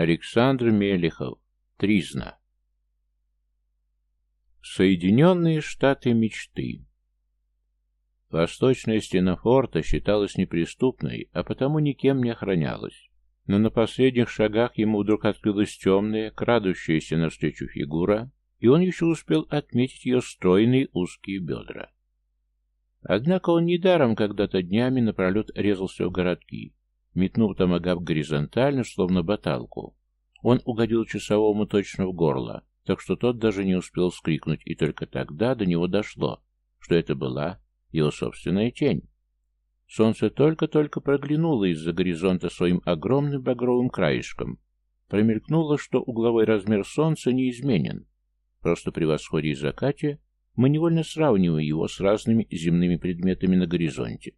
Александр Мелехов. Тризна. Соединенные Штаты мечты. Восточная стена форта считалась неприступной, а потому никем не охранялась. Но на последних шагах ему вдруг открылась темная, крадущаяся навстречу фигура, и он еще успел отметить ее стройные узкие бедра. Однако он недаром когда-то днями напролет резался в городки, метнув томагав горизонтально, словно баталку. Он угодил часовому точно в горло, так что тот даже не успел вскрикнуть, и только тогда до него дошло, что это была его собственная тень. Солнце только-только проглянуло из-за горизонта своим огромным багровым краешком. Промелькнуло, что угловой размер солнца не изменен. Просто при восходе и закате мы невольно сравниваем его с разными земными предметами на горизонте.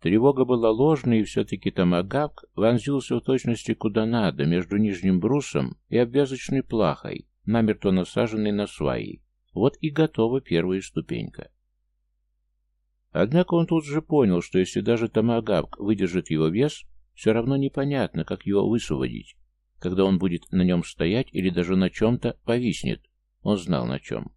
Тревога была ложной, и все-таки томагавк вонзился в точности куда надо, между нижним брусом и обвязочной плахой, намертво насаженной на сваи. Вот и готова первая ступенька. Однако он тут же понял, что если даже томагавк выдержит его вес, все равно непонятно, как его высвободить, когда он будет на нем стоять или даже на чем-то повиснет. Он знал на чем.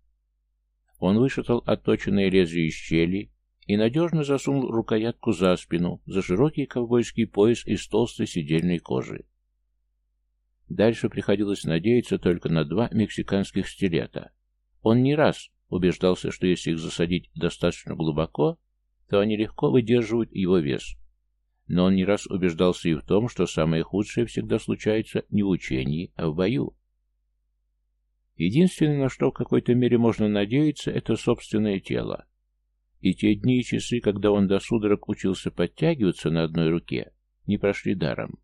Он вышатал отточенное лезвие из щели и надежно засунул рукоятку за спину, за широкий ковбойский пояс из толстой сидельной кожи. Дальше приходилось надеяться только на два мексиканских стилета. Он не раз убеждался, что если их засадить достаточно глубоко, то они легко выдерживают его вес. Но он не раз убеждался и в том, что самое худшее всегда случается не в учении, а в бою. Единственное, на что в какой-то мере можно надеяться, это собственное тело. И те дни и часы, когда он до судорог учился подтягиваться на одной руке, не прошли даром.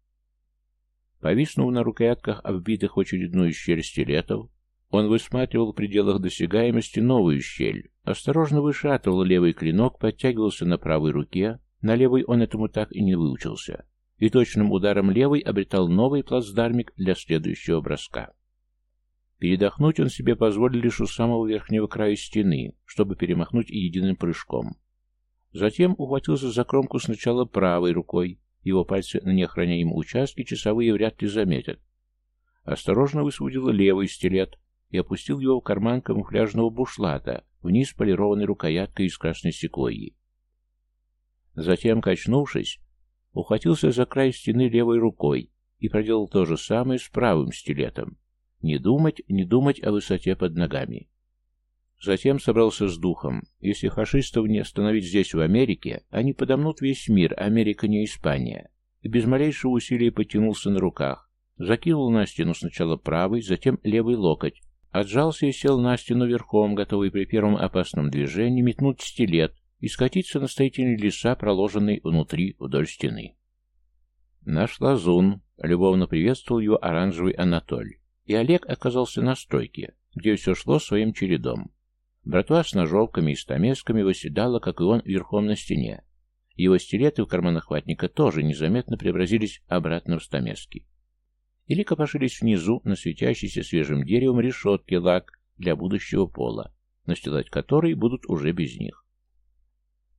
Повиснув на рукоятках, оббитых в очередную щель стилетов, он высматривал в пределах досягаемости новую щель, осторожно вышатывал левый клинок, подтягивался на правой руке, на левой он этому так и не выучился, и точным ударом левой обретал новый плацдармик для следующего броска. Передохнуть он себе позволил лишь у самого верхнего края стены, чтобы перемахнуть единым прыжком. Затем ухватился за кромку сначала правой рукой, его пальцы на неохраняемом участке часовые вряд ли заметят. Осторожно высвободил левый стилет, и опустил его в карман камуфляжного бушлата, вниз полированной рукояткой из красной секвойи. Затем, качнувшись, ухватился за край стены левой рукой и проделал то же самое с правым стилетом. Не думать, не думать о высоте под ногами. Затем собрался с духом. Если фашистов не остановить здесь, в Америке, они подомнут весь мир, Америка не Испания. И без малейшего усилия потянулся на руках. Закинул на стену сначала правый, затем левый локоть, Отжался и сел на стену верхом, готовый при первом опасном движении метнуть стилет и скатиться на строительные леса, проложенные внутри вдоль стены. Наш лазун любовно приветствовал его оранжевый Анатоль, и Олег оказался на стойке, где все шло своим чередом. Братва с ножовками и стамесками восседала, как и он, верхом на стене. Его стилеты в карманах ватника тоже незаметно преобразились обратно в стамески или копошились внизу на светящейся свежим деревом решетке лак для будущего пола, настилать который будут уже без них.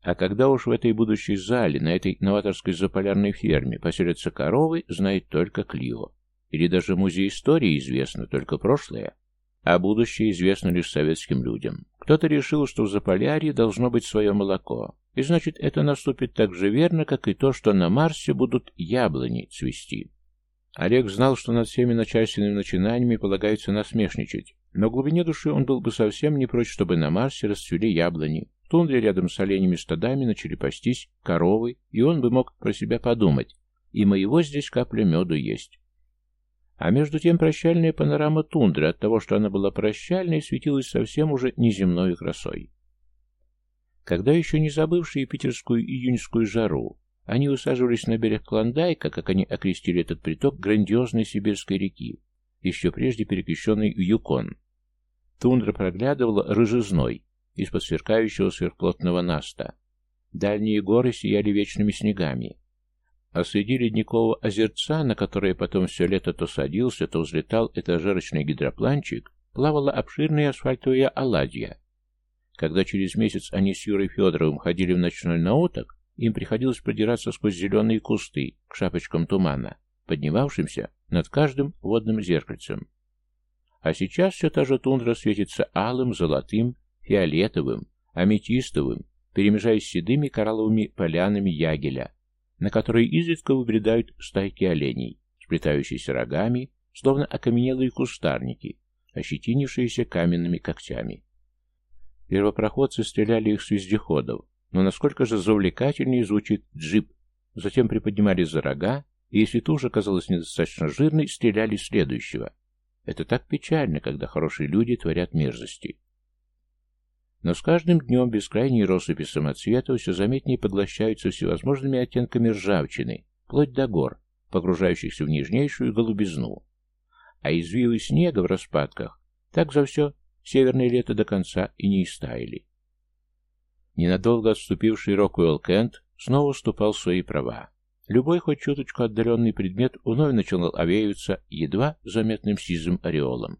А когда уж в этой будущей зале, на этой новаторской заполярной ферме поселятся коровы, знает только Кливо. Или даже музей истории известно только прошлое, а будущее известно лишь советским людям. Кто-то решил, что в Заполярье должно быть свое молоко, и значит это наступит так же верно, как и то, что на Марсе будут яблони цвести. Олег знал, что над всеми начальственными начинаниями полагается насмешничать, но в глубине души он был бы совсем не прочь, чтобы на Марсе расцвели яблони, в тундре рядом с оленями стадами начали пастись коровы, и он бы мог про себя подумать, и моего здесь капля меду есть. А между тем прощальная панорама тундры от того, что она была прощальной, светилась совсем уже неземной красой. Когда еще не забывшие питерскую июньскую жару, они усаживались на берег Клондайка, как они окрестили этот приток грандиозной сибирской реки, еще прежде перекрещенной в Юкон. Тундра проглядывала рыжизной из-под сверкающего сверхплотного наста. Дальние горы сияли вечными снегами. А среди ледникового озерца, на которое потом все лето то садился, то взлетал этажерочный гидропланчик, плавала обширная асфальтовая оладья. Когда через месяц они с Юрой Федоровым ходили в ночной науток, им приходилось продираться сквозь зеленые кусты к шапочкам тумана, поднимавшимся над каждым водным зеркальцем. А сейчас все та же тундра светится алым, золотым, фиолетовым, аметистовым, перемежаясь с седыми коралловыми полянами ягеля, на которые изредка выбредают стайки оленей, сплетающиеся рогами, словно окаменелые кустарники, ощетинившиеся каменными когтями. Первопроходцы стреляли их с вездеходов, но насколько же завлекательнее звучит джип. Затем приподнимали за рога, и если тужа казалась недостаточно жирной, стреляли следующего. Это так печально, когда хорошие люди творят мерзости. Но с каждым днем бескрайние россыпи самоцветов все заметнее поглощаются всевозможными оттенками ржавчины, вплоть до гор, погружающихся в нежнейшую голубизну. А извивы снега в распадках так за все северное лето до конца и не истаяли. Ненадолго отступивший Рокуэлл Кент снова уступал свои права. Любой хоть чуточку отдаленный предмет вновь начинал овеиваться едва заметным сизым ореолом.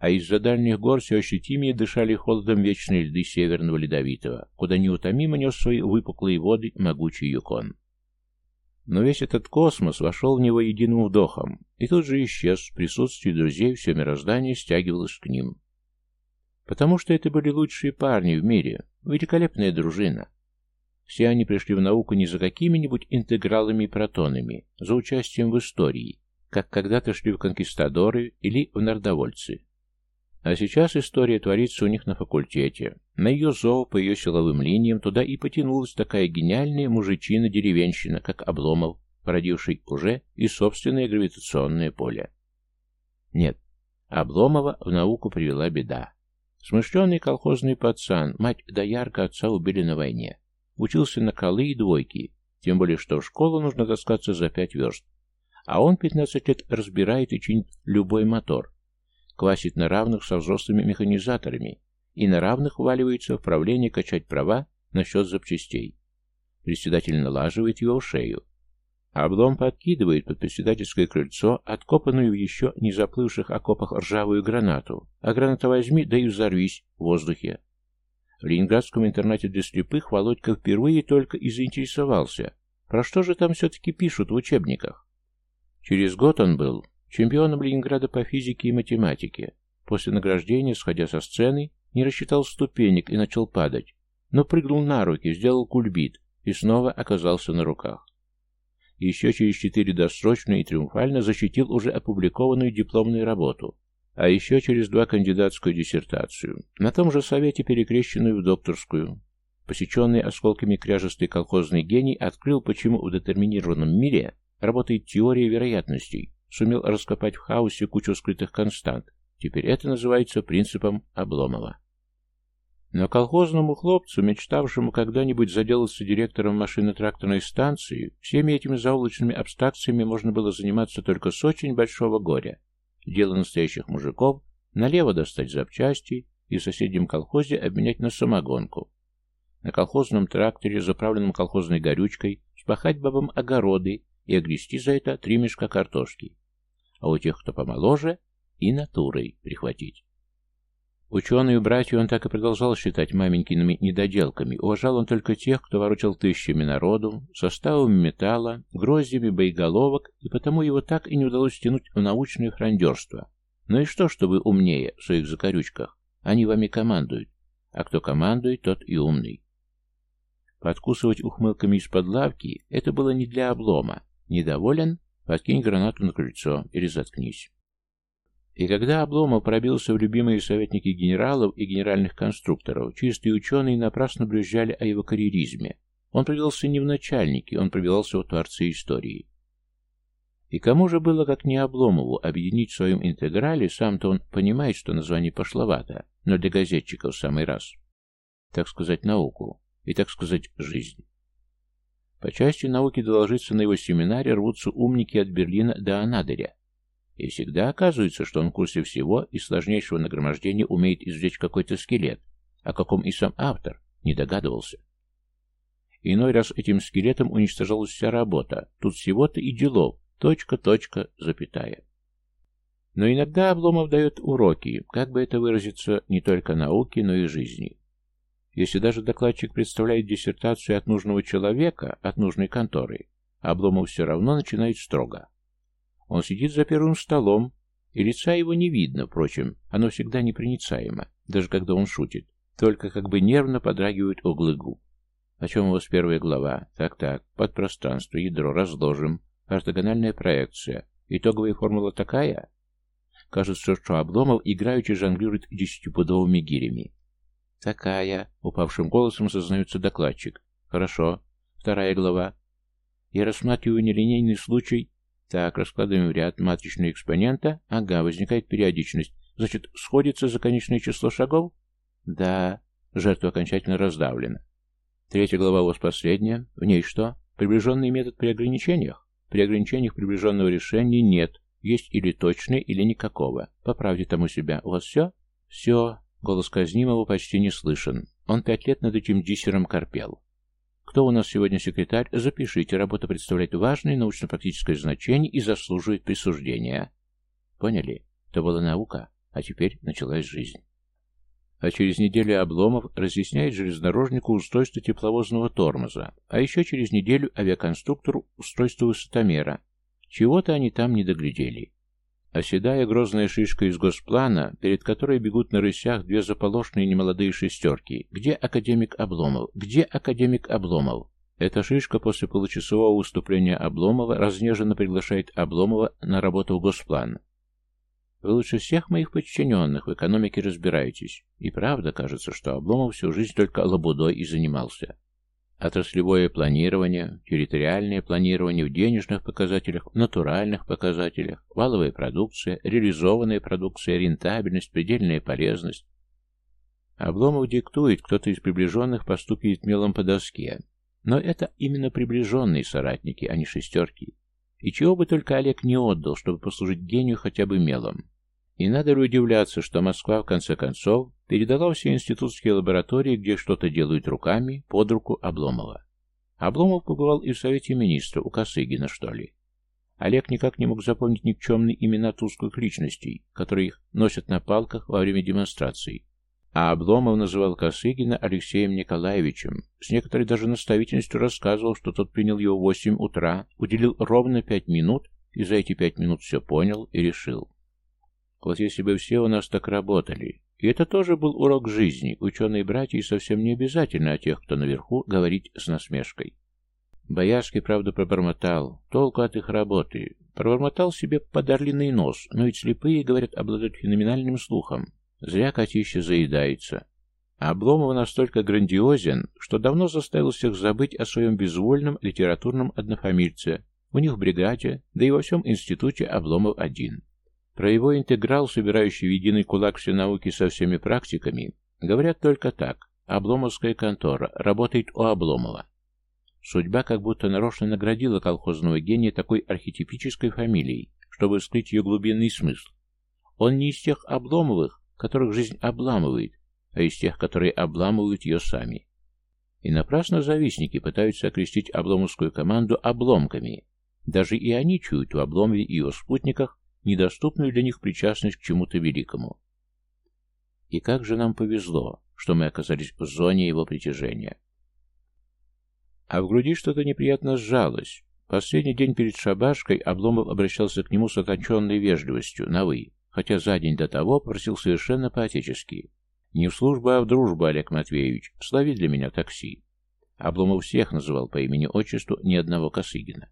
А из-за дальних гор все ощутимее дышали холодом вечные льды Северного Ледовитого, куда неутомимо нес свои выпуклые воды могучий Юкон. Но весь этот космос вошел в него единым вдохом, и тут же исчез, в присутствии друзей все мироздание стягивалось к ним. Потому что это были лучшие парни в мире, великолепная дружина. Все они пришли в науку не за какими-нибудь интегралами и протонами, за участием в истории, как когда-то шли в конкистадоры или в нардовольцы. А сейчас история творится у них на факультете. На ее зов, по ее силовым линиям, туда и потянулась такая гениальная мужичина-деревенщина, как Обломов, породивший уже и собственное гравитационное поле. Нет, Обломова в науку привела беда. Смышленый колхозный пацан, мать доярка отца убили на войне. Учился на колы и двойки, тем более что в школу нужно таскаться за пять верст. А он 15 лет разбирает и чинит любой мотор, квасит на равных со взрослыми механизаторами и на равных вваливается в правление качать права насчет запчастей. Председатель налаживает его шею. А облом подкидывает под председательское крыльцо откопанную в еще не заплывших окопах ржавую гранату, а граната возьми, да и взорвись в воздухе. В ленинградском интернате для слепых Володька впервые только и заинтересовался, про что же там все-таки пишут в учебниках. Через год он был чемпионом Ленинграда по физике и математике. После награждения, сходя со сцены, не рассчитал ступенек и начал падать, но прыгнул на руки, сделал кульбит и снова оказался на руках. Еще через четыре досрочно и триумфально защитил уже опубликованную дипломную работу, а еще через два кандидатскую диссертацию, на том же совете перекрещенную в докторскую. Посеченный осколками кряжестый колхозный гений открыл, почему в детерминированном мире работает теория вероятностей, сумел раскопать в хаосе кучу скрытых констант. Теперь это называется принципом Обломова. Но колхозному хлопцу, мечтавшему когда-нибудь заделаться директором машино-тракторной станции, всеми этими заулочными абстракциями можно было заниматься только с очень большого горя. Дело настоящих мужиков – налево достать запчасти и в соседнем колхозе обменять на самогонку. На колхозном тракторе, заправленном колхозной горючкой, спахать бабам огороды и огрести за это три мешка картошки а у тех, кто помоложе, и натурой прихватить. Ученую братью он так и продолжал считать маменькиными недоделками. Уважал он только тех, кто ворочал тысячами народу, составами металла, гроздями боеголовок, и потому его так и не удалось тянуть в научное фрондерство. Ну и что, что вы умнее в своих закорючках? Они вами командуют. А кто командует, тот и умный. Подкусывать ухмылками из-под лавки – это было не для облома. Недоволен Подкинь гранату на крыльцо или заткнись. И когда Обломов пробился в любимые советники генералов и генеральных конструкторов, чистые ученые напрасно брюзжали о его карьеризме. Он пробился не в начальнике, он пробивался в творце истории. И кому же было, как не Обломову, объединить в своем интеграле, сам-то он понимает, что название пошловато, но для газетчиков в самый раз. Так сказать, науку, и, так сказать, жизнь. По части науки доложиться на его семинаре рвутся умники от Берлина до Анадыря. И всегда оказывается, что он в курсе всего и сложнейшего нагромождения умеет извлечь какой-то скелет, о каком и сам автор не догадывался. Иной раз этим скелетом уничтожалась вся работа, тут всего-то и делов, точка, точка, запятая. Но иногда Обломов дает уроки, как бы это выразиться, не только науки, но и жизни. Если даже докладчик представляет диссертацию от нужного человека, от нужной конторы, Обломов все равно начинает строго. Он сидит за первым столом, и лица его не видно, впрочем, оно всегда непроницаемо, даже когда он шутит. Только как бы нервно подрагивают углы губ. О чем у вас первая глава? Так-так, подпространство, ядро, разложим. Ортогональная проекция. Итоговая формула такая? Кажется, что Обломов играючи жонглирует десятипудовыми гирями. Такая, упавшим голосом сознается докладчик. Хорошо. Вторая глава. Я рассматриваю нелинейный случай. Так, раскладываем в ряд матричные экспонента. Ага, возникает периодичность. Значит, сходится за конечное число шагов? Да. Жертва окончательно раздавлена. Третья глава у вас последняя. В ней что? Приближенный метод при ограничениях? При ограничениях приближенного решения нет. Есть или точный, или никакого. Поправьте там у себя. У вас все? Все. Голос казнимого почти не слышен. Он пять лет над этим диссером корпел. Кто у нас сегодня секретарь? Запишите. Работа представляет важное научно-практическое значение и заслуживает присуждения. Поняли? Это была наука, а теперь началась жизнь. А через неделю Обломов разъясняет железнодорожнику устройство тепловозного тормоза, а еще через неделю авиаконструктору устройство высотомера, чего-то они там не доглядели. Оседая грозная шишка из госплана, перед которой бегут на рысях две заполошные немолодые шестерки. Где академик Обломов? Где академик Обломов? Эта шишка после получасового выступления Обломова разнеженно приглашает Обломова на работу в госплан. Вы лучше всех моих подчиненных в экономике разбираетесь. И правда кажется, что Обломов всю жизнь только лабудой и занимался. Отраслевое планирование, территориальное планирование в денежных показателях, натуральных показателях, валовая продукция, реализованная продукция, рентабельность, предельная полезность. Обломов диктует, кто-то из приближенных поступит мелом по доске. Но это именно приближенные соратники, а не шестерки. И чего бы только Олег не отдал, чтобы послужить гению хотя бы мелом. И надо ли удивляться, что Москва, в конце концов, передала все институтские лаборатории, где что-то делают руками, под руку Обломова. Обломов побывал и в Совете Министров, у Косыгина, что ли. Олег никак не мог запомнить никчемные имена тусклых личностей, которые их носят на палках во время демонстраций. А Обломов называл Косыгина Алексеем Николаевичем, с некоторой даже наставительностью рассказывал, что тот принял его в восемь утра, уделил ровно пять минут, и за эти пять минут все понял и решил. Вот если бы все у нас так работали. И это тоже был урок жизни. Ученые-братья совсем не обязательно о тех, кто наверху, говорить с насмешкой. Боярский, правда, пробормотал. Толку от их работы. Пробормотал себе подорлиный нос, но ведь слепые, говорят, обладают феноменальным слухом. Зря котище заедается. А Обломов настолько грандиозен, что давно заставил всех забыть о своем безвольном литературном однофамильце. У них в бригаде, да и во всем институте Обломов один. Про его интеграл, собирающий в единый кулак все науки со всеми практиками, говорят только так. Обломовская контора работает у Обломова. Судьба как будто нарочно наградила колхозного гения такой архетипической фамилией, чтобы скрыть ее глубинный смысл. Он не из тех Обломовых, которых жизнь обламывает, а из тех, которые обламывают ее сами. И напрасно завистники пытаются окрестить обломовскую команду обломками. Даже и они чуют в Обломове и его спутниках недоступную для них причастность к чему-то великому. И как же нам повезло, что мы оказались в зоне его притяжения. А в груди что-то неприятно сжалось. Последний день перед шабашкой Обломов обращался к нему с отонченной вежливостью, на «вы», хотя за день до того просил совершенно по-отечески. «Не в службу, а в дружбу, Олег Матвеевич, слови для меня такси». Обломов всех называл по имени-отчеству ни одного Косыгина.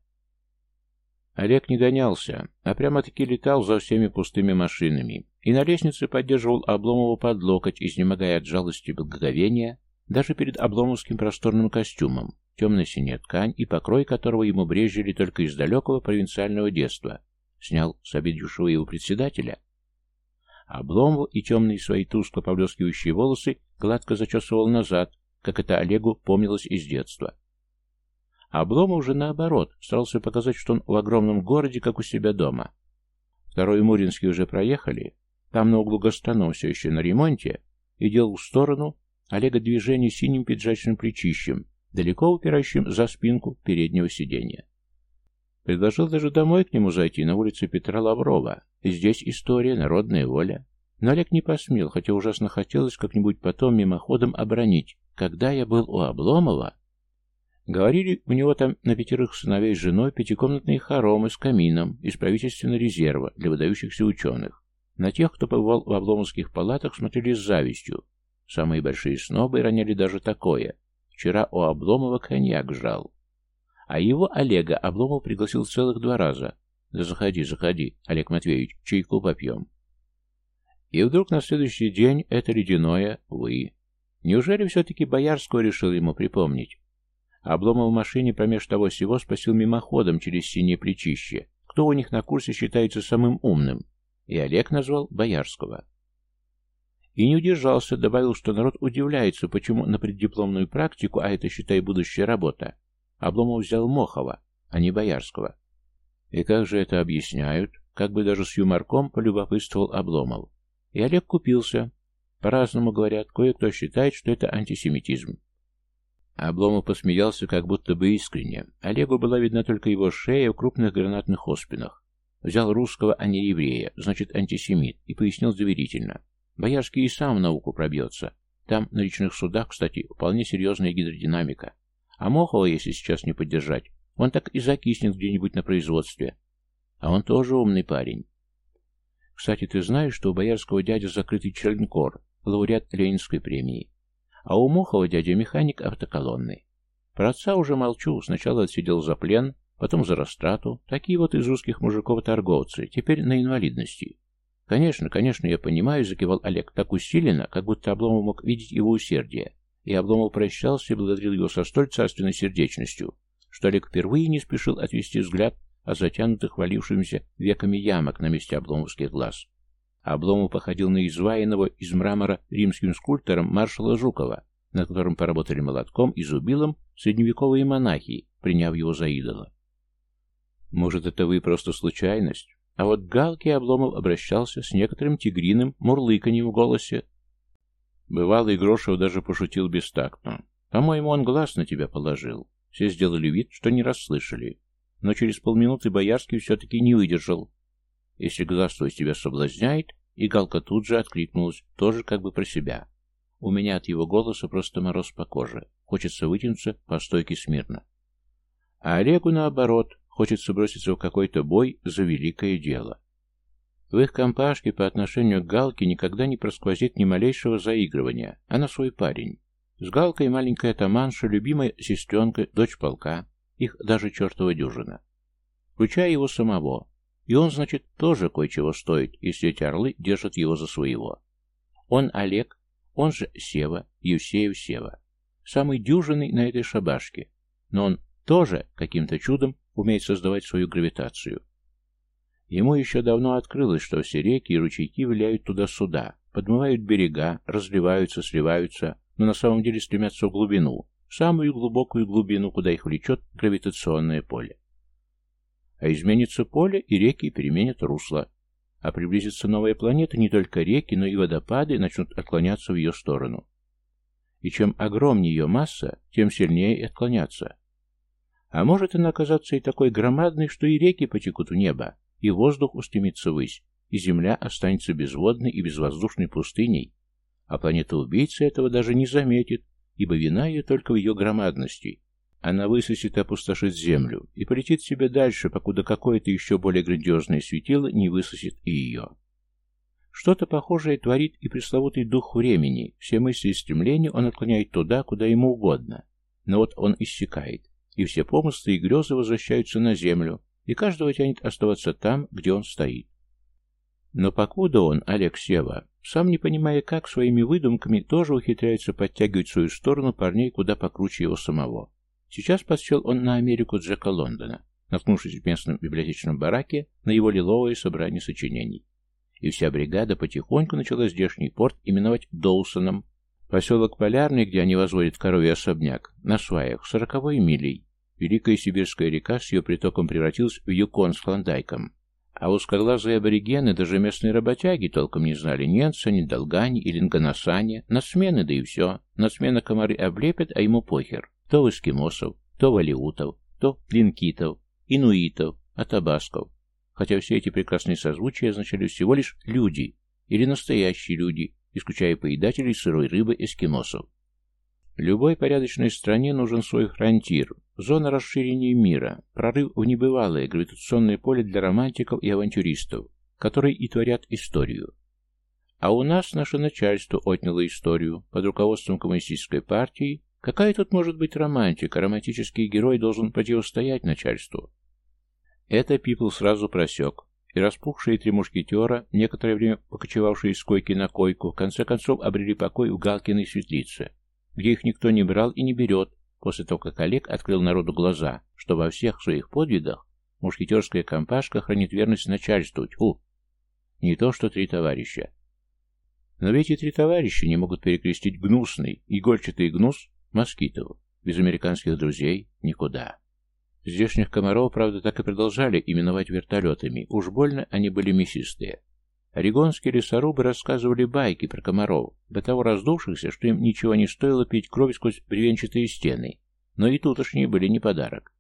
Олег не гонялся, а прямо-таки летал за всеми пустыми машинами и на лестнице поддерживал Обломова под локоть, изнемогая от жалости благоговения, даже перед обломовским просторным костюмом, темно-синяя ткань и покрой которого ему брежели только из далекого провинциального детства, снял с обидевшего его председателя. Обломов и темные свои тускло поблескивающие волосы гладко зачесывал назад, как это Олегу помнилось из детства. Обломов уже наоборот, старался показать, что он в огромном городе, как у себя дома. Второй Муринский уже проехали, там на углу гастроном все еще на ремонте, и делал в сторону Олега движение синим пиджачным плечищем, далеко упирающим за спинку переднего сиденья. Предложил даже домой к нему зайти, на улице Петра Лаврова. Здесь история, народная воля. Но Олег не посмел, хотя ужасно хотелось как-нибудь потом мимоходом обронить. Когда я был у Обломова, Говорили, у него там на пятерых сыновей с женой пятикомнатные хоромы с камином из правительственного резерва для выдающихся ученых. На тех, кто побывал в обломовских палатах, смотрели с завистью. Самые большие снобы роняли даже такое. Вчера у Обломова коньяк жал. А его Олега Обломов пригласил целых два раза. «Да заходи, заходи, Олег Матвеевич, чайку попьем». И вдруг на следующий день это ледяное «вы». Неужели все-таки Боярского решил ему припомнить? Обломов в машине промеж того всего спросил мимоходом через синее плечище, кто у них на курсе считается самым умным, и Олег назвал Боярского. И не удержался, добавил, что народ удивляется, почему на преддипломную практику, а это, считай, будущая работа, Обломов взял Мохова, а не Боярского. И как же это объясняют? Как бы даже с юморком полюбопытствовал Обломов. И Олег купился. По-разному говорят, кое-кто считает, что это антисемитизм. Обломов посмеялся, как будто бы искренне. Олегу была видна только его шея в крупных гранатных оспинах. Взял русского, а не еврея, значит антисемит, и пояснил доверительно. Боярский и сам в науку пробьется. Там, на личных судах, кстати, вполне серьезная гидродинамика. А Мохова, если сейчас не поддержать, он так и закиснет где-нибудь на производстве. А он тоже умный парень. Кстати, ты знаешь, что у боярского дядя закрытый чернкор, лауреат Ленинской премии. А у Мохова дядя механик автоколонны. Про отца уже молчу, сначала отсидел за плен, потом за растрату. Такие вот из русских мужиков торговцы, теперь на инвалидности. Конечно, конечно, я понимаю, закивал Олег так усиленно, как будто Обломов мог видеть его усердие. И Обломов прощался и благодарил его со столь царственной сердечностью, что Олег впервые не спешил отвести взгляд от затянутых валившимися веками ямок на месте обломовских глаз. Обломов походил на изваянного из мрамора римским скульптором маршала Жукова, над которым поработали молотком и зубилом средневековые монахи, приняв его за идола. Может, это вы просто случайность? А вот к Галке Обломов обращался с некоторым тигриным мурлыканьем в голосе. Бывалый Грошев даже пошутил бестактно. По-моему, он глаз на тебя положил. Все сделали вид, что не расслышали. Но через полминуты Боярский все-таки не выдержал. Если глаз твой тебя соблазняет, и Галка тут же откликнулась, тоже как бы про себя. У меня от его голоса просто мороз по коже. Хочется вытянуться по стойке смирно. А Олегу, наоборот, хочется броситься в какой-то бой за великое дело. В их компашке по отношению к Галке никогда не просквозит ни малейшего заигрывания. Она свой парень. С Галкой маленькая атаманша, любимая сестренка, дочь полка. Их даже чертова дюжина. Включая его самого. И он, значит, тоже кое-чего стоит, если эти орлы держат его за своего. Он Олег, он же Сева, Евсеев Сева. Самый дюжинный на этой шабашке. Но он тоже каким-то чудом умеет создавать свою гравитацию. Ему еще давно открылось, что все реки и ручейки виляют туда-сюда, подмывают берега, разливаются, сливаются, но на самом деле стремятся в глубину, в самую глубокую глубину, куда их влечет гравитационное поле. А изменится поле, и реки переменят русло. А приблизится новая планета, не только реки, но и водопады начнут отклоняться в ее сторону. И чем огромнее ее масса, тем сильнее и отклоняться. А может она оказаться и такой громадной, что и реки потекут в небо, и воздух устремится ввысь, и Земля останется безводной и безвоздушной пустыней, а планета-убийца этого даже не заметит, ибо вина ее только в ее громадности, она высосет и опустошит землю и полетит себе дальше, покуда какое-то еще более грандиозное светило не высосет и ее. Что-то похожее творит и пресловутый дух времени. Все мысли и стремления он отклоняет туда, куда ему угодно. Но вот он иссякает, и все помыслы и грезы возвращаются на землю, и каждого тянет оставаться там, где он стоит. Но покуда он, Олег Сева, сам не понимая как, своими выдумками тоже ухитряется подтягивать свою сторону парней куда покруче его самого. Сейчас подсчел он на Америку Джека Лондона, наткнувшись в местном библиотечном бараке на его лиловое собрание сочинений. И вся бригада потихоньку начала здешний порт именовать Доусоном. Поселок Полярный, где они возводят коровий особняк, на сваях, сороковой милей. Великая Сибирская река с ее притоком превратилась в Юкон с Клондайком. А узкоглазые аборигены, даже местные работяги, толком не знали ни Энца, ни Долгани или Нганасани. На смены, да и все. На смены комары облепят, а ему похер. То эскимосов, то валиутов, то плинкитов, инуитов, атабасков. Хотя все эти прекрасные созвучия означали всего лишь «люди» или «настоящие люди», исключая поедателей сырой рыбы эскимосов. Любой порядочной стране нужен свой фронтир, зона расширения мира, прорыв в небывалое гравитационное поле для романтиков и авантюристов, которые и творят историю. А у нас наше начальство отняло историю под руководством коммунистической партии. Какая тут может быть романтика? Романтический герой должен противостоять начальству. Это Пипл сразу просек, и распухшие три мушкетера, некоторое время покочевавшие с койки на койку, в конце концов обрели покой в Галкиной светлице, где их никто не брал и не берет, после того, как Олег открыл народу глаза, что во всех своих подвигах мушкетерская компашка хранит верность начальству, тьфу, не то что три товарища. Но ведь и три товарища не могут перекрестить гнусный, игольчатый гнус москитов. Без американских друзей никуда. Здешних комаров, правда, так и продолжали именовать вертолетами. Уж больно они были мясистые. Орегонские лесорубы рассказывали байки про комаров, до того раздувшихся, что им ничего не стоило пить кровь сквозь бревенчатые стены. Но и тутошние были не подарок.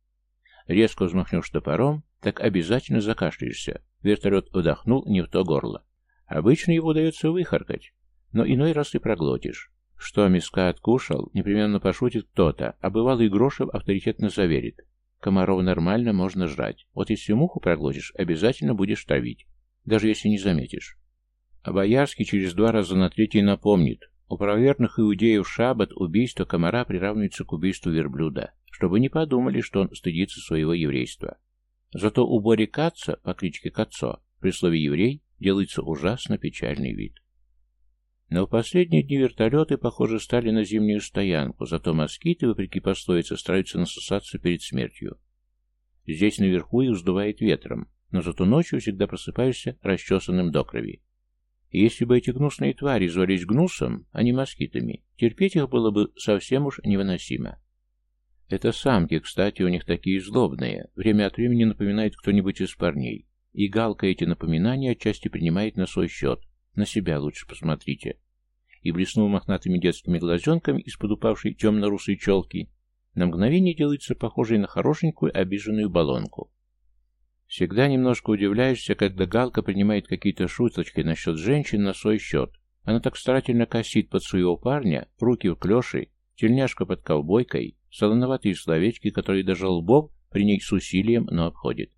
Резко взмахнешь топором, так обязательно закашляешься. Вертолет вдохнул не в то горло. Обычно его удается выхаркать, но иной раз и проглотишь. Что миска откушал, непременно пошутит кто-то, а бывалый Грошев авторитетно заверит. Комаров нормально можно жрать. Вот если муху проглотишь, обязательно будешь травить. Даже если не заметишь. А Боярский через два раза на третий напомнит. У правоверных иудеев шаббат убийство комара приравнивается к убийству верблюда, чтобы не подумали, что он стыдится своего еврейства. Зато у Бори Каца, по кличке Кацо, при слове «еврей» делается ужасно печальный вид. Но в последние дни вертолеты, похоже, стали на зимнюю стоянку, зато москиты, вопреки пословице, стараются насосаться перед смертью. Здесь наверху их вздувает ветром, но зато ночью всегда просыпаешься расчесанным до крови. И если бы эти гнусные твари звались гнусом, а не москитами, терпеть их было бы совсем уж невыносимо. Это самки, кстати, у них такие злобные, время от времени напоминает кто-нибудь из парней. И Галка эти напоминания отчасти принимает на свой счет, на себя лучше посмотрите. И блеснул мохнатыми детскими глазенками из-под упавшей темно-русой челки, на мгновение делается похожей на хорошенькую обиженную баллонку. Всегда немножко удивляешься, когда Галка принимает какие-то шуточки насчет женщин на свой счет. Она так старательно косит под своего парня, руки в клеши, тельняшка под ковбойкой, солоноватые словечки, которые даже лбов при ней с усилием, но обходит.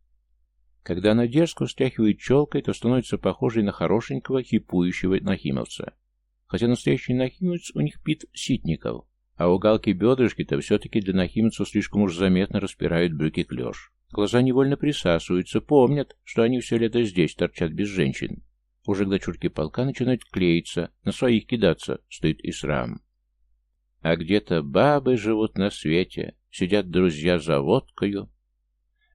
Когда она дерзко встряхивает челкой, то становится похожей на хорошенького, хипующего нахимовца. Хотя настоящий нахимовец у них Пит Ситников, а у Галки бедрышки-то все-таки для нахимовцев слишком уж заметно распирают брюки клеш. Глаза невольно присасываются, помнят, что они все лето здесь торчат без женщин. Уже к дочурке полка начинают клеиться, на своих кидаться, стоит и срам. А где-то бабы живут на свете, сидят друзья за водкою.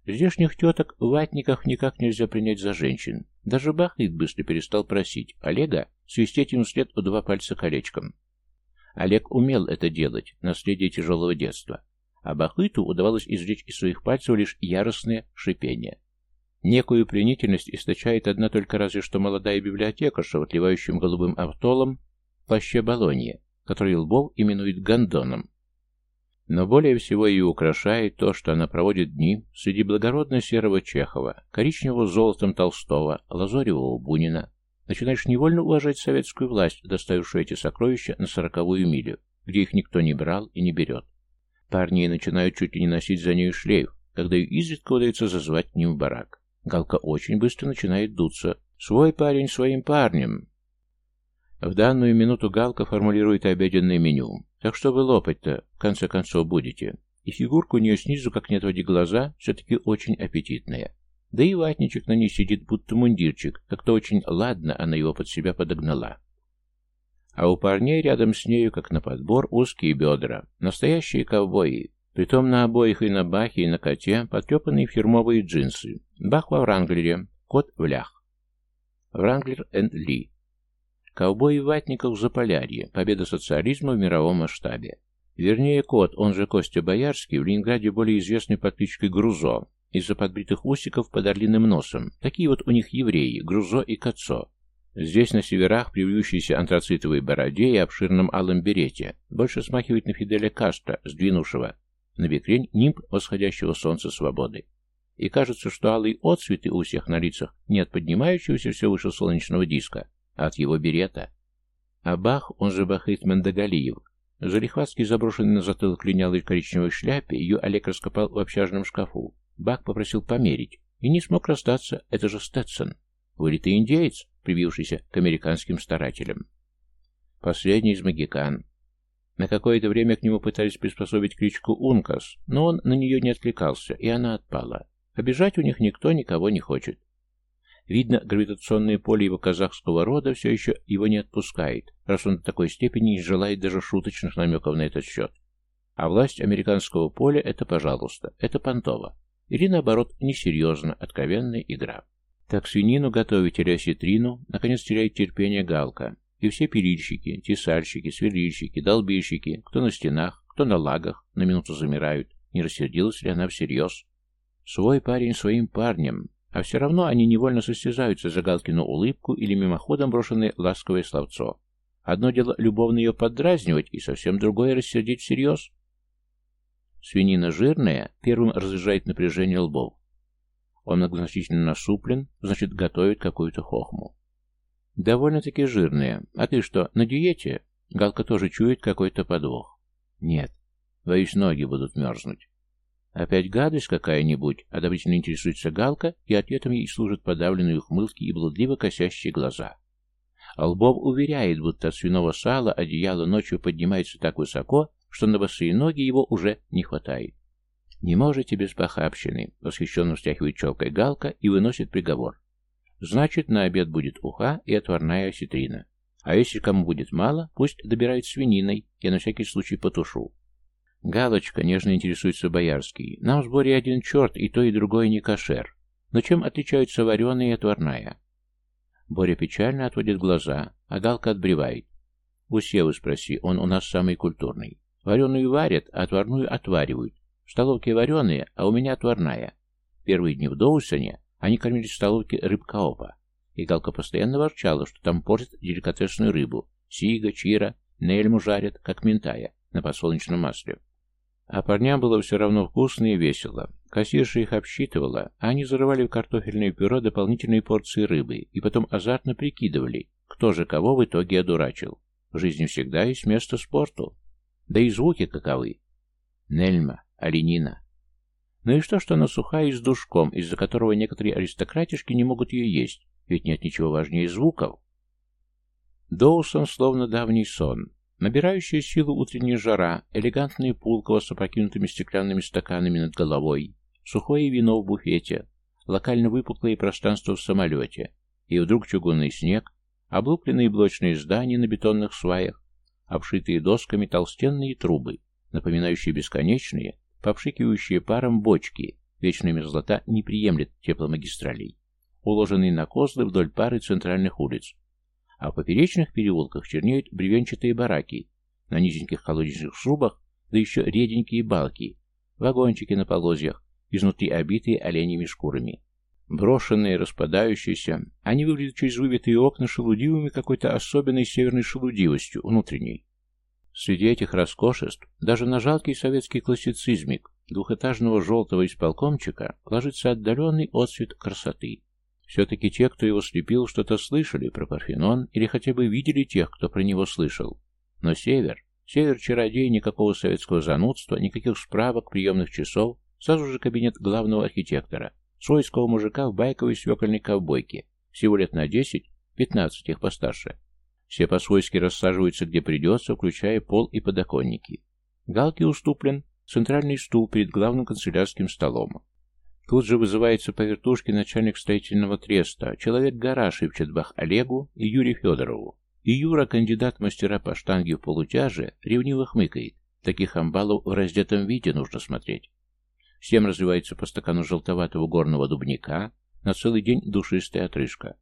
Здешних теток в ватниках никак нельзя принять за женщин. Даже Бахнит быстро перестал просить Олега свистеть ему вслед у два пальца колечком. Олег умел это делать, наследие тяжелого детства а Бахыту удавалось извлечь из своих пальцев лишь яростное шипение. Некую пленительность источает одна только разве что молодая библиотекарша, отливающим голубым автолом, плаще Болонье, который Лбов именует гондоном. Но более всего ее украшает то, что она проводит дни среди благородно-серого Чехова, коричневого золотом Толстого, лазоревого Бунина. Начинаешь невольно уважать советскую власть, доставившую эти сокровища на сороковую милю, где их никто не брал и не берет. Парни начинают чуть ли не носить за нею шлейф, когда ее изредка удается зазвать к ним в барак. Галка очень быстро начинает дуться. «Свой парень своим парнем!» В данную минуту Галка формулирует обеденное меню. Так что вы лопать-то, в конце концов, будете. И фигурка у нее снизу, как не отводи глаза, все-таки очень аппетитная. Да и ватничек на ней сидит, будто мундирчик. Как-то очень ладно она его под себя подогнала. А у парней рядом с нею, как на подбор, узкие бедра. Настоящие ковбои. Притом на обоих и на бахе, и на коте потрепанные фирмовые джинсы. Бах во Вранглере, кот в лях. Вранглер энд Ли. Ковбои в ватниках в Заполярье. Победа социализма в мировом масштабе. Вернее, кот, он же Костя Боярский, в Ленинграде более известный под кличкой Грузо, из-за подбритых усиков под орлиным носом. Такие вот у них евреи, Грузо и Кацо. Здесь, на северах, при вьющейся антрацитовой бороде и обширном алом берете, больше смахивает на Фиделя Кастро, сдвинувшего на бекрень нимб восходящего солнца свободы. И кажется, что алые отцветы у всех на лицах не от поднимающегося все выше солнечного диска, от его берета. А Бах, он же Бахит Мандагалиев, Залихватский, заброшенный на затылок линялой коричневой шляпе, ее Олег раскопал в общажном шкафу. Бак попросил померить, и не смог расстаться, это же Сtetсон. Вылитый индеец, привившийся к американским старателям. Последний из магикан. На какое-то время к нему пытались приспособить кличку Ункас, но он на нее не откликался, и она отпала. Обижать у них никто никого не хочет. Видно, гравитационное поле его казахского рода все еще его не отпускает, раз он до такой степени не желает даже шуточных намеков на этот счет. А власть американского поля — это пожалуйста, это понтово. Или наоборот, несерьезно, откровенная игра. Так свинину готовить или осетрину, наконец теряет терпение Галка. И все перильщики, тесальщики, сверлильщики, долбильщики, кто на стенах, кто на лагах, на минуту замирают. Не рассердилась ли она всерьез? Свой парень своим парнем, а все равно они невольно состязаются за Галкину улыбку или мимоходом брошенное ласковое словцо. Одно дело любовно ее поддразнивать, и совсем другое рассердить всерьез. Свинина жирная первым разряжает напряжение лбов. Он многозначительно насуплен, значит, готовит какую-то хохму. Довольно-таки жирная. А ты что, на диете? Галка тоже чует какой-то подвох. Нет. Боюсь, ноги будут мерзнуть. Опять гадость какая-нибудь, одобрительно интересуется Галка, и ответом ей служат подавленные ухмылки и блудливо косящие глаза. Лбов уверяет, будто от свиного сала одеяло ночью поднимается так высоко, что на босые ноги его уже не хватает. «Не можете без похабщины», — восхищенно встряхивает челкой Галка и выносит приговор. «Значит, на обед будет уха и отварная осетрина. А если кому будет мало, пусть добирает свининой, я на всякий случай потушу». «Галочка», — нежно интересуется Боярский, — «нам в сборе один черт, и то, и другое не кошер. Но чем отличаются вареная и отварная?» Боря печально отводит глаза, а Галка отбревает. «У Севы спроси, он у нас самый культурный». Вареную варят, а отварную отваривают. В столовке вареные, а у меня отварная. Первые дни в Доусоне они кормились в столовке рыбкаопа. И Галка постоянно ворчала, что там портят деликатесную рыбу. Сига, чира, нельму жарят, как ментая, на подсолнечном масле. А парням было все равно вкусно и весело. Кассирша их обсчитывала, а они зарывали в картофельное пюре дополнительные порции рыбы и потом азартно прикидывали, кто же кого в итоге одурачил. В жизни всегда есть место спорту. Да и звуки каковы. Нельма, оленина. Ну и что, что она сухая и с душком, из-за которого некоторые аристократишки не могут ее есть, ведь нет ничего важнее звуков. Доусон словно давний сон. Набирающая силу утренняя жара, элегантная пулково с опрокинутыми стеклянными стаканами над головой, сухое вино в буфете, локально выпуклое пространство в самолете, и вдруг чугунный снег, облупленные блочные здания на бетонных сваях, обшитые досками толстенные трубы, напоминающие бесконечные, попшикивающие паром бочки, вечная мерзлота не приемлет тепломагистралей, уложенные на козлы вдоль пары центральных улиц, а в поперечных переулках чернеют бревенчатые бараки, на низеньких колодечных шубах, да еще реденькие балки, вагончики на полозьях, изнутри обитые оленями шкурами. Брошенные, распадающиеся, они выглядят через выбитые окна шелудивыми какой-то особенной северной шелудивостью, внутренней. Среди этих роскошеств даже на жалкий советский классицизмик двухэтажного желтого исполкомчика ложится отдаленный отсвет красоты. Все-таки те, кто его слепил, что-то слышали про Парфенон или хотя бы видели тех, кто про него слышал. Но север, север-чародей, никакого советского занудства, никаких справок, приемных часов, сразу же кабинет главного архитектора – Свойского мужика в байковой свекольной ковбойке. Всего лет на десять, пятнадцать их постарше. Все по-свойски рассаживаются где придется, включая пол и подоконники. Галки уступлен центральный стул перед главным канцелярским столом. Тут же вызывается по вертушке начальник строительного треста. Человек-гора шепчет Бах Олегу и Юрию Федорову. И Юра, кандидат мастера по штанге в полутяже, ревниво хмыкает. Таких амбалов в раздетом виде нужно смотреть. Всем разливается по стакану желтоватого горного дубника, на целый день душистая отрыжка.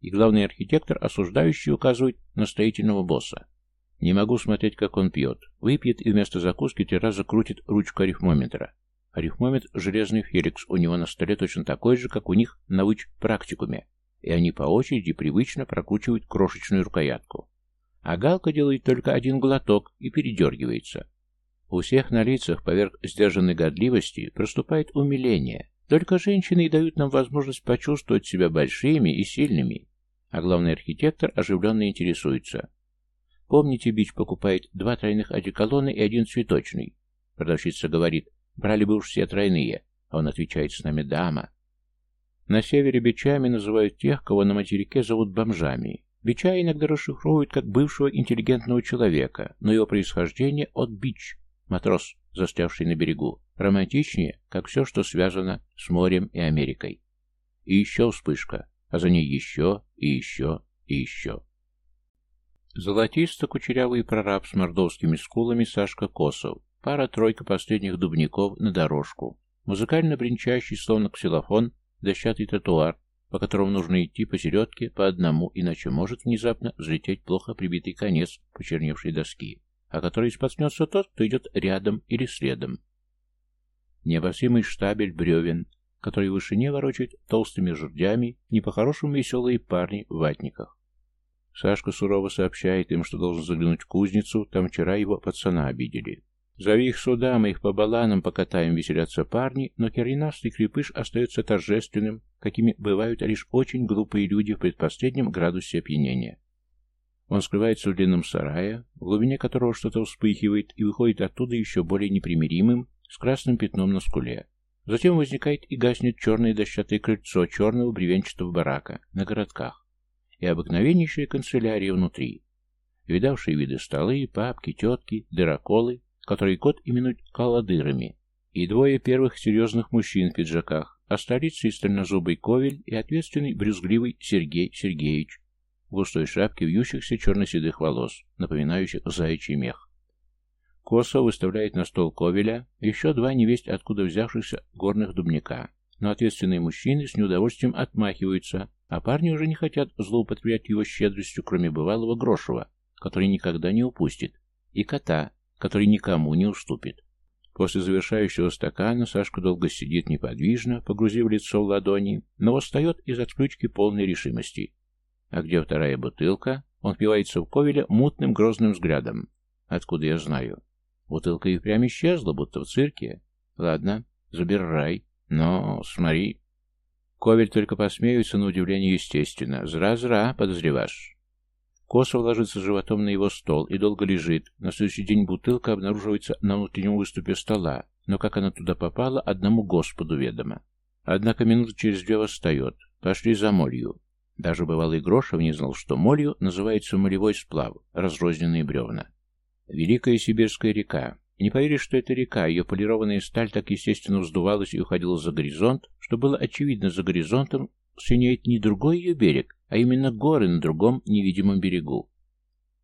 И главный архитектор, осуждающий, указывает на строительного босса. Не могу смотреть, как он пьет. Выпьет и вместо закуски три раза крутит ручку арифмометра. Арифмометр — железный Феликс, у него на столе точно такой же, как у них на выч-практикуме. И они по очереди привычно прокручивают крошечную рукоятку. А Галка делает только один глоток и передергивается. У всех на лицах поверх сдержанной годливости проступает умиление. Только женщины и дают нам возможность почувствовать себя большими и сильными. А главный архитектор оживленно интересуется. Помните, Бич покупает два тройных одеколона и один цветочный. Продавщица говорит, брали бы уж все тройные. А он отвечает, с нами дама. На севере бичами называют тех, кого на материке зовут бомжами. Бича иногда расшифровывают как бывшего интеллигентного человека, но его происхождение от бич, матрос, застрявший на берегу, романтичнее, как все, что связано с морем и Америкой. И еще вспышка, а за ней еще, и еще, и еще. Золотисто-кучерявый прораб с мордовскими скулами Сашка Косов, пара-тройка последних дубников на дорожку, музыкально бренчащий, словно ксилофон, дощатый тротуар, по которому нужно идти посередке по одному, иначе может внезапно взлететь плохо прибитый конец почерневшей доски, а который споткнется тот, кто идет рядом или следом. Необозримый штабель бревен, который в вышине ворочает толстыми жердями не по-хорошему веселые парни в ватниках. Сашка сурово сообщает им, что должен заглянуть в кузницу, там вчера его пацана обидели. Зови их сюда, мы их по баланам покатаем, веселятся парни, но керенастый крепыш остается торжественным, какими бывают лишь очень глупые люди в предпоследнем градусе опьянения. Он скрывается в длинном сарае, в глубине которого что-то вспыхивает, и выходит оттуда еще более непримиримым, с красным пятном на скуле. Затем возникает и гаснет черное дощатое крыльцо черного бревенчатого барака на городках и обыкновеннейшая канцелярия внутри. Видавшие виды столы, папки, тетки, дыроколы, которые кот именует каладырами, и двое первых серьезных мужчин в пиджаках, а столицей стальнозубый Ковель и ответственный брюзгливый Сергей Сергеевич в густой шапке вьющихся черно-седых волос, напоминающих заячий мех. Косо выставляет на стол Ковеля еще два невесть откуда взявшихся горных дубника, но ответственные мужчины с неудовольствием отмахиваются, а парни уже не хотят злоупотреблять его щедростью, кроме бывалого Грошева, который никогда не упустит, и кота, который никому не уступит. После завершающего стакана Сашка долго сидит неподвижно, погрузив лицо в ладони, но встает из отключки полной решимости. А где вторая бутылка? Он впивается в Ковеля мутным грозным взглядом. Откуда я знаю? Бутылка и прямо исчезла, будто в цирке. Ладно, забирай. Но, смотри. Ковель только посмеются на удивление естественно. Зра-зра, подозреваешь. Косо ложится животом на его стол и долго лежит. На следующий день бутылка обнаруживается на внутреннем выступе стола, но как она туда попала, одному Господу ведомо. Однако минуты через две восстает. Пошли за молью. Даже бывалый Грошев не знал, что молью называется молевой сплав, разрозненные бревна. Великая Сибирская река. Не поверишь, что это река, ее полированная сталь так естественно вздувалась и уходила за горизонт, что было очевидно за горизонтом синеет не другой ее берег, а именно горы на другом невидимом берегу.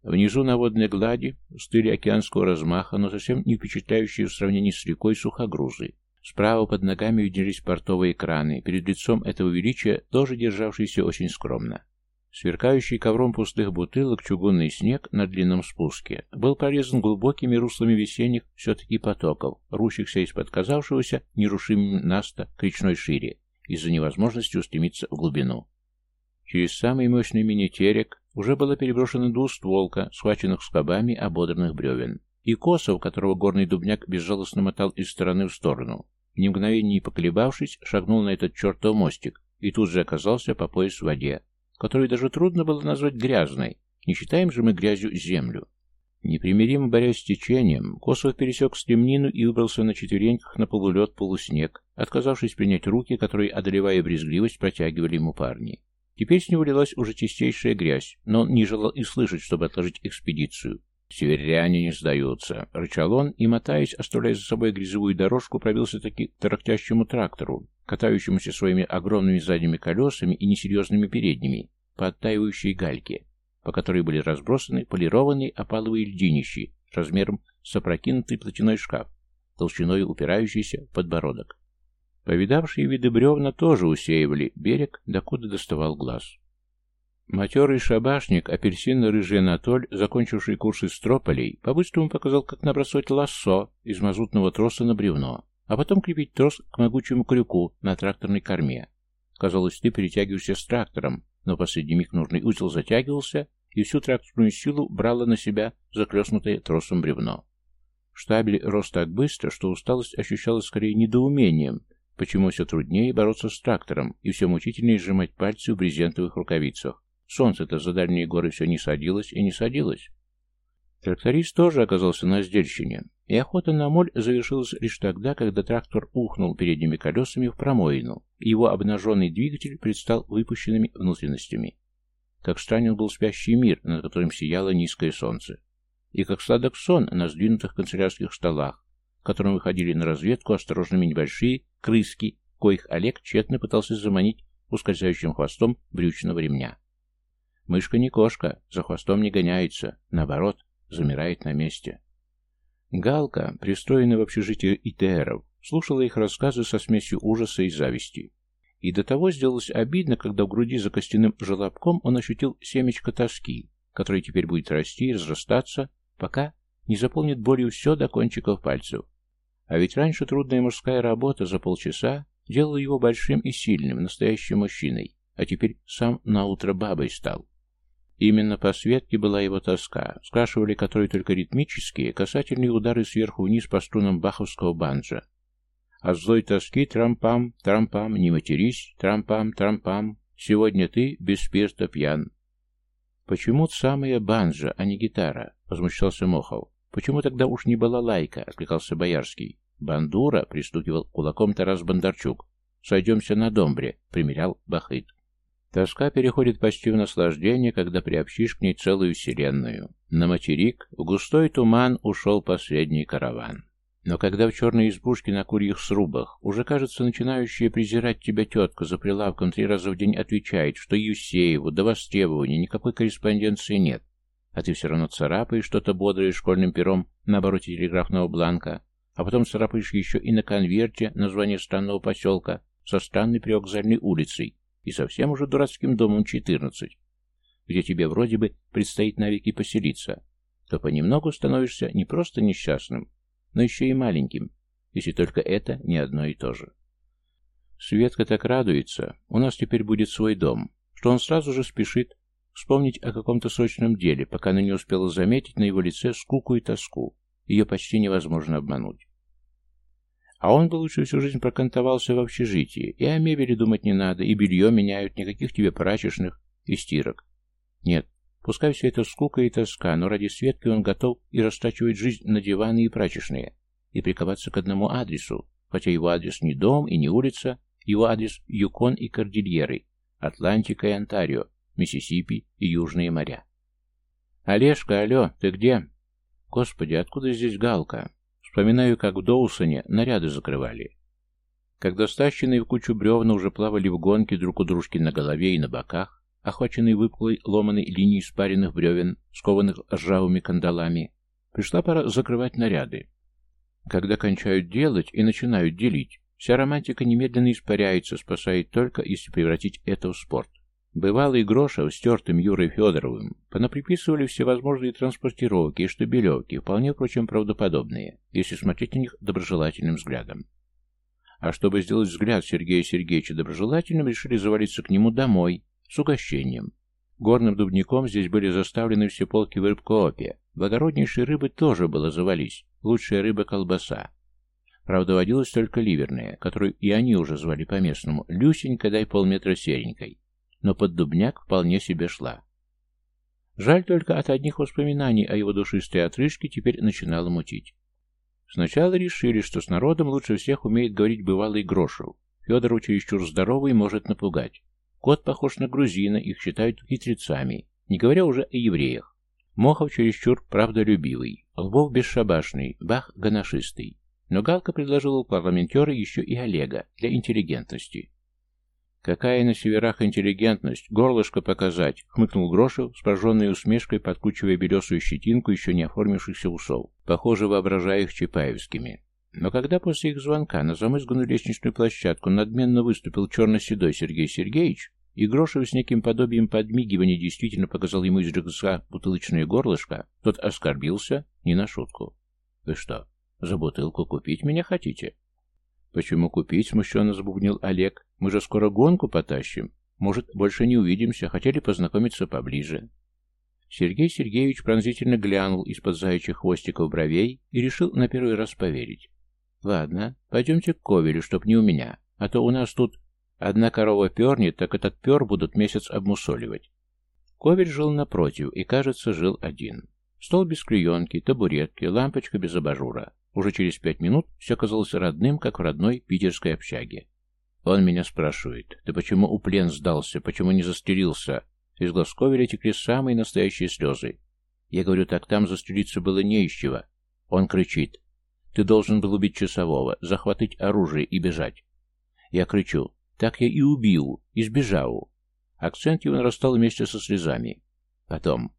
Внизу на водной глади стыли океанского размаха, но совсем не впечатляющие в сравнении с рекой сухогрузы. Справа под ногами виднелись портовые краны, перед лицом этого величия тоже державшийся очень скромно. Сверкающий ковром пустых бутылок чугунный снег на длинном спуске был прорезан глубокими руслами весенних все-таки потоков, рущихся из-под казавшегося нерушимым наста к речной шире, из-за невозможности устремиться в глубину. Через самый мощный мини-терек уже была переброшена двустволка, схваченных скобами ободранных бревен, и косов, которого горный дубняк безжалостно мотал из стороны в сторону. Ни мгновение не поколебавшись, шагнул на этот чертов мостик и тут же оказался по пояс в воде, которую даже трудно было назвать грязной, не считаем же мы грязью землю. Непримиримо борясь с течением, Косов пересек стремнину и выбрался на четвереньках на полулед полуснег, отказавшись принять руки, которые, одолевая брезгливость, протягивали ему парни. Теперь с него лилась уже чистейшая грязь, но он не желал и слышать, чтобы отложить экспедицию. «Северяне не сдаются», — рычал он, и, мотаясь, оставляя за собой грязевую дорожку, пробился таки к тарахтящему трактору, катающемуся своими огромными задними колесами и несерьезными передними, по оттаивающей гальке по которой были разбросаны полированные опаловые льдинищи размером с опрокинутый платяной шкаф, толщиной упирающийся в подбородок. Повидавшие виды бревна тоже усеивали берег, докуда доставал глаз. Матерый шабашник, апельсинно-рыжий Анатоль, закончивший курс из строполей, по-быстрому показал, как набросать лассо из мазутного троса на бревно, а потом крепить трос к могучему крюку на тракторной корме. Казалось, ты перетягиваешься с трактором, но последний миг нужный узел затягивался, и всю тракторную силу брало на себя заклеснутое тросом бревно. Штабель рос так быстро, что усталость ощущалась скорее недоумением, почему все труднее бороться с трактором и все мучительнее сжимать пальцы в брезентовых рукавицах. Солнце-то за дальние горы все не садилось и не садилось. Тракторист тоже оказался на сдельщине, и охота на моль завершилась лишь тогда, когда трактор ухнул передними колесами в промоину, и его обнаженный двигатель предстал выпущенными внутренностями. Как странен был спящий мир, над которым сияло низкое солнце, и как сладок сон на сдвинутых канцелярских столах, к которым выходили на разведку осторожными небольшие крыски, коих Олег тщетно пытался заманить ускользающим хвостом брючного ремня. Мышка не кошка, за хвостом не гоняется, наоборот, замирает на месте. Галка, пристроенная в общежитие ИТРов, слушала их рассказы со смесью ужаса и зависти. И до того сделалось обидно, когда в груди за костяным желобком он ощутил семечко тоски, которое теперь будет расти и разрастаться, пока не заполнит болью все до кончиков пальцев. А ведь раньше трудная мужская работа за полчаса делала его большим и сильным, настоящим мужчиной, а теперь сам наутро бабой стал. Именно по Светке была его тоска, скрашивали которой только ритмические, касательные удары сверху вниз по струнам баховского банджа. От злой тоски трампам, трампам, не матерись, трампам, трампам, сегодня ты без спирта пьян. Почему самая банджа, а не гитара? Возмущался Мохов. Почему тогда уж не была лайка? Откликался Боярский. Бандура, пристукивал кулаком Тарас Бондарчук. Сойдемся на домбре, примерял Бахыт. Тоска переходит почти в наслаждение, когда приобщишь к ней целую вселенную. На материк в густой туман ушел последний караван. Но когда в черной избушке на курьих срубах уже, кажется, начинающая презирать тебя тетка за прилавком три раза в день отвечает, что Евсееву до востребования никакой корреспонденции нет, а ты все равно царапаешь что-то бодрое школьным пером на обороте телеграфного бланка, а потом царапаешь еще и на конверте название странного поселка со странной привокзальной улицей, и совсем уже дурацким домом 14, где тебе вроде бы предстоит навеки поселиться, то понемногу становишься не просто несчастным, но еще и маленьким, если только это не одно и то же. Светка так радуется, у нас теперь будет свой дом, что он сразу же спешит вспомнить о каком-то срочном деле, пока она не успела заметить на его лице скуку и тоску. Ее почти невозможно обмануть. А он бы лучше всю жизнь прокантовался в общежитии, и о мебели думать не надо, и белье меняют, никаких тебе прачечных и стирок. Нет, пускай все это скука и тоска, но ради Светки он готов и растачивать жизнь на диваны и прачечные, и приковаться к одному адресу, хотя его адрес не дом и не улица, его адрес Юкон и Кордильеры, Атлантика и Онтарио, Миссисипи и Южные моря. «Олежка, алло, ты где?» «Господи, откуда здесь Галка?» Вспоминаю, как в Доусоне наряды закрывали. Когда стащенные в кучу бревна уже плавали в гонке друг у дружки на голове и на боках, охваченные выпуклой ломаной линией спаренных бревен, скованных ржавыми кандалами, пришла пора закрывать наряды. Когда кончают делать и начинают делить, вся романтика немедленно испаряется, спасает только, если превратить это в спорт. Бывалый Грошев, стертым Юрой Федоровым, понаприписывали всевозможные транспортировки и штабелевки, вполне, впрочем, правдоподобные, если смотреть на них доброжелательным взглядом. А чтобы сделать взгляд Сергея Сергеевича доброжелательным, решили завалиться к нему домой, с угощением. Горным дубником здесь были заставлены все полки в рыбкоопе. Благороднейшей рыбы тоже было завались, лучшая рыба-колбаса. Правда, водилась только ливерная, которую и они уже звали по-местному, Люсенька дай полметра серенькой но под дубняк вполне себе шла. Жаль только от одних воспоминаний о его душистой отрыжке теперь начинало мутить. Сначала решили, что с народом лучше всех умеет говорить бывалый Грошев. Федору чересчур здоровый может напугать. Кот похож на грузина, их считают хитрецами, не говоря уже о евреях. Мохов чересчур правдолюбивый, Лбов бесшабашный, Бах ганашистый. Но Галка предложила у парламентера еще и Олега для интеллигентности. «Какая на северах интеллигентность! Горлышко показать!» — хмыкнул Грошев с усмешкой, подкучивая белесую щетинку еще не оформившихся усов, похоже, воображая их чапаевскими. Но когда после их звонка на замызганную лестничную площадку надменно выступил черно-седой Сергей Сергеевич, и Грошев с неким подобием подмигивания действительно показал ему из рюкзака бутылочное горлышко, тот оскорбился не на шутку. «Вы что, за бутылку купить меня хотите?» «Почему купить?» — смущенно забубнил Олег. «Мы же скоро гонку потащим. Может, больше не увидимся, хотели познакомиться поближе». Сергей Сергеевич пронзительно глянул из-под заячьих хвостиков бровей и решил на первый раз поверить. «Ладно, пойдемте к Ковелю, чтоб не у меня, а то у нас тут одна корова пернет, так этот пер будут месяц обмусоливать». Ковель жил напротив и, кажется, жил один. Стол без клеенки, табуретки, лампочка без абажура. Уже через пять минут все казалось родным, как в родной питерской общаге. Он меня спрашивает, ты почему у плен сдался, почему не застрелился? Из глаз Ковеля текли самые настоящие слезы. Я говорю, так там застрелиться было не из чего. Он кричит, ты должен был убить часового, захватить оружие и бежать. Я кричу, так я и убил, и сбежал. Акцент его нарастал вместе со слезами. Потом.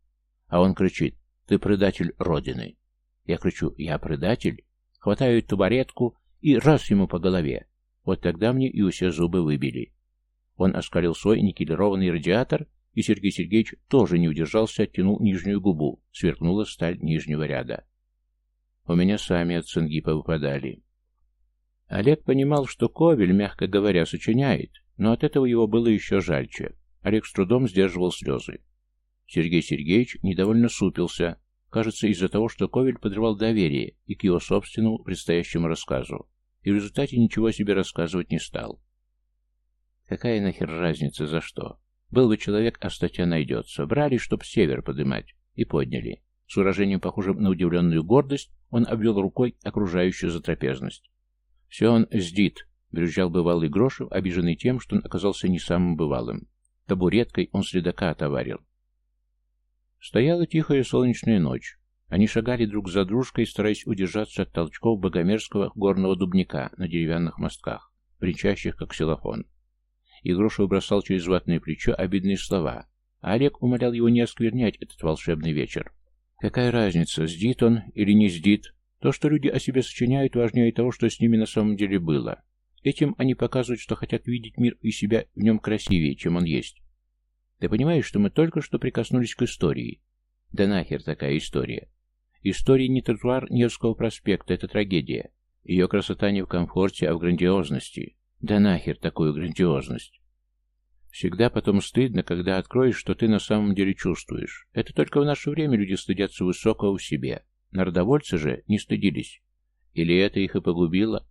А он кричит, ты предатель Родины. Я кричу, я предатель? Хватаю табуретку и раз ему по голове. Вот тогда мне и все зубы выбили. Он оскалил свой никелированный радиатор, и Сергей Сергеевич тоже не удержался, оттянул нижнюю губу, сверкнула сталь нижнего ряда. У меня сами от цинги повыпадали. Олег понимал, что Ковель, мягко говоря, сочиняет, но от этого его было еще жальче. Олег с трудом сдерживал слезы. Сергей Сергеевич недовольно супился, кажется, из-за того, что Ковель подрывал доверие и к его собственному предстоящему рассказу, и в результате ничего себе рассказывать не стал. Какая нахер разница за что? Был бы человек, а статья найдется. Брали, чтоб север подымать. И подняли. С выражением, похожим на удивленную гордость, он обвел рукой окружающую затрапезность. «Все он сдит», — брюзжал бывалый Грошев, обиженный тем, что он оказался не самым бывалым. Табуреткой он следака отоварил. Стояла тихая солнечная ночь. Они шагали друг за дружкой, стараясь удержаться от толчков богомерзкого горного дубника на деревянных мостках, бренчащих как силофон. И Грошев бросал через ватное плечо обидные слова, а Олег умолял его не осквернять этот волшебный вечер. Какая разница, сдит он или не сдит? То, что люди о себе сочиняют, важнее того, что с ними на самом деле было. Этим они показывают, что хотят видеть мир и себя в нем красивее, чем он есть. Ты понимаешь, что мы только что прикоснулись к истории? Да нахер такая история? История не тротуар Невского проспекта, это трагедия. Ее красота не в комфорте, а в грандиозности. Да нахер такую грандиозность? Всегда потом стыдно, когда откроешь, что ты на самом деле чувствуешь. Это только в наше время люди стыдятся высокого в себе. Народовольцы же не стыдились. Или это их и погубило?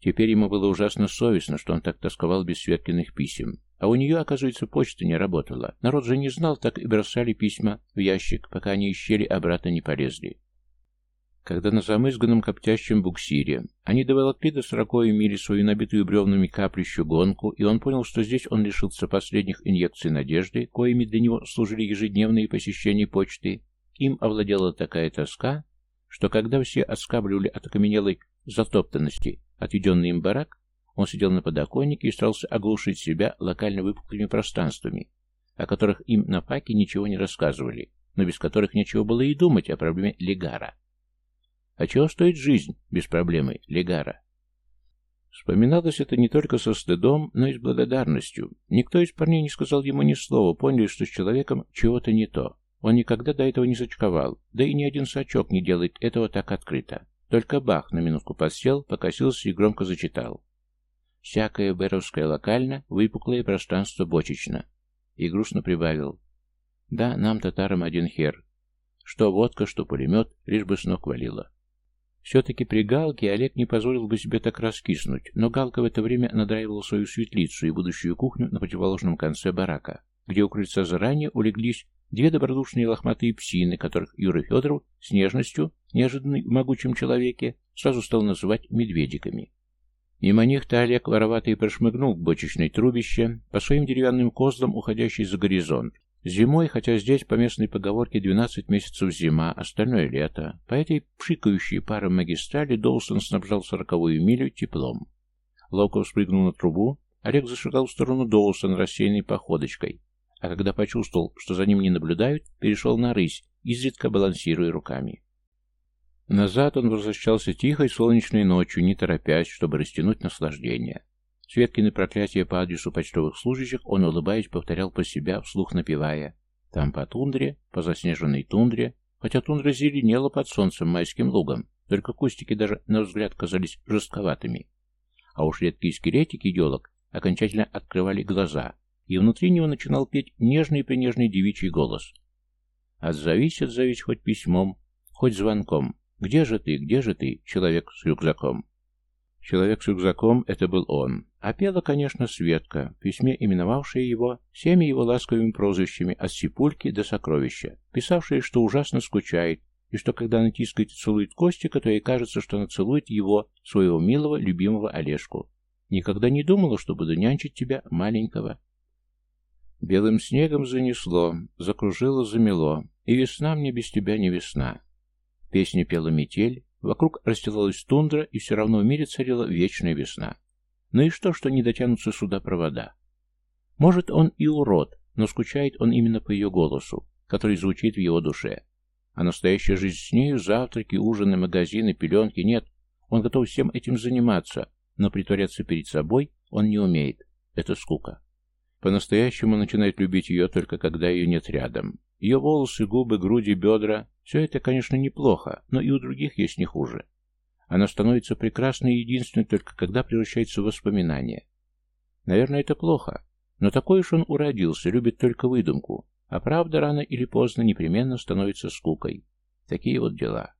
Теперь ему было ужасно совестно, что он так тосковал без Светкиных писем. А у нее, оказывается, почта не работала. Народ же не знал, так и бросали письма в ящик, пока они исчели, обратно не полезли. Когда на замызганном коптящем буксире они доволокли до сороковой мили свою набитую бревнами каплищу гонку, и он понял, что здесь он лишился последних инъекций надежды, коими для него служили ежедневные посещения почты, им овладела такая тоска, что когда все отскабливали от окаменелой затоптанности отведенный им барак, он сидел на подоконнике и старался оглушить себя локально выпуклыми пространствами, о которых им на паке ничего не рассказывали, но без которых нечего было и думать о проблеме Легара. А чего стоит жизнь без проблемы Легара? Вспоминалось это не только со стыдом, но и с благодарностью. Никто из парней не сказал ему ни слова, поняли, что с человеком чего-то не то. Он никогда до этого не сачковал, да и ни один сачок не делает этого так открыто. Только Бах на минутку подсел, покосился и громко зачитал. Всякое бэровское локально, выпуклое пространство бочечно. И грустно прибавил. Да, нам, татарам, один хер. Что водка, что пулемет, лишь бы с ног валило. Все-таки при Галке Олег не позволил бы себе так раскиснуть, но Галка в это время надраивала свою светлицу и будущую кухню на противоположном конце барака, где у крыльца заранее улеглись Две добродушные лохматые псины, которых Юра Федоров с нежностью, неожиданной в могучем человеке, сразу стал называть медведиками. Мимо них-то Олег вороватый прошмыгнул к бочечной трубище, по своим деревянным козлам уходящей за горизонт. Зимой, хотя здесь по местной поговорке 12 месяцев зима, остальное лето, по этой пшикающей паром магистрали Доусон снабжал сороковую милю теплом. Ловко спрыгнул на трубу, Олег зашагал в сторону Доусона рассеянной походочкой, а когда почувствовал, что за ним не наблюдают, перешел на рысь, изредка балансируя руками. Назад он возвращался тихой солнечной ночью, не торопясь, чтобы растянуть наслаждение. Светкины проклятия по адресу почтовых служащих он, улыбаясь, повторял по себя, вслух напевая. Там по тундре, по заснеженной тундре, хотя тундра зеленела под солнцем майским лугом, только кустики даже на взгляд казались жестковатыми. А уж редкие скелетики елок окончательно открывали глаза, и внутри него начинал петь нежный-принежный девичий голос. «Отзовись, отзовись хоть письмом, хоть звонком. Где же ты, где же ты, человек с рюкзаком?» Человек с рюкзаком — это был он. А пела, конечно, Светка, в письме именовавшая его всеми его ласковыми прозвищами от Сипульки до Сокровища, писавшая, что ужасно скучает, и что когда она тискает и целует Костика, то ей кажется, что она целует его, своего милого, любимого Олежку. Никогда не думала, что буду нянчить тебя, маленького. Белым снегом занесло, закружило, замело, и весна мне без тебя не весна. Песня пела метель, вокруг расстилалась тундра, и все равно в мире царила вечная весна. Ну и что, что не дотянутся сюда провода? Может, он и урод, но скучает он именно по ее голосу, который звучит в его душе. А настоящая жизнь с нею, завтраки, ужины, магазины, пеленки, нет. Он готов всем этим заниматься, но притворяться перед собой он не умеет. Это скука. По-настоящему начинает любить ее только когда ее нет рядом. Ее волосы, губы, груди, бедра – все это, конечно, неплохо, но и у других есть не хуже. Она становится прекрасной и единственной только когда превращается в воспоминание. Наверное, это плохо, но такой уж он уродился, любит только выдумку, а правда рано или поздно непременно становится скукой. Такие вот дела.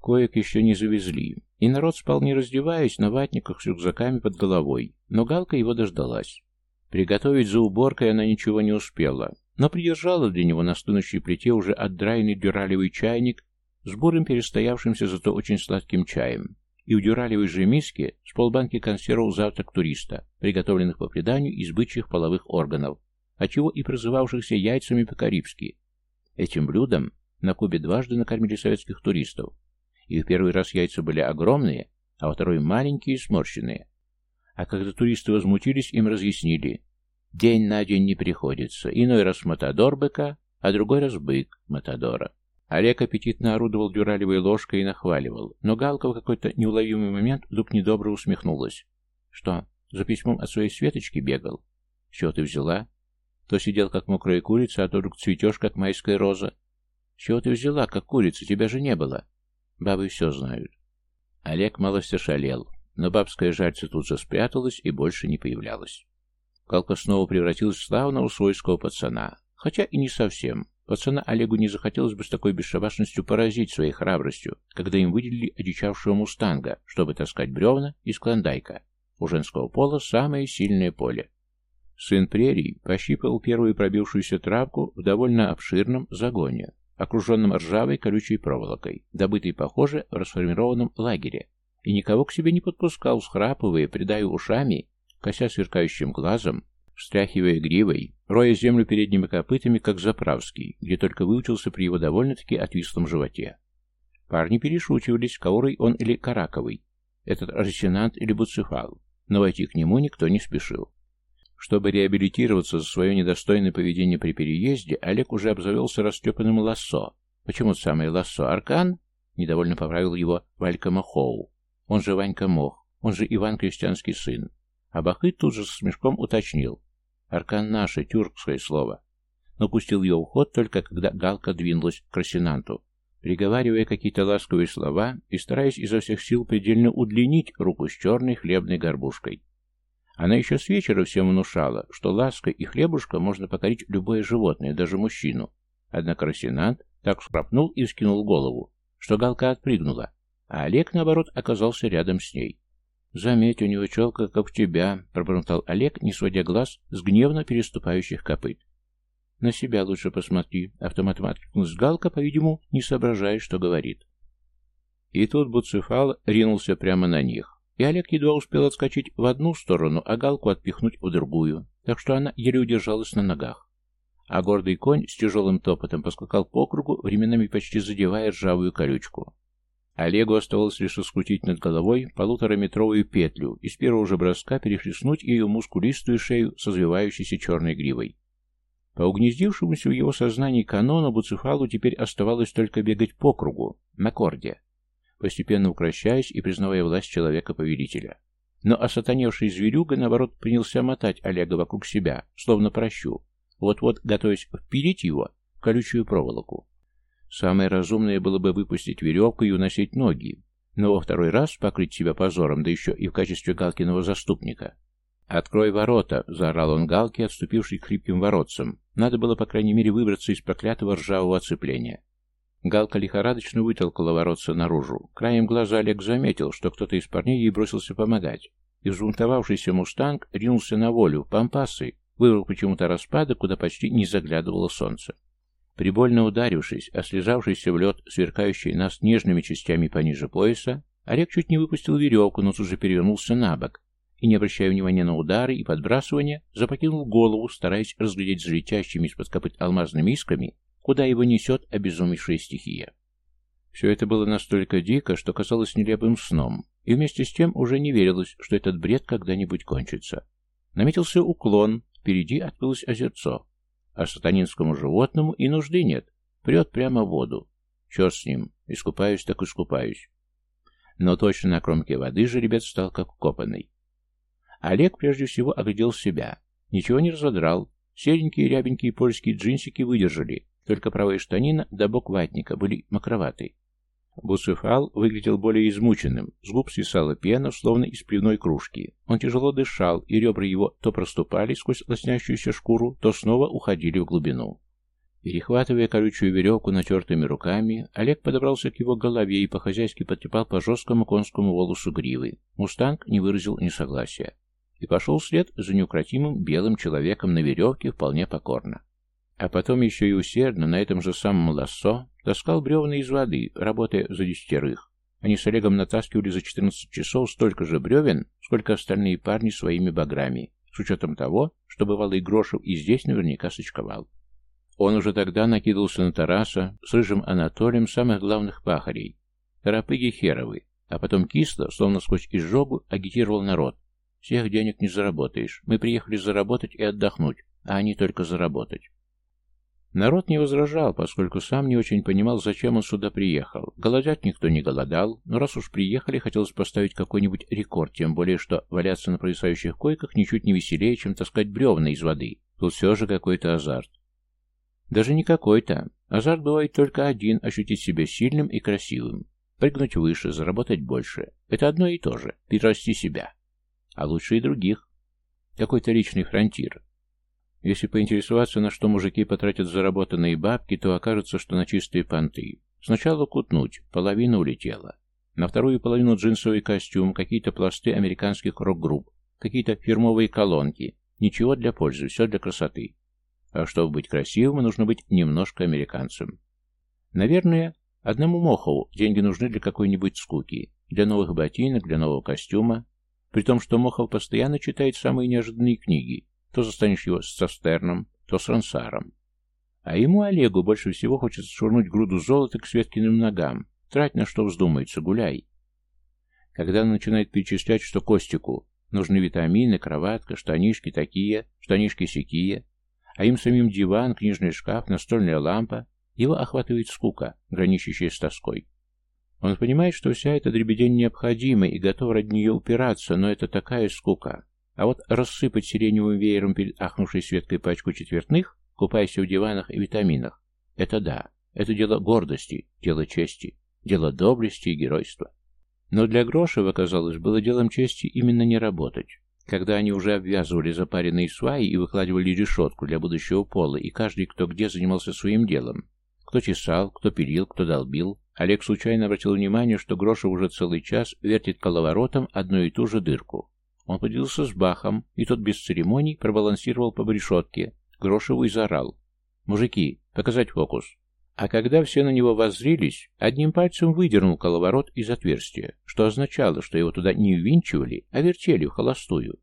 Коек еще не завезли, и народ спал не раздеваясь на ватниках с рюкзаками под головой, но Галка его дождалась. Приготовить за уборкой она ничего не успела, но придержала для него на стынущей плите уже отдраенный дюралевый чайник с бурым перестоявшимся зато очень сладким чаем, и в дюралевой же миске с полбанки консервов завтрак туриста, приготовленных по преданию из бычьих половых органов, а чего и прозывавшихся яйцами по-карибски. Этим блюдом на Кубе дважды накормили советских туристов, и в первый раз яйца были огромные, а во второй маленькие и сморщенные. А когда туристы возмутились, им разъяснили, день на день не приходится, иной раз Матадор быка, а другой раз бык Матадора. Олег аппетитно орудовал дюралевой ложкой и нахваливал, но Галка в какой-то неуловимый момент вдруг недобро усмехнулась. «Что, за письмом от своей Светочки бегал? С чего ты взяла? То сидел, как мокрая курица, а то вдруг цветешь, как майская роза. С чего ты взяла, как курица? Тебя же не было. Бабы все знают». Олег малость ошалел, но бабская жальца тут же спряталась и больше не появлялась. Галка снова превратилась в славного свойского пацана, хотя и не совсем. Пацана Олегу не захотелось бы с такой бесшабашностью поразить своей храбростью, когда им выделили одичавшего мустанга, чтобы таскать бревна из клондайка. У женского пола самое сильное поле. Сын прерий пощипал первую пробившуюся травку в довольно обширном загоне, окруженном ржавой колючей проволокой, добытой, похоже, в расформированном лагере, и никого к себе не подпускал, схрапывая, придая ушами, кося сверкающим глазом, встряхивая гривой, роя землю передними копытами, как заправский, где только выучился при его довольно-таки отвислом животе. Парни перешучивались, Каурой он или Караковый, этот арсенант или Буцефал, но войти к нему никто не спешил. Чтобы реабилитироваться за свое недостойное поведение при переезде, Олег уже обзавелся растепанным лассо. Почему самое лассо? Аркан? Недовольно поправил его Валька Махоу. Он же Ванька Мох, он же Иван Крестьянский сын. А Бахыт тут же с смешком уточнил. Аркан наше, тюркское слово. Но пустил ее в ход только когда Галка двинулась к Росинанту, приговаривая какие-то ласковые слова и стараясь изо всех сил предельно удлинить руку с черной хлебной горбушкой. Она еще с вечера всем внушала, что лаской и хлебушка можно покорить любое животное, даже мужчину. Однако Росинант так скрапнул и скинул голову, что Галка отпрыгнула, а Олег, наоборот, оказался рядом с ней. «Заметь, у него челка, как у тебя», — пробормотал Олег, не сводя глаз с гневно переступающих копыт. «На себя лучше посмотри», — автоматом откликнулась Галка, по-видимому, не соображая, что говорит. И тут Буцефал ринулся прямо на них. И Олег едва успел отскочить в одну сторону, а Галку отпихнуть в другую, так что она еле удержалась на ногах. А гордый конь с тяжелым топотом поскакал по кругу, временами почти задевая ржавую колючку. Олегу оставалось лишь скрутить над головой полутораметровую петлю и с первого же броска перехлестнуть ее мускулистую шею с развивающейся черной гривой. По угнездившемуся в его сознании канону Буцефалу теперь оставалось только бегать по кругу, на корде, постепенно укращаясь и признавая власть человека-повелителя. Но осатаневший зверюга, наоборот, принялся мотать Олега вокруг себя, словно прощу, вот-вот готовясь впилить его в колючую проволоку. Самое разумное было бы выпустить веревку и уносить ноги, но во второй раз покрыть себя позором, да еще и в качестве Галкиного заступника. «Открой ворота!» — заорал он Галке, отступивший к хлипким воротцам. Надо было, по крайней мере, выбраться из проклятого ржавого оцепления. Галка лихорадочно вытолкала воротца наружу. Краем глаза Олег заметил, что кто-то из парней ей бросился помогать. И взбунтовавшийся мустанг ринулся на волю, пампасы, выбрал почему-то распада, куда почти не заглядывало солнце. Прибольно ударившись, а слезавшийся в лед, сверкающий нас нежными частями пониже пояса, Олег чуть не выпустил веревку, но тут же перевернулся на бок и, не обращая внимания на удары и подбрасывания, запрокинул голову, стараясь разглядеть за из-под копыт алмазными искрами, куда его несет обезумевшая стихия. Все это было настолько дико, что казалось нелепым сном, и вместе с тем уже не верилось, что этот бред когда-нибудь кончится. Наметился уклон, впереди открылось озерцо, а сатанинскому животному и нужды нет, прет прямо в воду. Черт с ним, искупаюсь так искупаюсь. Но точно на кромке воды же ребят стал как копанный. Олег прежде всего оглядел себя. Ничего не разодрал. Серенькие рябенькие польские джинсики выдержали. Только правая штанина да бок ватника были мокроваты. Буцефал выглядел более измученным. С губ свисала пена, словно из пивной кружки. Он тяжело дышал, и ребра его то проступали сквозь лоснящуюся шкуру, то снова уходили в глубину. Перехватывая колючую веревку натертыми руками, Олег подобрался к его голове и по-хозяйски потрепал по жесткому конскому волосу гривы. Мустанг не выразил несогласия и пошел вслед за неукротимым белым человеком на веревке вполне покорно. А потом еще и усердно на этом же самом лассо таскал бревна из воды, работая за десятерых. Они с Олегом натаскивали за 14 часов столько же бревен, сколько остальные парни своими баграми, с учетом того, что бывало и Грошев и здесь наверняка сочковал. Он уже тогда накидался на Тараса с рыжим Анатолием самых главных пахарей, торопыги херовы, а потом кисло, словно сквозь изжогу, агитировал народ, всех денег не заработаешь. Мы приехали заработать и отдохнуть, а не только заработать. Народ не возражал, поскольку сам не очень понимал, зачем он сюда приехал. Голодать никто не голодал, но раз уж приехали, хотелось поставить какой-нибудь рекорд, тем более, что валяться на провисающих койках ничуть не веселее, чем таскать бревна из воды. Тут все же какой-то азарт. Даже не какой-то. Азарт бывает только один – ощутить себя сильным и красивым. Прыгнуть выше, заработать больше. Это одно и то же – перерасти себя а лучше и других. Какой-то личный фронтир. Если поинтересоваться, на что мужики потратят заработанные бабки, то окажется, что на чистые понты. Сначала кутнуть, половина улетела. На вторую половину джинсовый костюм, какие-то пласты американских рок-групп, какие-то фирмовые колонки. Ничего для пользы, все для красоты. А чтобы быть красивым, нужно быть немножко американцем. Наверное, одному Мохову деньги нужны для какой-нибудь скуки, для новых ботинок, для нового костюма, при том, что Мохов постоянно читает самые неожиданные книги. То застанешь его с Цистерном, то с Рансаром. А ему, Олегу, больше всего хочется швырнуть груду золота к Светкиным ногам. Трать на что вздумается, гуляй. Когда он начинает перечислять, что Костику нужны витамины, кроватка, штанишки такие, штанишки сякие, а им самим диван, книжный шкаф, настольная лампа, его охватывает скука, граничащая с тоской. Он понимает, что вся эта дребедень необходима и готов ради нее упираться, но это такая скука. А вот рассыпать сиреневым веером перед ахнувшей Светкой пачку четвертных, купаясь в диванах и витаминах, это да, это дело гордости, дело чести, дело доблести и геройства. Но для Грошева, казалось, было делом чести именно не работать. Когда они уже обвязывали запаренные сваи и выкладывали решетку для будущего пола, и каждый, кто где занимался своим делом, кто чесал, кто пилил, кто долбил, Олег случайно обратил внимание, что Грошев уже целый час вертит коловоротом одну и ту же дырку. Он поделился с Бахом, и тот без церемоний пробалансировал по решетке. Грошеву и заорал. «Мужики, показать фокус!» А когда все на него воззрились, одним пальцем выдернул коловорот из отверстия, что означало, что его туда не ввинчивали, а вертели в холостую.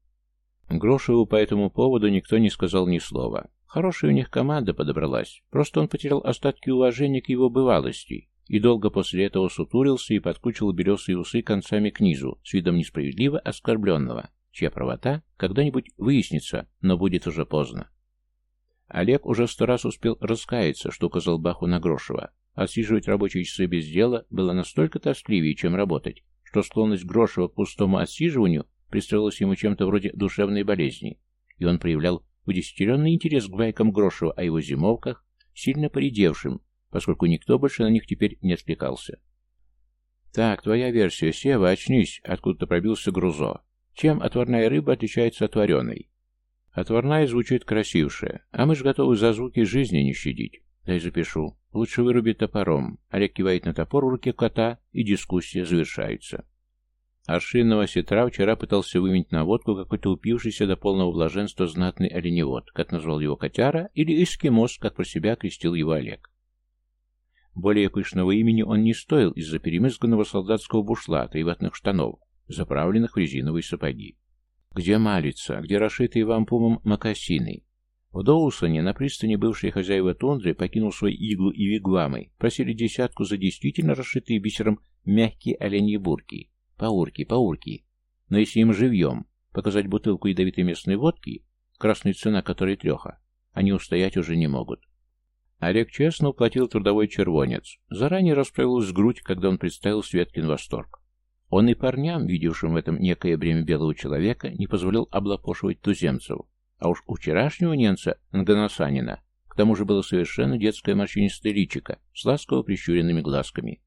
Грошеву по этому поводу никто не сказал ни слова. Хорошая у них команда подобралась, просто он потерял остатки уважения к его бывалости и долго после этого сутурился и подкучил белесые усы концами к низу, с видом несправедливо оскорбленного, чья правота когда-нибудь выяснится, но будет уже поздно. Олег уже сто раз успел раскаяться, что указал Баху на Грошева. Отсиживать рабочие часы без дела было настолько тоскливее, чем работать, что склонность Грошева к пустому отсиживанию представилась ему чем-то вроде душевной болезни, и он проявлял удесятеренный интерес к байкам Грошева о его зимовках, сильно поредевшим, поскольку никто больше на них теперь не отвлекался. «Так, твоя версия, Сева, очнись!» — откуда-то пробился Грузо. «Чем отварная рыба отличается от вареной?» «Отварная звучит красивше, а мы же готовы за звуки жизни не щадить. Дай запишу. Лучше вырубить топором. Олег кивает на топор в руке кота, и дискуссия завершается. Аршинного сетра вчера пытался выменить на водку какой-то упившийся до полного блаженства знатный оленевод, как назвал его котяра, или эскимос, как про себя крестил его Олег. Более пышного имени он не стоил из-за перемызганного солдатского бушлата и ватных штанов, заправленных в резиновые сапоги. Где малица, где расшитые вампумом макасины? В Доусоне на пристани бывшие хозяева тундры, покинул свои иглу и вигвамы, просили десятку за действительно расшитые бисером мягкие оленьи бурки. Паурки, паурки. Но если им живьем показать бутылку ядовитой местной водки, красная цена которой треха, они устоять уже не могут. Олег честно уплатил трудовой червонец. Заранее расправилась грудь, когда он представил Светкин восторг. Он и парням, видевшим в этом некое бремя белого человека, не позволял облапошивать туземцев. А уж у вчерашнего немца Нганасанина к тому же было совершенно детское морщинистое личико с ласково прищуренными глазками.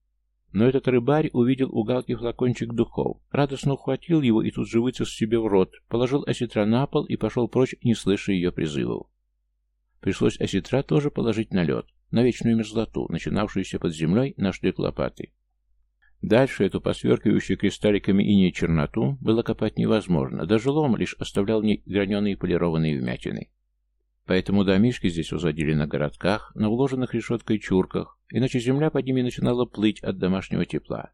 Но этот рыбарь увидел у Галки флакончик духов, радостно ухватил его и тут же вытес себе в рот, положил осетра на пол и пошел прочь, не слыша ее призывов. Пришлось осетра тоже положить на лед, на вечную мерзлоту, начинавшуюся под землей на штык лопаты. Дальше эту посверкивающую кристалликами иней черноту было копать невозможно, даже лом лишь оставлял не граненые полированные вмятины. Поэтому домишки здесь возводили на городках, на уложенных решеткой чурках, иначе земля под ними начинала плыть от домашнего тепла.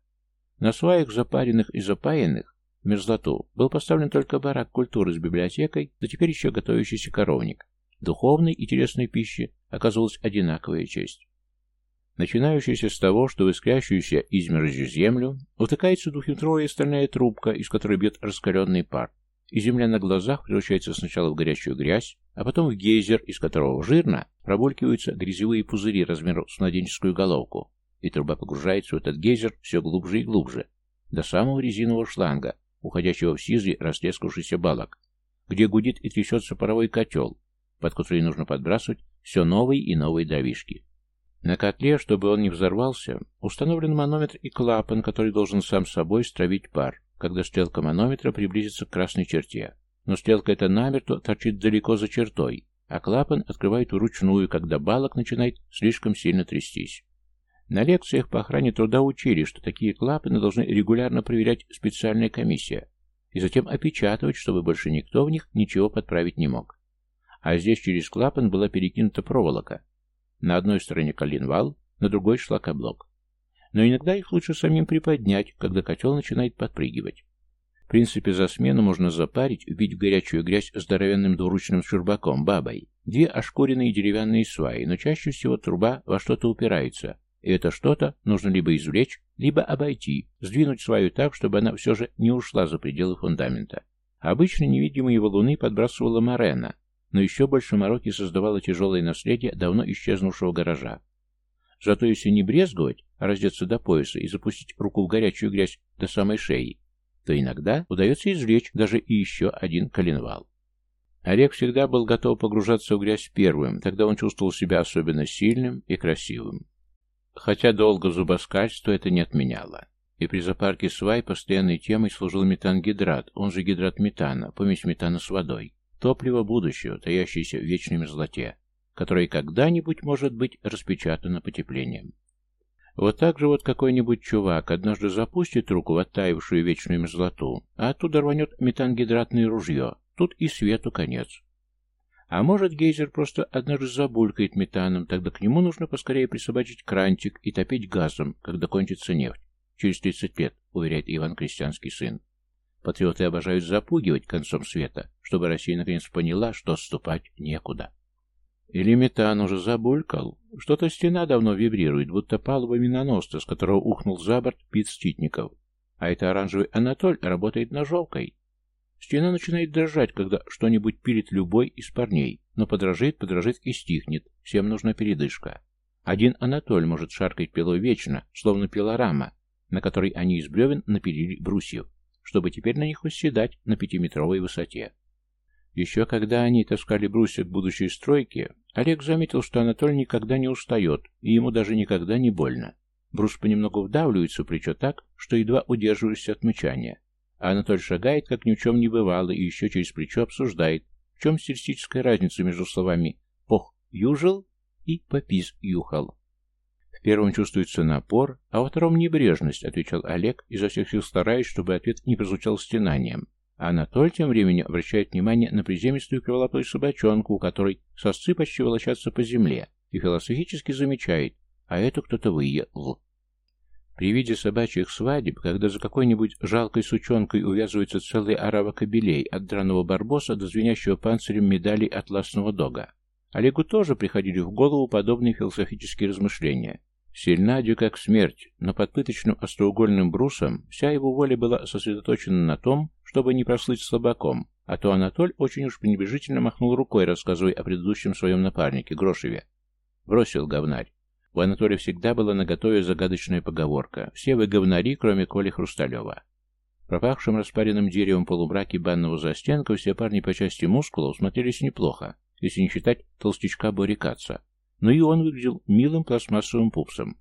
На сваях запаренных и запаянных в мерзлоту был поставлен только барак культуры с библиотекой, да теперь еще готовящийся коровник. Духовной и телесной пищи оказывалась одинаковая честь начинающаяся с того, что в искрящуюся измерзью землю утыкается двухметровая стальная трубка, из которой бьет раскаленный пар, и земля на глазах превращается сначала в горячую грязь, а потом в гейзер, из которого жирно пробулькиваются грязевые пузыри размером с младенческую головку, и труба погружается в этот гейзер все глубже и глубже, до самого резинового шланга, уходящего в сизый растрескавшийся балок, где гудит и трясется паровой котел, под который нужно подбрасывать все новые и новые дровишки. На котле, чтобы он не взорвался, установлен манометр и клапан, который должен сам собой стравить пар, когда стрелка манометра приблизится к красной черте. Но стрелка эта намертво торчит далеко за чертой, а клапан открывает вручную, когда балок начинает слишком сильно трястись. На лекциях по охране труда учили, что такие клапаны должны регулярно проверять специальная комиссия и затем опечатывать, чтобы больше никто в них ничего подправить не мог. А здесь через клапан была перекинута проволока, на одной стороне коленвал, на другой шлакоблок. Но иногда их лучше самим приподнять, когда котел начинает подпрыгивать. В принципе, за смену можно запарить, вбить в горячую грязь здоровенным двуручным чурбаком, бабой. Две ошкуренные деревянные сваи, но чаще всего труба во что-то упирается, и это что-то нужно либо извлечь, либо обойти, сдвинуть сваю так, чтобы она все же не ушла за пределы фундамента. Обычно невидимые валуны подбрасывала Морена, но еще больше мороки создавало тяжелое наследие давно исчезнувшего гаража. Зато если не брезговать, а раздеться до пояса и запустить руку в горячую грязь до самой шеи, то иногда удается извлечь даже и еще один коленвал. Олег всегда был готов погружаться в грязь первым, тогда он чувствовал себя особенно сильным и красивым. Хотя долго зубоскальство это не отменяло. И при запарке свай постоянной темой служил метангидрат, он же гидрат метана, помесь метана с водой. Топливо будущего, таящееся в вечной мерзлоте, которое когда-нибудь может быть распечатано потеплением. Вот так же вот какой-нибудь чувак однажды запустит руку в оттаившую вечную мерзлоту, а оттуда рванет метангидратное ружье. Тут и свету конец. А может, гейзер просто однажды забулькает метаном, тогда к нему нужно поскорее присобачить крантик и топить газом, когда кончится нефть. Через 30 лет, уверяет Иван Крестьянский сын. Патриоты обожают запугивать концом света, чтобы Россия наконец поняла, что отступать некуда. Или метан уже забулькал. Что-то стена давно вибрирует, будто палуба миноносца, с которого ухнул за борт Пит Ститников. А это оранжевый Анатоль работает ножовкой. Стена начинает дрожать, когда что-нибудь пилит любой из парней, но подражит, подражит и стихнет. Всем нужна передышка. Один Анатоль может шаркать пилой вечно, словно пилорама, на которой они из бревен напилили брусьев чтобы теперь на них восседать на пятиметровой высоте. Еще когда они таскали брусья к будущей стройке, Олег заметил, что Анатолий никогда не устает, и ему даже никогда не больно. Брус понемногу вдавливается в плечо так, что едва удерживаешься от мычания. А Анатолий шагает, как ни в чем не бывало, и еще через плечо обсуждает, в чем стилистическая разница между словами «пох южил» и попис юхал. В первом чувствуется напор, а во втором небрежность, отвечал Олег, изо всех сил стараясь, чтобы ответ не прозвучал стенанием. А Анатоль тем временем обращает внимание на приземистую криволапую собачонку, у которой сосцы почти волочатся по земле, и философически замечает, а это кто-то выел. При виде собачьих свадеб, когда за какой-нибудь жалкой сучонкой увязывается целый орава кобелей от драного барбоса до звенящего панцирем медалей атласного дога, Олегу тоже приходили в голову подобные философические размышления. Сильна Дю как смерть, но под пыточным остроугольным брусом вся его воля была сосредоточена на том, чтобы не прослыть слабаком, а то Анатоль очень уж пренебрежительно махнул рукой, рассказывая о предыдущем своем напарнике, Грошеве. Бросил говнарь. У Анатолия всегда была наготове загадочная поговорка «Все вы говнари, кроме Коли Хрусталева». В пропахшем распаренным деревом полумраке банного застенка все парни по части мускулов смотрелись неплохо, если не считать толстячка Бори Каца. Но и он выглядел милым пластмассовым пупсом.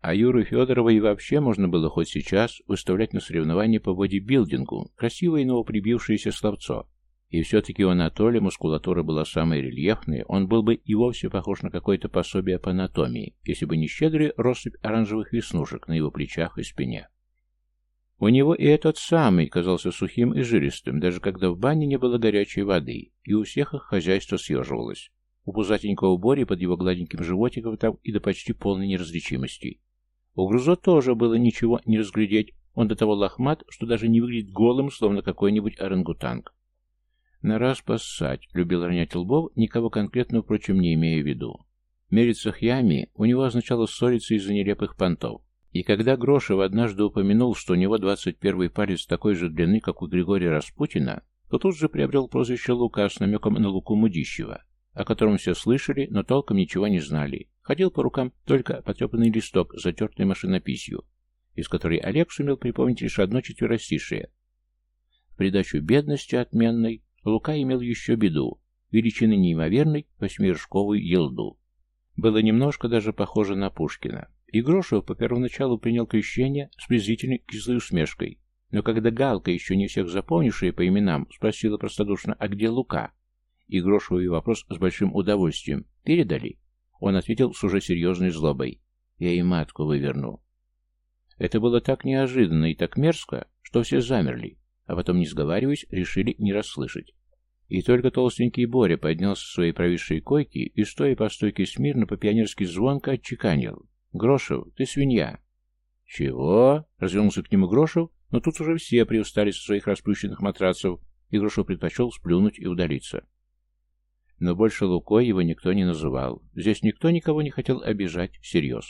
А Юру Федорова и вообще можно было хоть сейчас выставлять на соревнования по бодибилдингу, красивое новоприбившееся словцо. И все-таки у Анатолия мускулатура была самая рельефная, он был бы и вовсе похож на какое-то пособие по анатомии, если бы не щедрый россыпь оранжевых веснушек на его плечах и спине. У него и этот самый казался сухим и жилистым, даже когда в бане не было горячей воды, и у всех их хозяйство съеживалось. У пузатенького Бори под его гладеньким животиком там и до почти полной неразличимости. У Грузо тоже было ничего не разглядеть, он до того лохмат, что даже не выглядит голым, словно какой-нибудь орангутанг. На раз поссать, любил ронять лбов, никого конкретно, впрочем, не имея в виду. Мериться хьями у него означало ссориться из-за нелепых понтов. И когда Грошев однажды упомянул, что у него 21-й палец такой же длины, как у Григория Распутина, то тут же приобрел прозвище Лука с намеком на Луку Мудищева, о котором все слышали, но толком ничего не знали. Ходил по рукам только потрепанный листок, затертый машинописью, из которой Олег сумел припомнить лишь одно четверостишее. В придачу бедности отменной Лука имел еще беду, величины неимоверной, восьмивершковую елду. Было немножко даже похоже на Пушкина. И Грошев по первоначалу принял крещение с презрительной кислой усмешкой. Но когда Галка, еще не всех запомнившая по именам, спросила простодушно, а где Лука? И Грошеву и вопрос с большим удовольствием передали. Он ответил с уже серьезной злобой. «Я и матку выверну». Это было так неожиданно и так мерзко, что все замерли, а потом, не сговариваясь, решили не расслышать. И только толстенький Боря поднялся с своей провисшей койки и, стоя по стойке смирно, по-пионерски звонко отчеканил. «Грошев, ты свинья!» «Чего?» — развернулся к нему Грошев, но тут уже все приустали со своих расплющенных матрацев, и Грошев предпочел сплюнуть и удалиться. Но больше Лукой его никто не называл. Здесь никто никого не хотел обижать всерьез.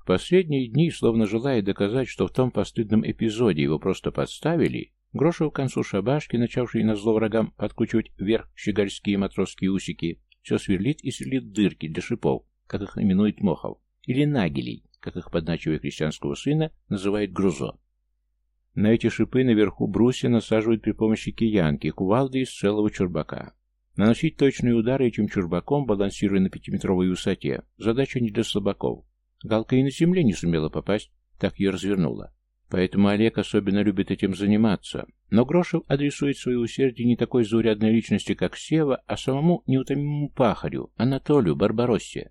В последние дни, словно желая доказать, что в том постыдном эпизоде его просто подставили, Грошев к концу шабашки, начавший на зло врагам подкручивать вверх щегольские матросские усики, все сверлит и сверлит дырки для шипов, как их именует Мохов, или нагелей, как их подначивая крестьянского сына, называет Грузо. На эти шипы наверху брусья насаживают при помощи киянки, кувалды из целого чурбака. Наносить точные удары этим чурбаком, балансируя на пятиметровой высоте, задача не для слабаков. Галка и на земле не сумела попасть, так ее развернула. Поэтому Олег особенно любит этим заниматься. Но Грошев адресует свое усердие не такой заурядной личности, как Сева, а самому неутомимому пахарю, Анатолию Барбароссе.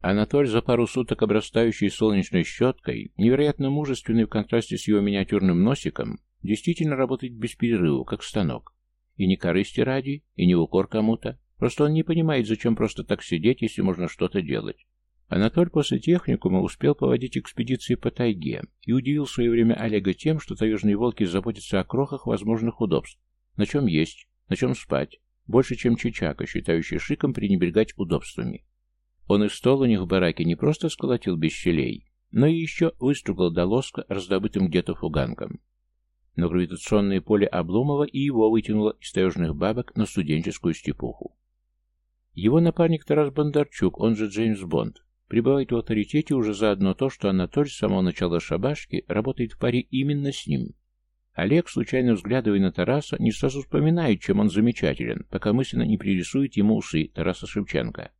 Анатоль, за пару суток обрастающий солнечной щеткой, невероятно мужественный в контрасте с его миниатюрным носиком, действительно работает без перерыва, как станок. И не корысти ради, и не укор кому-то. Просто он не понимает, зачем просто так сидеть, если можно что-то делать. Анатоль после техникума успел поводить экспедиции по тайге и удивил в свое время Олега тем, что таежные волки заботятся о крохах возможных удобств. На чем есть, на чем спать. Больше, чем Чичака, считающий шиком пренебрегать удобствами. Он и стол у них в бараке не просто сколотил без щелей, но и еще выстругал до лоска, раздобытым где-то фуганком. Но гравитационное поле Обломова и его вытянуло из таежных бабок на студенческую степуху. Его напарник Тарас Бондарчук, он же Джеймс Бонд, пребывает в авторитете уже заодно то, что Анатоль с самого начала шабашки работает в паре именно с ним. Олег, случайно взглядывая на Тараса, не сразу вспоминает, чем он замечателен, пока мысленно не пририсует ему усы Тараса Шевченко.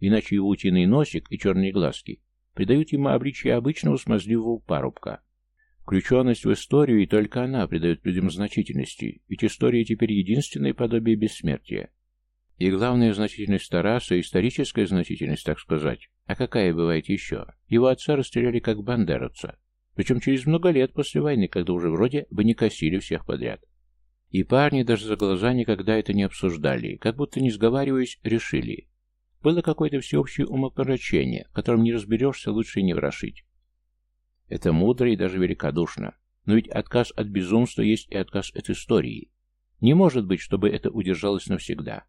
Иначе его утиный носик и черные глазки придают ему обличие обычного смазливого парубка. Включенность в историю, и только она придает людям значительности, ведь история теперь единственное подобие бессмертия. И главная значительность Тараса, историческая значительность, так сказать, а какая бывает еще? Его отца расстреляли как бандеровца. Причем через много лет после войны, когда уже вроде бы не косили всех подряд. И парни даже за глаза никогда это не обсуждали, как будто не сговариваясь, решили. Было какое-то всеобщее умопомрачение, в котором не разберешься, лучше не ворошить. Это мудро и даже великодушно. Но ведь отказ от безумства есть и отказ от истории. Не может быть, чтобы это удержалось навсегда.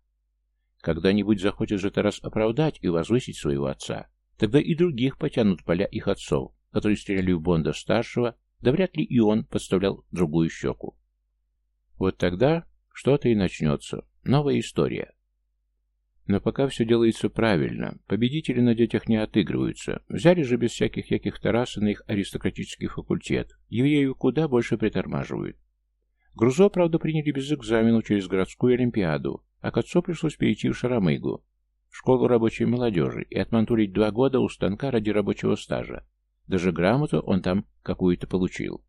Когда-нибудь захочет же Тарас оправдать и возвысить своего отца. Тогда и других потянут поля их отцов, которые стреляли в Бонда-старшего, да вряд ли и он подставлял другую щеку. Вот тогда что-то и начнется. Новая история. Но пока все делается правильно, победители на детях не отыгрываются. Взяли же без всяких яких Тараса на их аристократический факультет. Еврею куда больше притормаживают. Грузо, правда, приняли без экзамену через городскую олимпиаду, а к отцу пришлось перейти в Шарамыгу, школу рабочей молодежи, и отмантулить два года у станка ради рабочего стажа. Даже грамоту он там какую-то получил.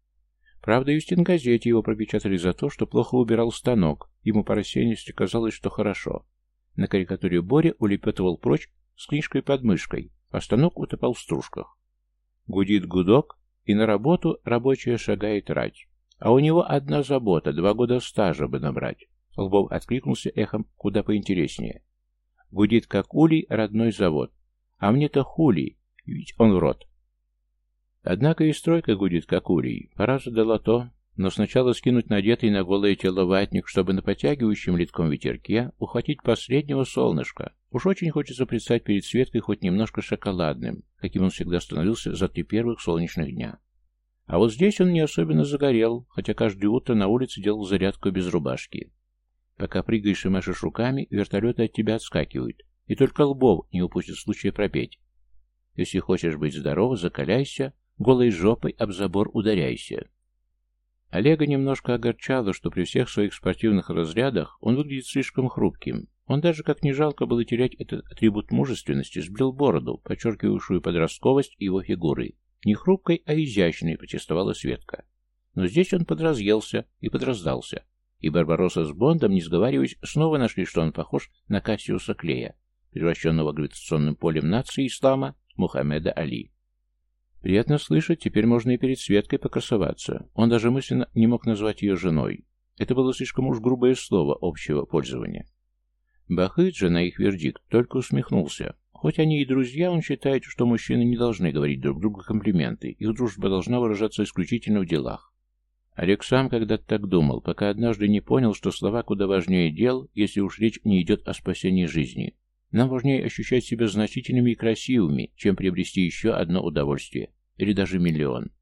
Правда, и в стенгазете его пропечатали за то, что плохо убирал станок. Ему по рассеянности казалось, что хорошо. На карикатуре Боря улепетывал прочь с книжкой под мышкой, а станок утопал в стружках. Гудит гудок, и на работу рабочая шагает рать. А у него одна забота — два года стажа бы набрать. Лбов откликнулся эхом куда поинтереснее. Гудит, как улей, родной завод. А мне-то хули, ведь он в рот. Однако и стройка гудит, как улей. Пора же до лото, но сначала скинуть надетый на голое тело ватник, чтобы на потягивающем литком ветерке ухватить последнего солнышка. Уж очень хочется представить перед Светкой хоть немножко шоколадным, каким он всегда становился за три первых солнечных дня. А вот здесь он не особенно загорел, хотя каждое утро на улице делал зарядку без рубашки. Пока прыгаешь и машешь руками, вертолеты от тебя отскакивают, и только лбов не упустит случая пропеть. Если хочешь быть здоров, закаляйся, голой жопой об забор ударяйся. Олега немножко огорчало, что при всех своих спортивных разрядах он выглядит слишком хрупким. Он даже, как не жалко было терять этот атрибут мужественности, сбрил бороду, подчеркивающую подростковость его фигуры. Не хрупкой, а изящной, протестовала Светка. Но здесь он подразъелся и подраздался. И Барбаросса с Бондом, не сговариваясь, снова нашли, что он похож на Кассиуса Клея, превращенного гравитационным полем нации ислама Мухаммеда Али. Приятно слышать, теперь можно и перед Светкой покрасоваться. Он даже мысленно не мог назвать ее женой. Это было слишком уж грубое слово общего пользования. Бахыджа на их вердикт только усмехнулся. Хоть они и друзья, он считает, что мужчины не должны говорить друг другу комплименты, их дружба должна выражаться исключительно в делах. Олег сам когда-то так думал, пока однажды не понял, что слова куда важнее дел, если уж речь не идет о спасении жизни. Нам важнее ощущать себя значительными и красивыми, чем приобрести еще одно удовольствие, или даже миллион.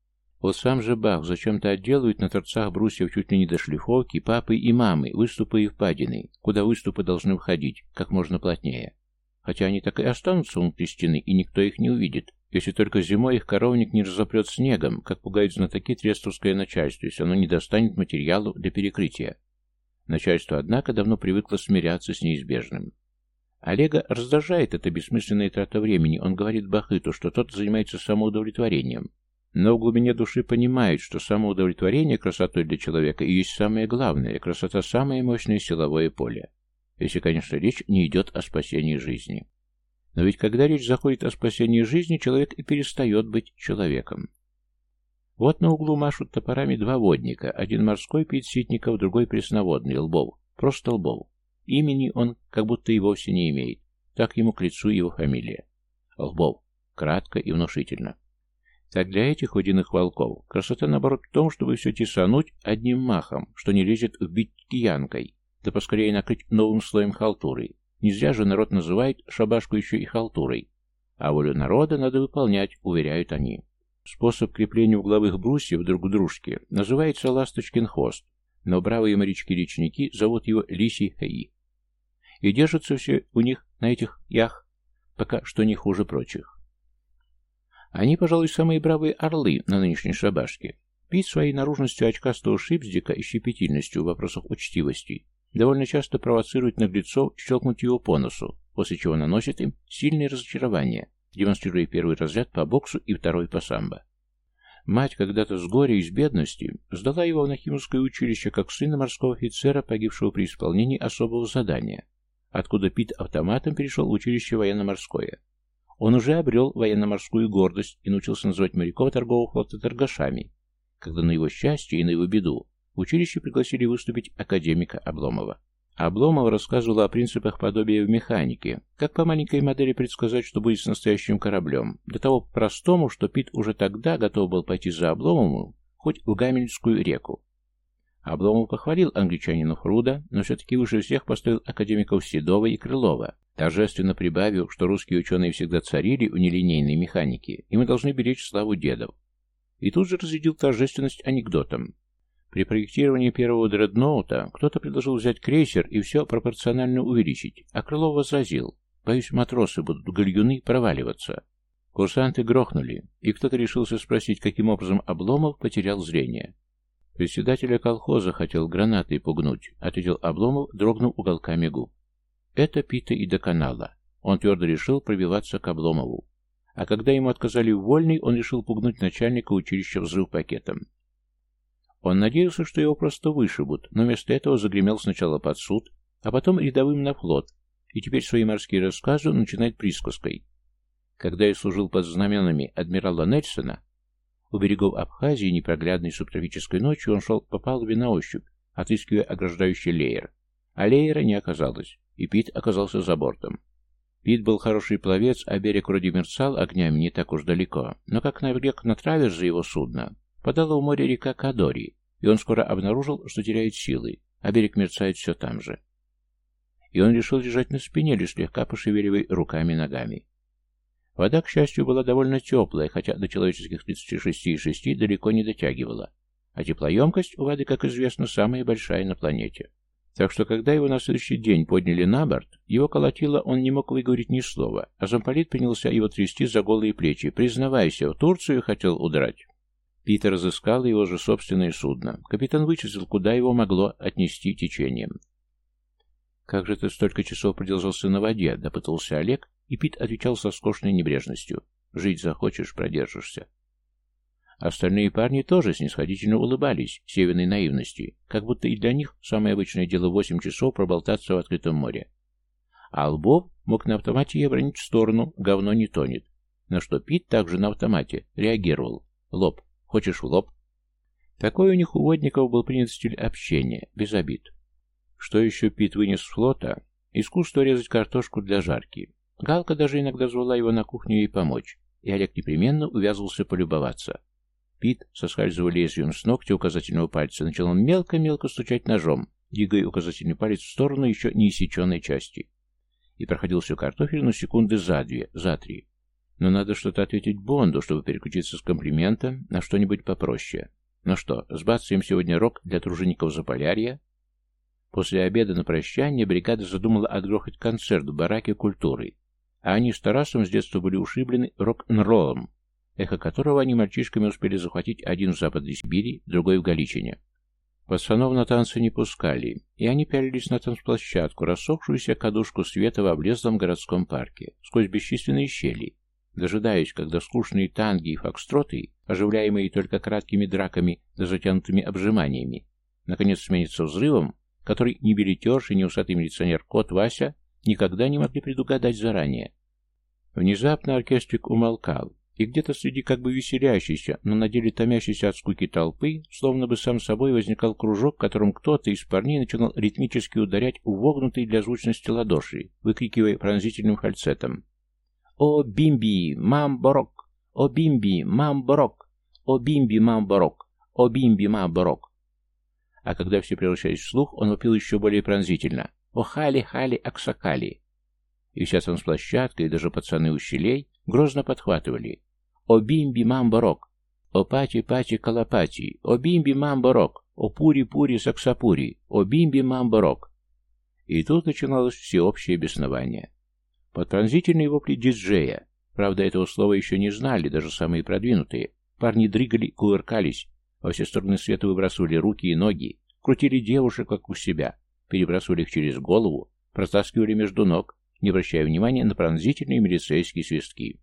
Вот сам же Бах зачем-то отделывает на торцах брусьев чуть ли не до шлифовки папы и мамы, выступы и впадины, куда выступы должны входить, как можно плотнее. Хотя они так и останутся внутри стены, и никто их не увидит, если только зимой их коровник не разопрет снегом, как пугают знатоки трестовское начальство, если оно не достанет материалу для перекрытия. Начальство, однако, давно привыкло смиряться с неизбежным. Олега раздражает эта бессмысленная трата времени. Он говорит Бахыту, что тот занимается самоудовлетворением. Но в глубине души понимает, что самоудовлетворение красотой для человека и есть самое главное, красота – самое мощное силовое поле. Если, конечно, речь не идет о спасении жизни. Но ведь когда речь заходит о спасении жизни, человек и перестает быть человеком. Вот на углу машут топорами два водника, один морской Пит Ситников, другой пресноводный, Лбов, просто Лбов. Имени он как будто и вовсе не имеет. Так ему к лицу его фамилия. Лбов. Кратко и внушительно. Так для этих водяных волков красота, наоборот, в том, чтобы все тесануть одним махом, что не лезет в бить киянкой, да поскорее накрыть новым слоем халтуры. Не зря же народ называет шабашку еще и халтурой. А волю народа надо выполнять, уверяют они. Способ крепления угловых брусьев друг к дружке называется ласточкин хвост, но бравые морячки-речники зовут его Лисий Хаи и держатся все у них на этих ях, пока что не хуже прочих. Они, пожалуй, самые бравые орлы на нынешней шабашке. Пит своей наружностью очкастого шипздика и щепетильностью в вопросах учтивости довольно часто провоцирует наглецов щелкнуть его по носу, после чего наносит им сильное разочарование, демонстрируя первый разряд по боксу и второй по самбо. Мать когда-то с горя и с бедности сдала его в Нахимовское училище как сына морского офицера, погибшего при исполнении особого задания, откуда Пит автоматом перешел в училище военно-морское. Он уже обрел военно-морскую гордость и научился называть моряков торгового флота торгашами, когда на его счастье и на его беду в училище пригласили выступить академика Обломова. Обломов рассказывал о принципах подобия в механике, как по маленькой модели предсказать, что будет с настоящим кораблем, до того простому, что Пит уже тогда готов был пойти за Обломовым хоть в Гамельскую реку. Обломов похвалил англичанина Фруда, но все-таки выше всех поставил академиков Седова и Крылова, торжественно прибавив, что русские ученые всегда царили в нелинейной механике, и мы должны беречь славу дедов. И тут же разрядил торжественность анекдотом. При проектировании первого дредноута кто-то предложил взять крейсер и все пропорционально увеличить, а Крылов возразил, боюсь, матросы будут гальюны проваливаться. Курсанты грохнули, и кто-то решился спросить, каким образом Обломов потерял зрение. Председателя колхоза хотел гранатой пугнуть, ответил Обломов, дрогнув уголками губ. Это Пита и до канала. Он твердо решил пробиваться к Обломову. А когда ему отказали в вольной, он решил пугнуть начальника училища взрыв пакетом. Он надеялся, что его просто вышибут, но вместо этого загремел сначала под суд, а потом рядовым на флот, и теперь свои морские рассказы начинает присказкой. Когда я служил под знаменами адмирала Нельсона, у берегов Абхазии непроглядной субтропической ночью он шел по палубе на ощупь, отыскивая ограждающий леер. А леера не оказалось, и Пит оказался за бортом. Пит был хороший пловец, а берег вроде мерцал огнями не так уж далеко, но как наврек на траверс за его судно, подала в море река Кадори, и он скоро обнаружил, что теряет силы, а берег мерцает все там же. И он решил лежать на спине, лишь слегка пошевеливая руками и ногами. Вода, к счастью, была довольно теплая, хотя до человеческих 36,6 далеко не дотягивала. А теплоемкость у воды, как известно, самая большая на планете. Так что, когда его на следующий день подняли на борт, его колотило, он не мог выговорить ни слова, а замполит принялся его трясти за голые плечи. «Признавайся, в Турцию хотел удрать». Питер разыскал его же собственное судно. Капитан вычислил, куда его могло отнести течением. «Как же ты столько часов продержался на воде?» — допытался Олег, и Пит отвечал со скошенной небрежностью. «Жить захочешь, продержишься». Остальные парни тоже снисходительно улыбались, северной наивности, как будто и для них самое обычное дело восемь часов проболтаться в открытом море. А Лбов мог на автомате и обронить в сторону, говно не тонет. На что Пит также на автомате реагировал. Лоб. Хочешь в лоб? Такой у них у водников был принят стиль общения, без обид. Что еще Пит вынес с флота? Искусство резать картошку для жарки. Галка даже иногда звала его на кухню ей помочь, и Олег непременно увязывался полюбоваться. Пит, соскальзывая лезвием с ногтя указательного пальца, начал он мелко-мелко стучать ножом, двигая указательный палец в сторону еще не иссеченной части. И проходил всю картофелину секунды за две, за три. Но надо что-то ответить Бонду, чтобы переключиться с комплимента на что-нибудь попроще. Ну что, сбацаем сегодня рок для тружеников Заполярья? После обеда на прощание бригада задумала отгрохать концерт в бараке культуры, а они с Тарасом с детства были ушиблены рок-н-роллом, эхо которого они мальчишками успели захватить один в Западной Сибири, другой в Галичине. Пацанов на танцы не пускали, и они пялились на танцплощадку, рассохшуюся кадушку света в облезлом городском парке, сквозь бесчисленные щели, дожидаясь, когда скучные танги и фокстроты, оживляемые только краткими драками да затянутыми обжиманиями, наконец сменятся взрывом, который ни билетерш и ни усатый милиционер кот Вася никогда не могли предугадать заранее. Внезапно оркестрик умолкал, и где-то среди как бы веселящейся, но на деле томящейся от скуки толпы, словно бы сам собой возникал кружок, в котором кто-то из парней начинал ритмически ударять увогнутые для звучности ладоши, выкрикивая пронзительным фальцетом. «О, бимби, мамборок! О, бимби, мамборок! О, бимби, мамборок! О, бимби, мамборок!» А когда все превращались в слух, он вопил еще более пронзительно. О, хали-хали, аксакали! И вся танцплощадка, и даже пацаны у щелей грозно подхватывали. О, бимби, мамборок! О, пати-пати, калапати! О, бимби, мамборок! О, пури-пури, саксапури! О, бимби, мамборок! И тут начиналось всеобщее беснование. Под пронзительные вопли диджея, правда, этого слова еще не знали, даже самые продвинутые, парни дрыгали, кувыркались, во все стороны света выбрасывали руки и ноги, крутили девушек, как у себя, перебрасывали их через голову, протаскивали между ног, не обращая внимания на пронзительные милицейские свистки.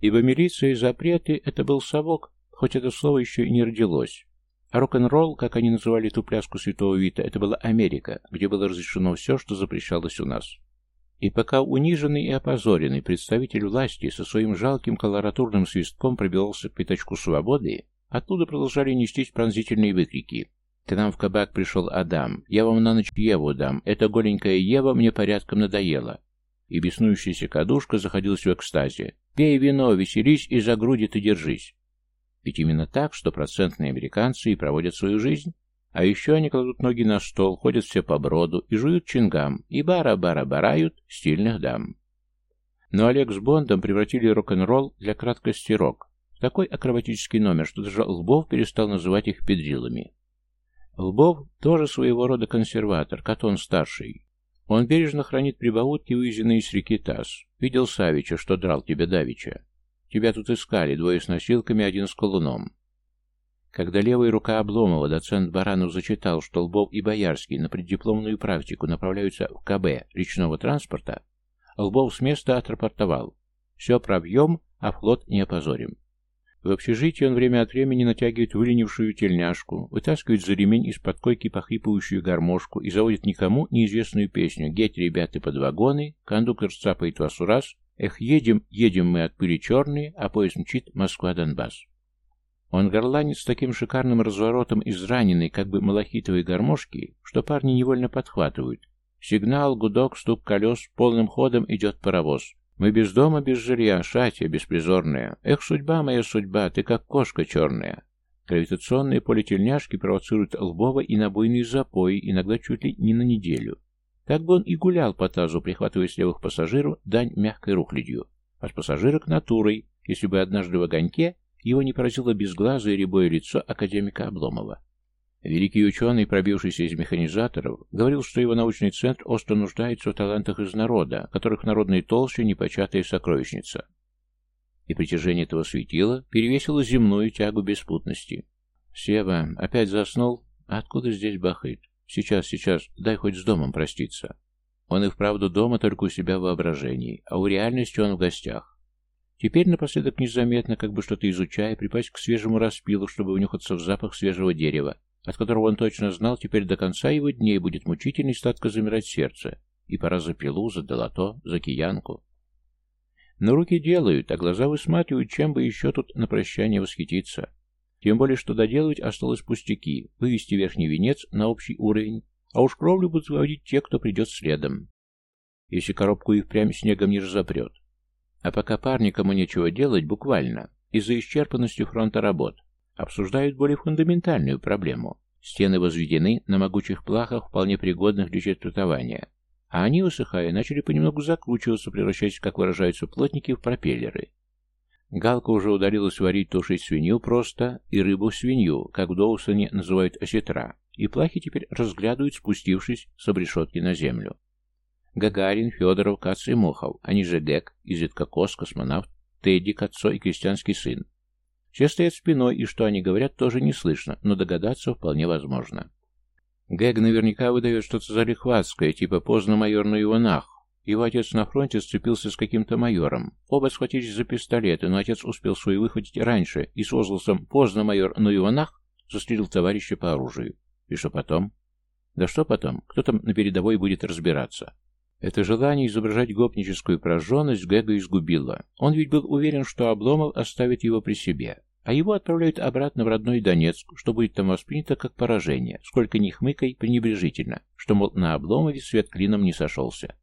Ибо милиция и запреты — это был совок, хоть это слово еще и не родилось. А рок-н-ролл, как они называли эту пляску святого Вита, это была Америка, где было разрешено все, что запрещалось у нас. И пока униженный и опозоренный представитель власти со своим жалким колоратурным свистком пробивался к пятачку свободы, оттуда продолжали нестись пронзительные выкрики. «К нам в кабак пришел Адам. Я вам на ночь Еву дам. Эта голенькая Ева мне порядком надоела». И беснующаяся кадушка заходилась в экстазе. «Пей вино, веселись и за груди ты держись». Ведь именно так стопроцентные американцы и проводят свою жизнь. А еще они кладут ноги на стол, ходят все по броду и жуют чингам, и бара-бара-барают стильных дам. Но Олег с Бондом превратили рок-н-ролл для краткости рок такой акробатический номер, что даже Лбов перестал называть их педрилами. Лбов тоже своего рода консерватор, Катон старший. Он бережно хранит прибаутки, вывезенные из реки Таз. Видел Савича, что драл тебя давича. Тебя тут искали, двое с носилками, один с колуном. Когда левая рука Обломова, доцент Баранов, зачитал, что Лбов и Боярский на преддипломную практику направляются в КБ речного транспорта, Лбов с места отрапортовал. Все пробьем, а флот не опозорим. В общежитии он время от времени натягивает выленившую тельняшку, вытаскивает за ремень из-под койки похрипывающую гармошку и заводит никому неизвестную песню «Геть, ребята, под вагоны», кондуктор цапает вас раз, «Эх, едем, едем мы от пыли черные», а поезд мчит «Москва-Донбасс». Он горланит с таким шикарным разворотом из раненой, как бы малахитовой гармошки, что парни невольно подхватывают. Сигнал, гудок, стук колес, полным ходом идет паровоз. Мы без дома, без жилья, шатья беспризорная. Эх, судьба моя судьба, ты как кошка черная. Гравитационные полетельняшки провоцируют Лбова и на буйные запои, иногда чуть ли не на неделю. Так бы он и гулял по тазу, прихватывая с левых пассажиров дань мягкой рухлядью, а с пассажирок натурой, если бы однажды в огоньке его не поразило безглазое рябое лицо академика Обломова. Великий ученый, пробившийся из механизаторов, говорил, что его научный центр остро нуждается в талантах из народа, которых в народной толще непочатая сокровищница. И притяжение этого светила перевесило земную тягу беспутности. «Сева, опять заснул? А откуда здесь бахает? Сейчас, сейчас, дай хоть с домом проститься». Он и вправду дома, только у себя в воображении, а у реальности он в гостях. Теперь напоследок незаметно, как бы что-то изучая, припасть к свежему распилу, чтобы унюхаться в запах свежего дерева, от которого он точно знал, теперь до конца его дней будет мучительно и сладко замирать сердце, и пора за пилу, за долото, за киянку. Но руки делают, а глаза высматривают, чем бы еще тут на прощание восхититься. Тем более, что доделывать осталось пустяки, вывести верхний венец на общий уровень, а уж кровлю будут выводить те, кто придет следом. Если коробку и впрямь снегом не разопрет. А пока парни, кому нечего делать, буквально, из-за исчерпанности фронта работ, обсуждают более фундаментальную проблему. Стены возведены на могучих плахах, вполне пригодных для четвертования, а они, высыхая, начали понемногу закручиваться, превращаясь, как выражаются плотники, в пропеллеры. Галка уже удалилась варить тушить свинью просто, и рыбу-свинью, как в Доусоне называют осетра, и плахи теперь разглядывают, спустившись с обрешетки на землю. Гагарин, Федоров, Кац и Мохов, они же Гек, изредка Кос, космонавт, Тедди, Кацо и крестьянский сын. Все стоят спиной, и что они говорят, тоже не слышно, но догадаться вполне возможно. Гэг наверняка выдает что-то залихватское, типа «поздно майор на его нах». Его отец на фронте сцепился с каким-то майором. Оба схватились за пистолеты, но отец успел свой выхватить раньше и с возгласом «поздно майор, ну его нах» застрелил товарища по оружию. И что потом? Да что потом? Кто там на передовой будет разбираться? Это желание изображать гопническую прожженность Гэга изгубило. Он ведь был уверен, что Обломов оставит его при себе, а его отправляют обратно в родной Донецк, что будет там воспринято как поражение, сколько ни хмыкай пренебрежительно, что, мол, на Обломове свет клином не сошелся.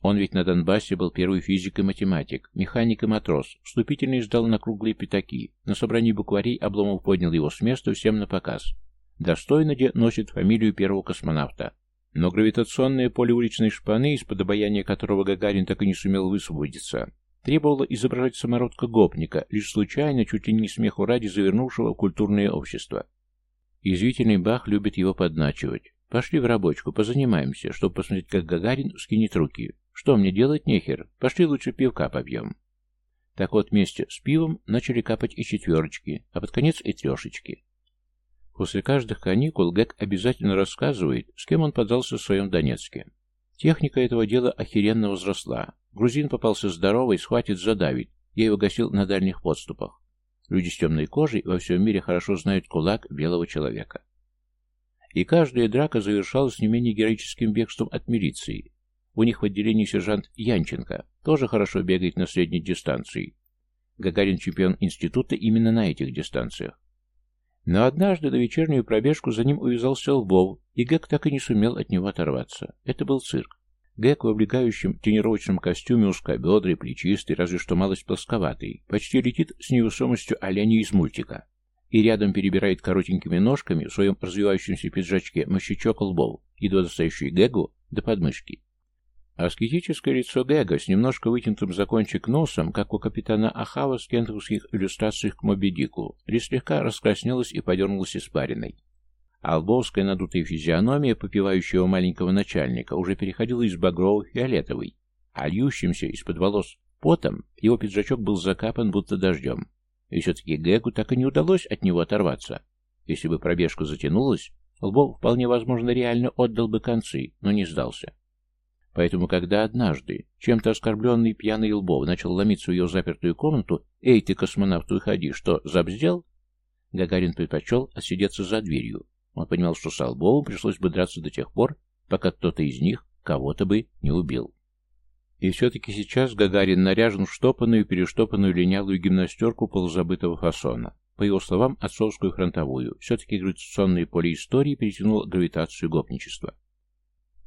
Он ведь на Донбассе был первый физик и математик, механик и матрос, вступительный сдал на круглые пятаки. На собрании букварей Обломов поднял его с места всем на показ. Достойно де носит фамилию первого космонавта, но гравитационное поле уличной шпаны, из-под обаяния которого Гагарин так и не сумел высвободиться, требовало изображать самородка-гопника, лишь случайно, чуть ли не смеху ради, завернувшего в культурное общество. Язвительный Бах любит его подначивать. «Пошли в рабочку, позанимаемся, чтобы посмотреть, как Гагарин скинет руки. Что мне делать, нехер? Пошли лучше пивка побьем». Так вот, вместе с пивом начали капать и четверочки, а под конец и трешечки. После каждых каникул Гэг обязательно рассказывает, с кем он подался в своем Донецке. Техника этого дела охеренно возросла. Грузин попался здоровый, схватит, задавит. Я его гасил на дальних подступах. Люди с темной кожей во всем мире хорошо знают кулак белого человека. И каждая драка завершалась не менее героическим бегством от милиции. У них в отделении сержант Янченко, тоже хорошо бегает на средней дистанции. Гагарин чемпион института именно на этих дистанциях. Но однажды на вечернюю пробежку за ним увязался Лбов, и Гэг так и не сумел от него оторваться. Это был цирк. Гэг в облегающем тренировочном костюме узкобедрый, плечистый, разве что малость плосковатый, почти летит с невесомостью оленя из мультика. И рядом перебирает коротенькими ножками в своем развивающемся пиджачке мощечок лбов, едва достающий Гэгу до подмышки. Аскетическое лицо Гэга с немножко вытянутым за кончик носом, как у капитана Ахава в кентовских иллюстрациях к Моби Дику, лишь слегка раскраснелась и подернулась испариной. Албовская надутая физиономия попивающего маленького начальника уже переходила из багрового в фиолетовый, а льющимся из-под волос потом его пиджачок был закапан будто дождем. И все-таки Гэгу так и не удалось от него оторваться. Если бы пробежка затянулась, Лбов вполне возможно реально отдал бы концы, но не сдался. Поэтому, когда однажды чем-то оскорбленный пьяный Лбов начал ломиться в ее запертую комнату, «Эй, ты, космонавт, уходи, что, забздел?» Гагарин предпочел отсидеться за дверью. Он понимал, что с Лбовым пришлось бы драться до тех пор, пока кто-то из них кого-то бы не убил. И все-таки сейчас Гагарин наряжен в штопанную перештопанную линялую гимнастерку полузабытого фасона. По его словам, отцовскую фронтовую. Все-таки гравитационное поле истории перетянуло гравитацию гопничества.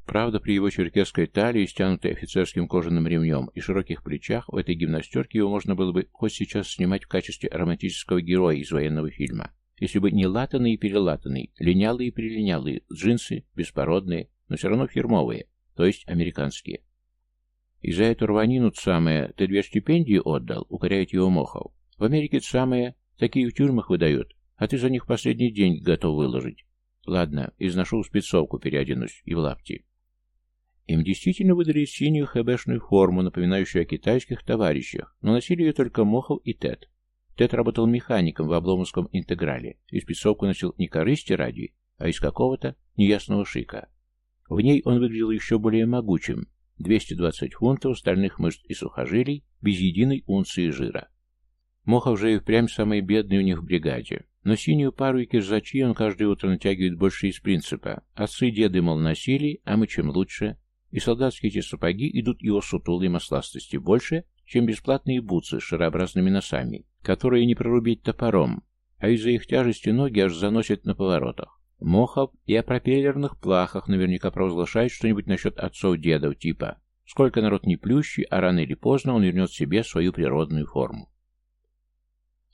Правда, при его черкесской талии, стянутой офицерским кожаным ремнем и широких плечах, в этой гимнастерке его можно было бы хоть сейчас снимать в качестве романтического героя из военного фильма. Если бы не латанные и перелатанные, линялые и перелинялые, джинсы, беспородные, но все равно фирмовые, то есть американские. И за эту рванину самое ты две стипендии отдал, укоряет его Мохов. В Америке самое такие в тюрьмах выдают, а ты за них последний день готов выложить. Ладно, изношу спецовку, переоденусь и в лапти. Им действительно выдали синюю хэбэшную форму, напоминающую о китайских товарищах, но носили ее только Мохов и Тед. Тед работал механиком в обломовском интеграле, и спецовку носил не корысти ради, а из какого-то неясного шика. В ней он выглядел еще более могучим, 220 фунтов стальных мышц и сухожилий, без единой унции жира. Мохов же и впрямь самый бедный у них в бригаде. Но синюю пару и кирзачи он каждое утро натягивает больше из принципа. Отцы и деды, мол, носили, а мы чем лучше, и солдатские эти сапоги идут его сутулой масластости больше, чем бесплатные бутсы с шарообразными носами, которые не прорубить топором, а из-за их тяжести ноги аж заносят на поворотах. Мохов и о пропеллерных плахах наверняка провозглашает что-нибудь насчет отцов-дедов, типа «Сколько народ не плющий, а рано или поздно он вернет себе свою природную форму».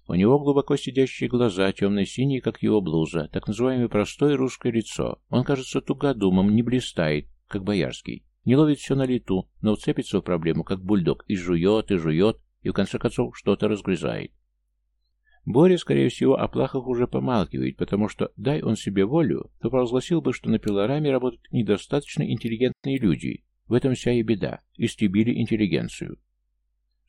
У него глубоко сидящие глаза, темно-синие, как его блуза, так называемое простое русское лицо. Он кажется тугодумом, не блистает, как боярский. Не ловит все на лету, но уцепится в проблему, как бульдог, и жует, и жует, и в конце концов что-то разгрызает. Боря, скорее всего, о плахах уже помалкивает, потому что, дай он себе волю, то провозгласил бы, что на пилораме работают недостаточно интеллигентные люди. В этом вся и беда. Истребили интеллигенцию.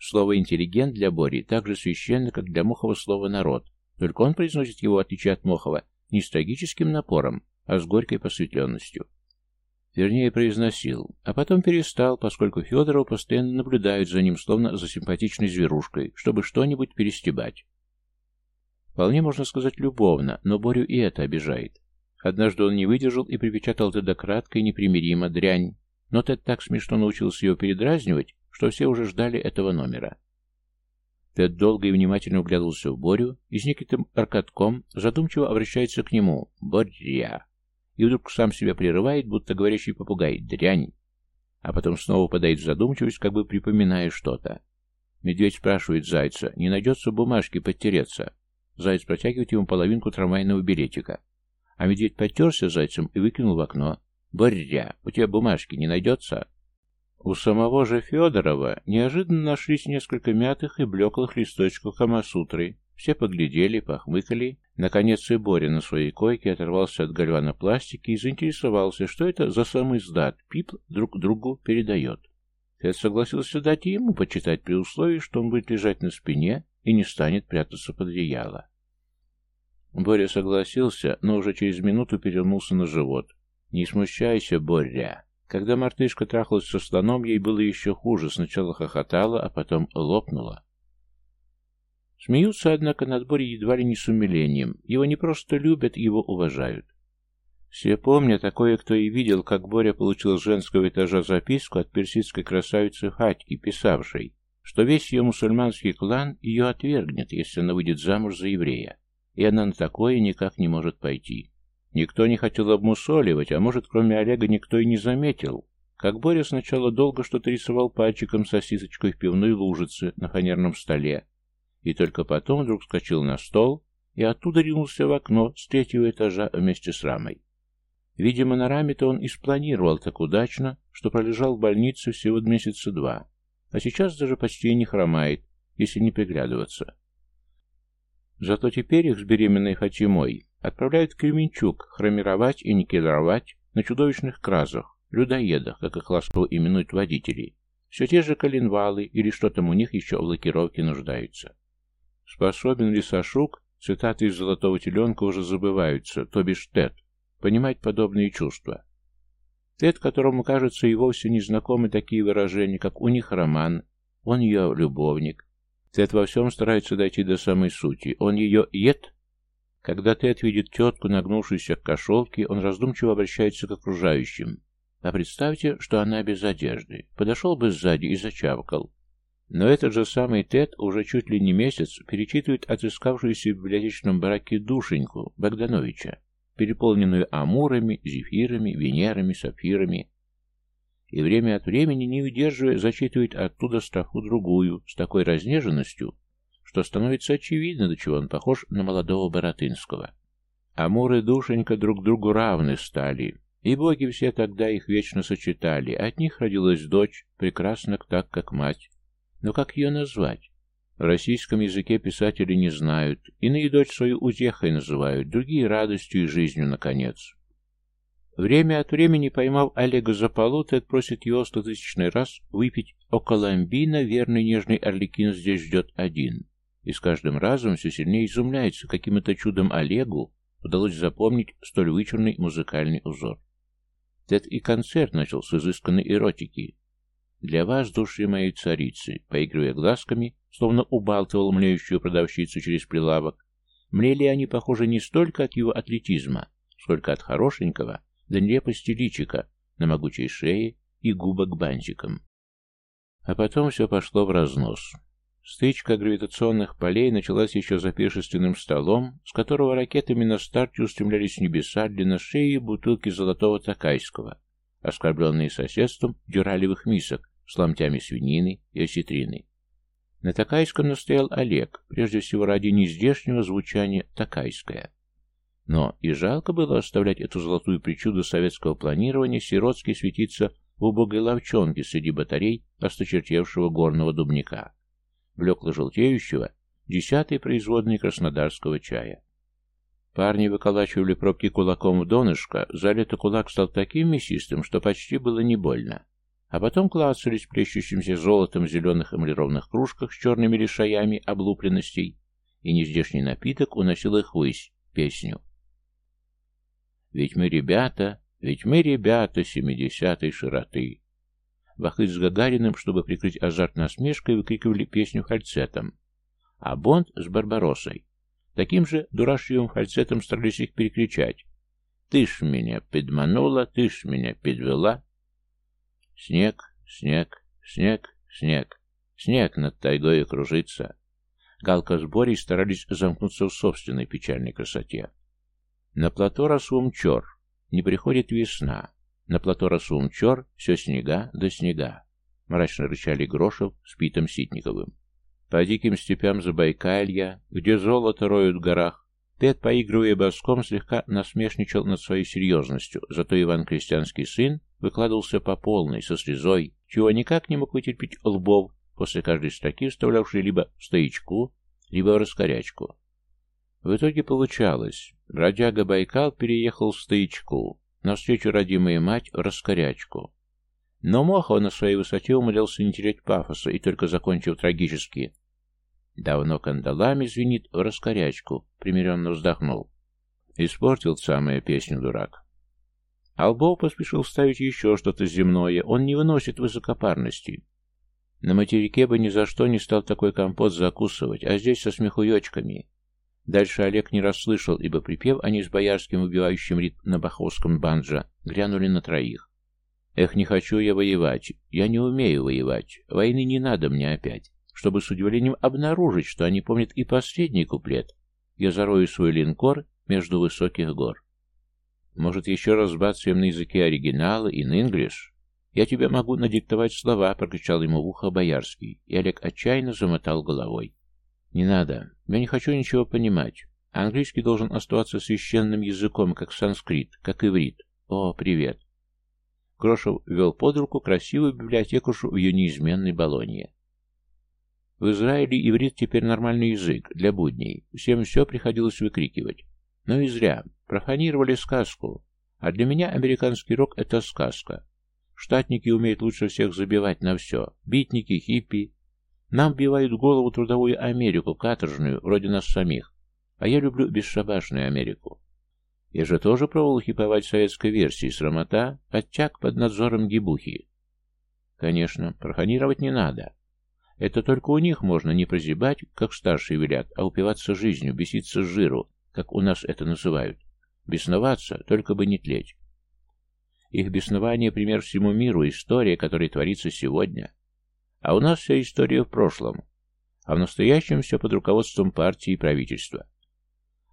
Слово «интеллигент» для Бори так же священно, как для Мохова слово «народ», только он произносит его, в отличие от Мохова, не с трагическим напором, а с горькой посвятленностью. Вернее, произносил, а потом перестал, поскольку Федорова постоянно наблюдают за ним, словно за симпатичной зверушкой, чтобы что-нибудь перестебать. Вполне можно сказать любовно, но Борю и это обижает. Однажды он не выдержал и припечатал Теда кратко и непримиримо дрянь, но Тед так смешно научился его передразнивать, что все уже ждали этого номера. Тед долго и внимательно углядывался в Борю и с неким аркадком задумчиво обращается к нему «Боря» и вдруг сам себя прерывает, будто говорящий попугай «дрянь», а потом снова падает в задумчивость, как бы припоминая что-то. Медведь спрашивает Зайца, не найдется бумажки подтереться. Заяц протягивает ему половинку трамвайного билетика. А медведь подтерся зайцем и выкинул в окно. «Боря, у тебя бумажки не найдется?» У самого же Федорова неожиданно нашлись несколько мятых и блеклых листочков Камасутры. Все поглядели, похмыкали Наконец и Боря на своей койке оторвался от гальванопластики и заинтересовался, что это за самый сдат Пип друг другу передает. Тед согласился дать ему почитать при условии, что он будет лежать на спине и не станет прятаться под одеяло. Боря согласился, но уже через минуту перевернулся на живот. «Не смущайся, Боря!» Когда мартышка трахалась со слоном, ей было еще хуже. Сначала хохотала, а потом лопнула. Смеются, однако, над Борей едва ли не с умилением. Его не просто любят, его уважают. Все помнят, такое кто и видел, как Боря получил с женского этажа записку от персидской красавицы Хатьки, писавшей, что весь ее мусульманский клан ее отвергнет, если она выйдет замуж за еврея, и она на такое никак не может пойти. Никто не хотел обмусоливать, а может, кроме Олега, никто и не заметил, как Боря сначала долго что-то рисовал пальчиком сосисочкой в пивной лужице на фанерном столе, и только потом вдруг скочил на стол и оттуда ринулся в окно с третьего этажа вместе с рамой. Видимо, на раме-то он и спланировал так удачно, что пролежал в больнице всего месяца два, а сейчас даже почти не хромает, если не приглядываться. Зато теперь их с беременной Фатимой отправляют в Кременчук хромировать и никелировать на чудовищных кразах, людоедах, как их ласково именуют водители. Все те же коленвалы или что там у них еще в лакировке нуждаются. Способен ли Сашук, цитаты из «Золотого теленка» уже забываются, то бишь Тед, понимать подобные чувства. Тед, которому, кажется, и вовсе не знакомы такие выражения, как «у них роман», «он ее любовник». Тед во всем старается дойти до самой сути. Он ее «ед». Когда Тед видит тетку, нагнувшуюся к кошелке, он раздумчиво обращается к окружающим. А представьте, что она без одежды. Подошел бы сзади и зачавкал. Но этот же самый Тед уже чуть ли не месяц перечитывает отыскавшуюся в библиотечном бараке душеньку Богдановича, переполненную амурами, зефирами, венерами, сапфирами, и время от времени, не удерживая, зачитывает оттуда строфу другую, с такой разнеженностью, что становится очевидно, до чего он похож на молодого Боротынского. Амур и Душенька друг другу равны стали, и боги все тогда их вечно сочетали, от них родилась дочь, прекрасна так, как мать, но как ее назвать? В российском языке писатели не знают, иные дочь свою утехой называют, другие радостью и жизнью, наконец. Время от времени, поймав Олега за полу, Тед просит его стотысячный раз выпить около амбина, верный нежный орликин здесь ждет один. И с каждым разом все сильнее изумляется, каким это чудом Олегу удалось запомнить столь вычурный музыкальный узор. Тед и концерт начал с изысканной эротики, «Для вас, души моей царицы», поигрывая глазками, словно убалтывал млеющую продавщицу через прилавок, млели они, похоже, не столько от его атлетизма, сколько от хорошенького, до нелепости личика на могучей шее и губок бантиком. А потом все пошло в разнос. Стычка гравитационных полей началась еще за пиршественным столом, с которого ракетами на старте устремлялись в небеса длинношеи бутылки золотого такайского, оскорбленные соседством дюралевых мисок с ломтями свинины и осетрины. На такайском настоял Олег, прежде всего ради нездешнего звучания «такайское». Но и жалко было оставлять эту золотую причуду советского планирования сиротски светиться в убогой ловчонке среди батарей осточертевшего горного дубника, блекло-желтеющего, десятой производной краснодарского чая. Парни выколачивали пробки кулаком в донышко, залито кулак стал таким мясистым, что почти было не больно. А потом клацались плещущимся золотом в зеленых эмалированных кружках с черными лишаями облупленностей, и нездешний напиток уносил их ввысь, песню. «Ведь мы ребята, ведь мы ребята семидесятой широты». Вахыт с Гагариным, чтобы прикрыть азарт насмешкой, выкрикивали песню фальцетом, а Бонд с Барбаросой Таким же дурашливым фальцетом старались их перекричать. «Ты ж меня подманула, ты ж меня подвела». Снег, снег, снег, снег. Снег над тайгой кружится. Галка с Борей старались замкнуться в собственной печальной красоте. На плато Расумчор не приходит весна. На плато Расумчор все снега до снега. Мрачно рычали Грошев с Питом Ситниковым. По диким степям Забайкалья, где золото роют в горах, Тед, поигрывая боском, слегка насмешничал над своей серьезностью, зато Иван Крестьянский сын выкладывался по полной, со слезой, чего никак не мог вытерпеть лбов, после каждой строки вставлявший либо в стоячку, либо в раскорячку. В итоге получалось, бродяга Байкал переехал в стоячку, навстречу родимая мать в раскорячку. Но Мохов на своей высоте умудрялся не терять пафоса и только закончив трагически «Давно кандалами звенит в раскорячку», примиренно вздохнул. Испортил самая песню дурак. Албов поспешил вставить еще что-то земное, он не выносит высокопарности. На материке бы ни за что не стал такой компот закусывать, а здесь со смехуёчками. Дальше Олег не расслышал, ибо припев они с Боярским, убивающим ритм на баховском банджо, грянули на троих. Эх, не хочу я воевать. Я не умею воевать. Войны не надо мне опять. Чтобы с удивлением обнаружить, что они помнят и последний куплет. Я зарою свой линкор между высоких гор. Может, еще раз бацаем на языке оригинала, in English? Я тебе могу надиктовать слова, прокричал ему в ухо Боярский, и Олег отчаянно замотал головой. Не надо. Я не хочу ничего понимать. Английский должен оставаться священным языком, как санскрит, как иврит. О, привет. Крошев вел под руку красивую библиотекушу в ее неизменной Болонье. В Израиле иврит теперь нормальный язык, для будней. Всем все приходилось выкрикивать. Но и зря. Профанировали сказку. А для меня американский рок — это сказка. Штатники умеют лучше всех забивать на все. Битники, хиппи. Нам бивают голову трудовую Америку, каторжную, вроде нас самих. А я люблю бесшабашную Америку. Я же тоже пробовал хиповать советской версии срамота, оттяг под надзором гибухи. Конечно, профанировать не надо. Это только у них можно не прозябать, как старшие велят, а упиваться жизнью, беситься с жиру, как у нас это называют. Бесноваться, только бы не тлеть. Их беснование – пример всему миру, история, которая творится сегодня. А у нас вся история в прошлом, а в настоящем все под руководством партии и правительства.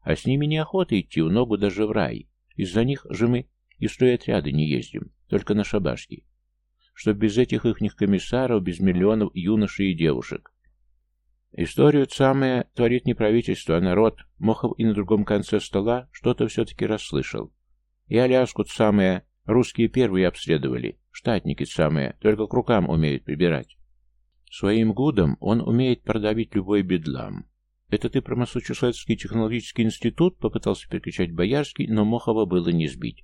А с ними неохота идти в ногу даже в рай. Из-за них же мы и в отряды не ездим, только на шабашки. Чтоб без этих ихних комиссаров, без миллионов юношей и девушек. Историю самое творит не правительство, а народ. Мохов и на другом конце стола что-то все-таки расслышал. И Аляску самое русские первые обследовали, штатники самые, только к рукам умеют прибирать. Своим гудом он умеет продавить любой бедлам. «Это ты про Массачусетский технологический институт?» — попытался перекричать Боярский, но Мохова было не сбить.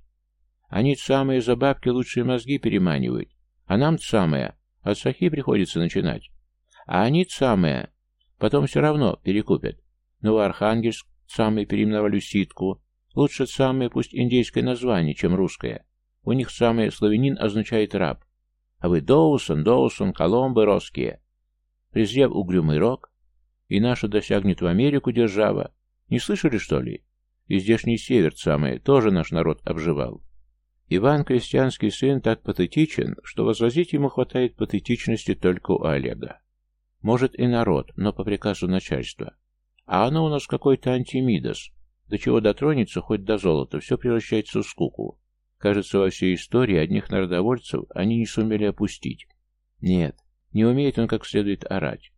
«Они самые за бабки лучшие мозги переманивают, а нам самое, от сахи приходится начинать. А они самое, потом все равно перекупят. Новоархангельск самый переименовали ситку, лучше самое пусть индейское название, чем русское. У них самое славянин означает раб. А вы Доусон, Доусон, Коломбы, русские. Презрев угрюмый рок, и наша досягнет в Америку держава. Не слышали, что ли? И здешний север самое тоже наш народ обживал. Иван, крестьянский сын, так патетичен, что возразить ему хватает патетичности только у Олега. Может и народ, но по приказу начальства. А оно у нас какой-то антимидос. До чего дотронется, хоть до золота, все превращается в скуку. Кажется, во всей истории одних народовольцев они не сумели опустить. Нет, не умеет он как следует орать.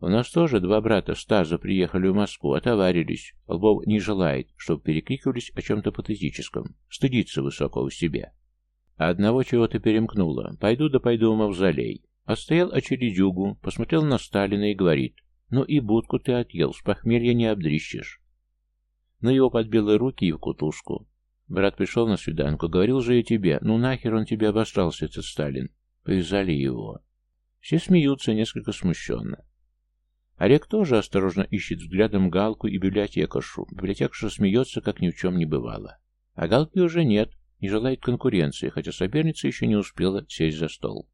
У нас тоже два брата Стаза приехали в Москву, отоварились. Лбов не желает, чтобы перекрикивались о чем-то патетическом. Стыдится высокого себе. А одного чего-то перемкнуло. Пойду да пойду в мавзолей. Отстоял очередюгу, посмотрел на Сталина и говорит, «Ну и будку ты отъел, с похмелья не обдрищешь». Но его подбило руки и в кутушку. Брат пришел на свиданку, говорил же я тебе, ну нахер он тебе обосрался, этот Сталин. Повязали его. Все смеются несколько смущенно. Олег тоже осторожно ищет взглядом Галку и библиотекаршу. Библиотекарша смеется, как ни в чем не бывало. А Галки уже нет, не желает конкуренции, хотя соперница еще не успела сесть за стол.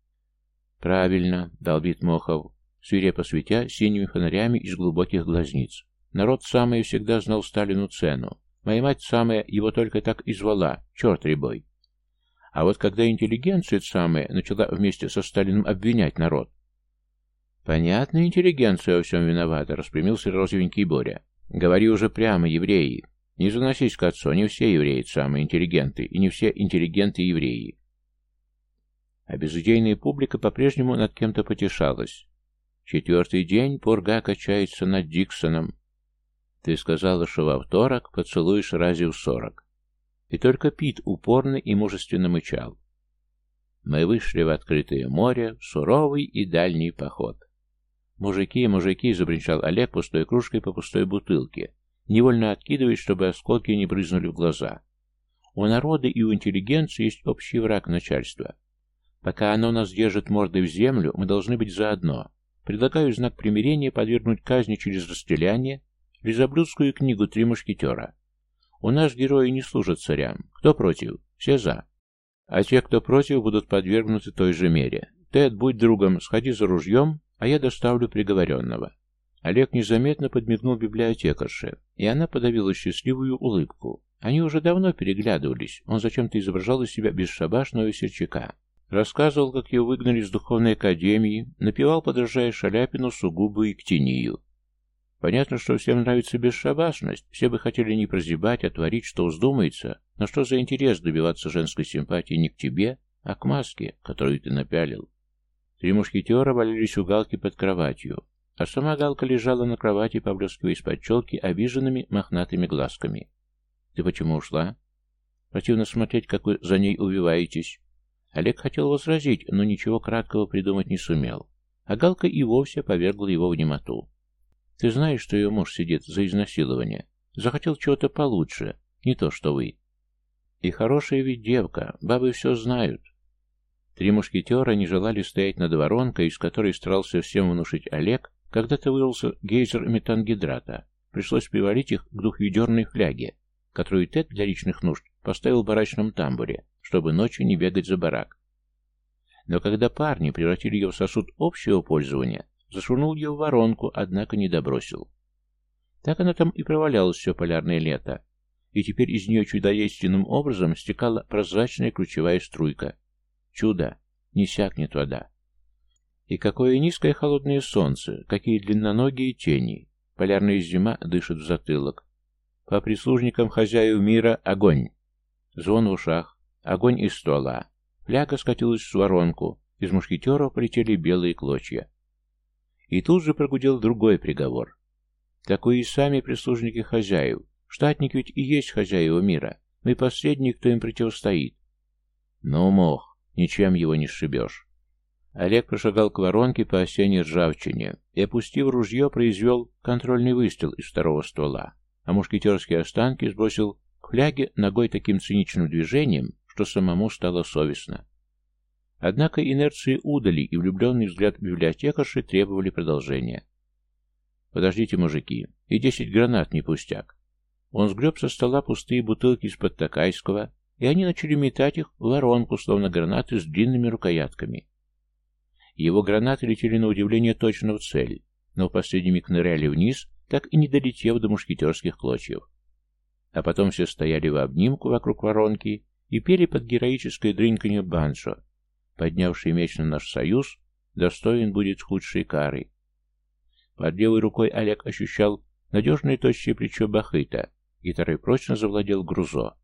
«Правильно», — долбит Мохов, свирепо светя синими фонарями из глубоких глазниц. «Народ самое всегда знал Сталину цену. Моя мать самая его только так и звала, черт ребой. А вот когда интеллигенция самая начала вместе со Сталиным обвинять народ, «Понятно, интеллигенция во всем виновата», — распрямился розовенький Боря. «Говори уже прямо, евреи. Не заносись к отцу, не все евреи самые интеллигенты, и не все интеллигенты евреи». А безыдейная публика по-прежнему над кем-то потешалась. Четвертый день Пурга качается над Диксоном. Ты сказала, что во вторник поцелуешь рази в сорок. И только Пит упорно и мужественно мычал. Мы вышли в открытое море, в суровый и дальний поход. «Мужики, мужики!» — забринчал Олег пустой кружкой по пустой бутылке, невольно откидываясь, чтобы осколки не брызнули в глаза. У народа и у интеллигенции есть общий враг начальства. Пока оно нас держит мордой в землю, мы должны быть заодно. Предлагаю знак примирения подвергнуть казни через расстреляние Лизоблюдскую книгу «Три мушкетера». У нас герои не служат царям. Кто против? Все за. А те, кто против, будут подвергнуты той же мере. Тед, будь другом, сходи за ружьем, а я доставлю приговоренного. Олег незаметно подмигнул библиотекарше, и она подавила счастливую улыбку. Они уже давно переглядывались, он зачем-то изображал из себя бесшабашного весельчака. Рассказывал, как ее выгнали из духовной академии, напевал, подражая Шаляпину, сугубо и ктинию. Понятно, что всем нравится бесшабашность, все бы хотели не прозябать, а творить, что вздумается, но что за интерес добиваться женской симпатии не к тебе, а к маске, которую ты напялил. Три мушкетера валялись у Галки под кроватью, а сама Галка лежала на кровати, поблескивая из-под челки обиженными мохнатыми глазками. «Ты почему ушла?» «Противно смотреть, как вы за ней увиваетесь». Олег хотел возразить, но ничего краткого придумать не сумел, а Галка и вовсе повергла его в немоту. «Ты знаешь, что ее муж сидит за изнасилование? Захотел чего-то получше, не то что вы». «И хорошая ведь девка, бабы все знают. Три мушкетера не желали стоять над воронкой, из которой старался всем внушить Олег, когда-то вырвался гейзер метангидрата. Пришлось приварить их к двухведерной фляге, которую Тед для личных нужд поставил в барачном тамбуре, чтобы ночью не бегать за барак. Но когда парни превратили ее в сосуд общего пользования, зашвырнул ее в воронку, однако не добросил. Так она там и провалялась все полярное лето, и теперь из нее чудодейственным образом стекала прозрачная ключевая струйка, Чудо! Не сякнет вода. И какое низкое холодное солнце, какие длинноногие тени. Полярная зима дышит в затылок. По прислужникам хозяев мира огонь. Звон в ушах, огонь из ствола. Фляга скатилась в воронку, из мушкетеров полетели белые клочья. И тут же прогудел другой приговор. Такое и сами прислужники хозяев. Штатники ведь и есть хозяева мира. Мы последний, кто им противостоит. Но мох. Ничем его не сшибешь. Олег прошагал к воронке по осенней ржавчине и, опустив ружье, произвел контрольный выстрел из второго ствола, а мушкетерские останки сбросил к фляге ногой таким циничным движением, что самому стало совестно. Однако инерции удали, и влюбленный взгляд библиотекарши требовали продолжения. «Подождите, мужики, и десять гранат не пустяк». Он сгреб со стола пустые бутылки из-под Такайского, и они начали метать их в воронку, словно гранаты с длинными рукоятками. Его гранаты летели на удивление точно в цель, но в последний миг ныряли вниз, так и не долетев до мушкетерских клочьев. А потом все стояли в обнимку вокруг воронки и пели под героическое дрынканье баншо, поднявший меч на наш союз, достоин будет худшей кары. Под левой рукой Олег ощущал надежное тощее плечо Бахыта, гитарой прочно завладел Грузо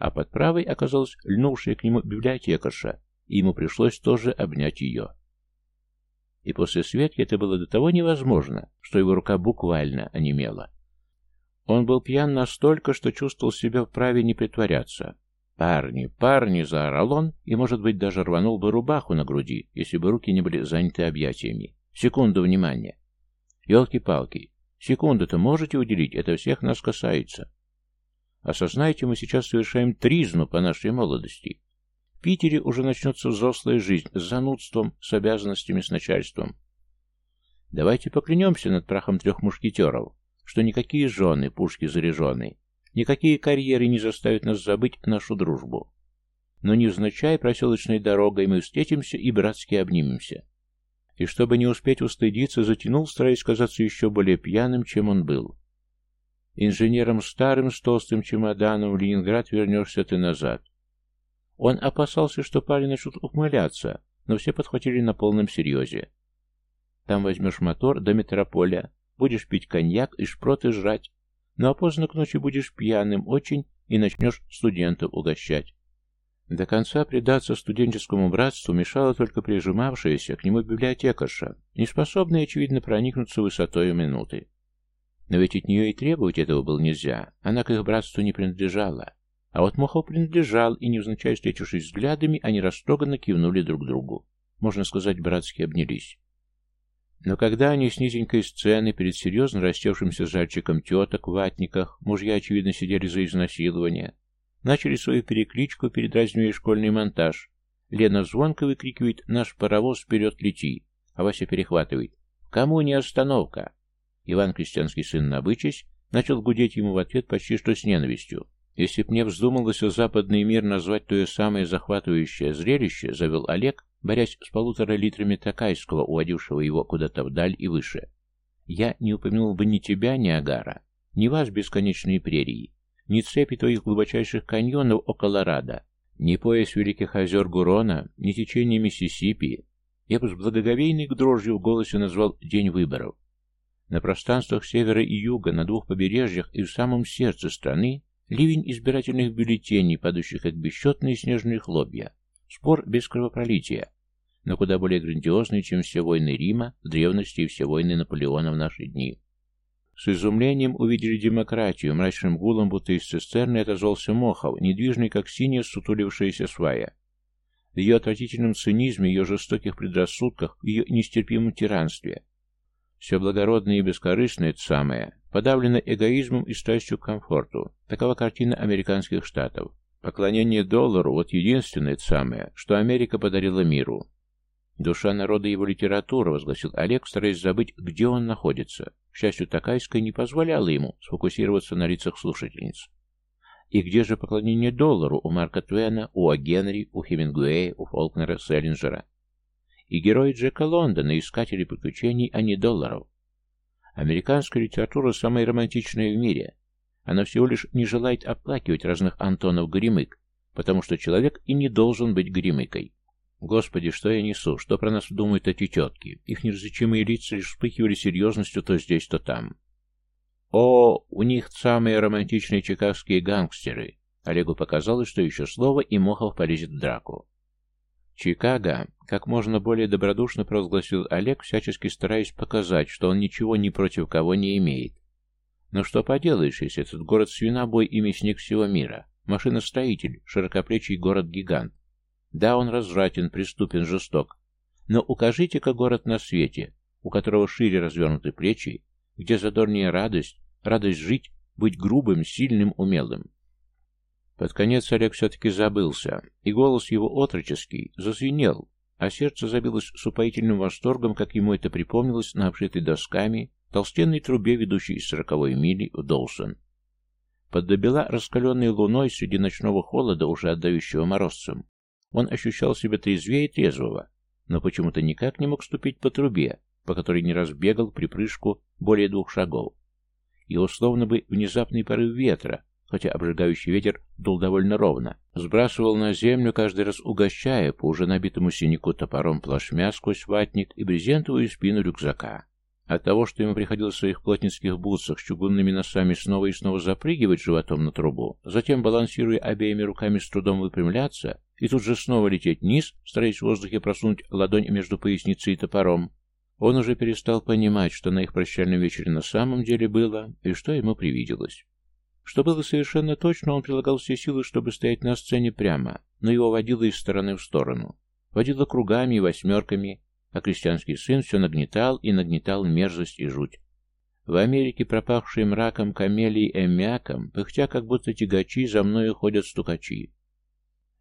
а под правой оказалась льнувшая к нему библиотекарша, и ему пришлось тоже обнять ее. И после Светки это было до того невозможно, что его рука буквально онемела. Он был пьян настолько, что чувствовал себя вправе не притворяться. «Парни, парни!» — заорал он, и, может быть, даже рванул бы рубаху на груди, если бы руки не были заняты объятиями. «Секунду внимания!» «Елки-палки! Секунду-то можете уделить? Это всех нас касается!» Осознайте, мы сейчас совершаем тризну по нашей молодости. В Питере уже начнется взрослая жизнь с занудством, с обязанностями, с начальством. Давайте поклянемся над прахом трех мушкетеров, что никакие жены, пушки заряжены, никакие карьеры не заставят нас забыть нашу дружбу. Но невзначай проселочной дорогой мы встретимся и братски обнимемся. И чтобы не успеть устыдиться, затянул, стараясь казаться еще более пьяным, чем он был. Инженером старым с толстым чемоданом в Ленинград вернешься ты назад. Он опасался, что парни начнут ухмыляться, но все подхватили на полном серьезе. Там возьмешь мотор до метрополя, будешь пить коньяк и шпроты жрать, ну а поздно к ночи будешь пьяным очень и начнешь студентов угощать. До конца предаться студенческому братству мешала только прижимавшаяся к нему библиотекарша, неспособная, очевидно, проникнуться высотой минуты. Но ведь от нее и требовать этого было нельзя. Она к их братству не принадлежала. А вот Мохов принадлежал, и, невзначай встретившись взглядами, они растроганно кивнули друг другу. Можно сказать, братски обнялись. Но когда они с низенькой сцены перед серьезно растевшимся жальчиком теток в ватниках, мужья, очевидно, сидели за изнасилование, начали свою перекличку, передразнивая школьный монтаж. Лена звонко выкрикивает «Наш паровоз вперед лети!», а Вася перехватывает «Кому не остановка?» Иван, крестьянский сын, набычась, начал гудеть ему в ответ почти что с ненавистью. Если б мне вздумалось западный мир назвать то самое захватывающее зрелище, завел Олег, борясь с полутора литрами Такайского, уводившего его куда-то вдаль и выше. Я не упомянул бы ни тебя, ни Агара, ни вас, бесконечные прерии, ни цепи твоих глубочайших каньонов о Колорадо, ни пояс Великих озер Гурона, ни течение Миссисипи. Я бы с благоговейной дрожью в голосе назвал День выборов. На пространствах севера и юга, на двух побережьях и в самом сердце страны ливень избирательных бюллетеней, падающих как бесчетные снежные хлопья. Спор без кровопролития, но куда более грандиозный, чем все войны Рима, в древности и все войны Наполеона в наши дни. С изумлением увидели демократию, мрачным гулом, будто из цистерны отозвался Мохов, недвижный, как синяя сутулившаяся свая. В ее отвратительном цинизме, ее жестоких предрассудках, ее нестерпимом тиранстве. Все благородное и бескорыстное, это самое, подавлено эгоизмом и страстью к комфорту. Такова картина американских штатов. Поклонение доллару – вот единственное, это самое, что Америка подарила миру. «Душа народа его литература», — возгласил Олег, стараясь забыть, где он находится. К счастью, Такайская не позволяла ему сфокусироваться на лицах слушательниц. И где же поклонение доллару у Марка Твена, у О. Генри, у Хемингуэя, у Фолкнера, Селлинджера? И герои Джека Лондона, искатели приключений, а не долларов. Американская литература самая романтичная в мире. Она всего лишь не желает оплакивать разных Антонов Горемык, потому что человек и не должен быть Горемыкой. Господи, что я несу? Что про нас думают эти тетки? Их неразличимые лица лишь вспыхивали серьезностью то здесь, то там. О, у них самые романтичные чикагские гангстеры. Олегу показалось, что еще слово, и Мохов полезет в драку. Чикаго, как можно более добродушно провозгласил Олег, всячески стараясь показать, что он ничего ни против кого не имеет. Но что поделаешь, если этот город свинобой и мясник всего мира, машиностроитель, широкоплечий город-гигант, да, он развратен, преступен, жесток. Но укажите-ка город на свете, у которого шире развернуты плечи, где задорнее радость, радость жить, быть грубым, сильным, умелым. Под конец Олег все-таки забылся, и голос его отроческий зазвенел, а сердце забилось с упоительным восторгом, как ему это припомнилось на обшитой досками толстенной трубе, ведущей из сороковой мили в Доусон. Под добела раскаленной луной среди ночного холода, уже отдающего морозцем, он ощущал себя трезвее трезвого, но почему-то никак не мог ступить по трубе, по которой не раз бегал при прыжку более двух шагов. И условно бы внезапный порыв ветра, хотя обжигающий ветер дул довольно ровно, сбрасывал на землю, каждый раз угощая по уже набитому синяку топором плашмя сквозь ватник и брезентовую спину рюкзака. От того, что ему приходилось в своих плотницких бутсах с чугунными носами снова и снова запрыгивать животом на трубу, затем, балансируя обеими руками, с трудом выпрямляться, и тут же снова лететь вниз, стараясь в воздухе просунуть ладонь между поясницей и топором, он уже перестал понимать, что на их прощальном вечере на самом деле было, и что ему привиделось. Что было совершенно точно, он прилагал все силы, чтобы стоять на сцене прямо, но его водило из стороны в сторону. Водило кругами и восьмерками, а крестьянский сын все нагнетал и нагнетал мерзость и жуть. В Америке, пропахшие мраком, камелией и эммиаком, пыхтя, как будто тягачи, за мною ходят стукачи.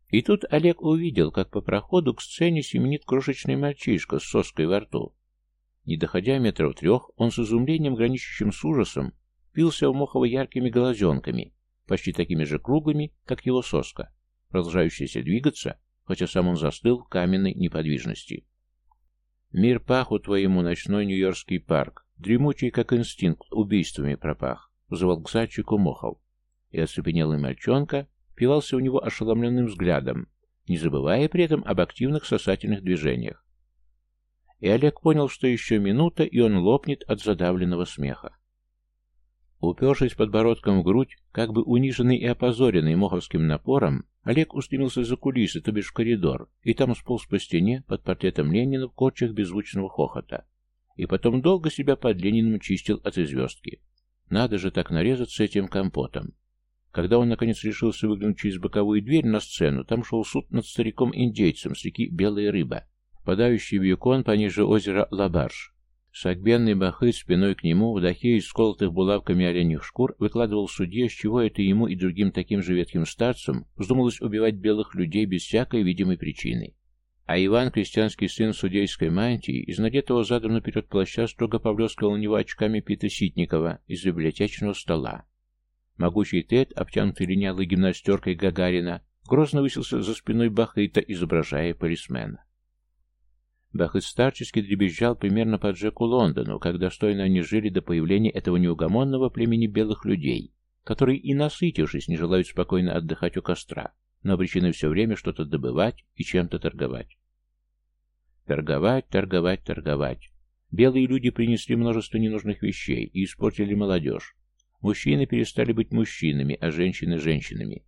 И тут Олег увидел, как по проходу к сцене семенит крошечный мальчишка с соской во рту. Не доходя метров трех, он с изумлением, граничащим с ужасом, пился в Мохова яркими глазенками, почти такими же круглыми, как его соска, продолжающаяся двигаться, хотя сам он застыл в каменной неподвижности. Мир паху твоему, ночной Нью-Йоркский парк, дремучий, как инстинкт, убийствами пропах, вызывал к зайчику Мохов. И оцепенелый мальчонка впивался у него ошеломленным взглядом, не забывая при этом об активных сосательных движениях. И Олег понял, что еще минута, и он лопнет от задавленного смеха. Упершись подбородком в грудь, как бы униженный и опозоренный моховским напором, Олег устремился за кулисы, то бишь в коридор, и там сполз по стене под портретом Ленина в корчах беззвучного хохота. И потом долго себя под Лениным чистил от звездки. Надо же так нарезаться этим компотом. Когда он, наконец, решился выглянуть через боковую дверь на сцену, там шел суд над стариком-индейцем с реки Белая Рыба, впадающий в Юкон пониже озера Лабарш. Сагбенный бахыт спиной к нему, в дахе из сколотых булавками оленьих шкур, выкладывал судье, с чего это ему и другим таким же ветхим старцам вздумалось убивать белых людей без всякой видимой причины. А Иван, крестьянский сын судейской мантии, из надетого задом наперед плаща строго поблескивал на него очками Пита Ситникова из библиотечного стола. Могучий Тед, обтянутый линялой гимнастеркой Гагарина, грозно высился за спиной Бахыта, изображая полисмена. Бахыт старчески дребезжал примерно по Джеку Лондону, как достойно они жили до появления этого неугомонного племени белых людей, которые и насытившись не желают спокойно отдыхать у костра, но обречены все время что-то добывать и чем-то торговать. Торговать, торговать, торговать. Белые люди принесли множество ненужных вещей и испортили молодежь. Мужчины перестали быть мужчинами, а женщины – женщинами.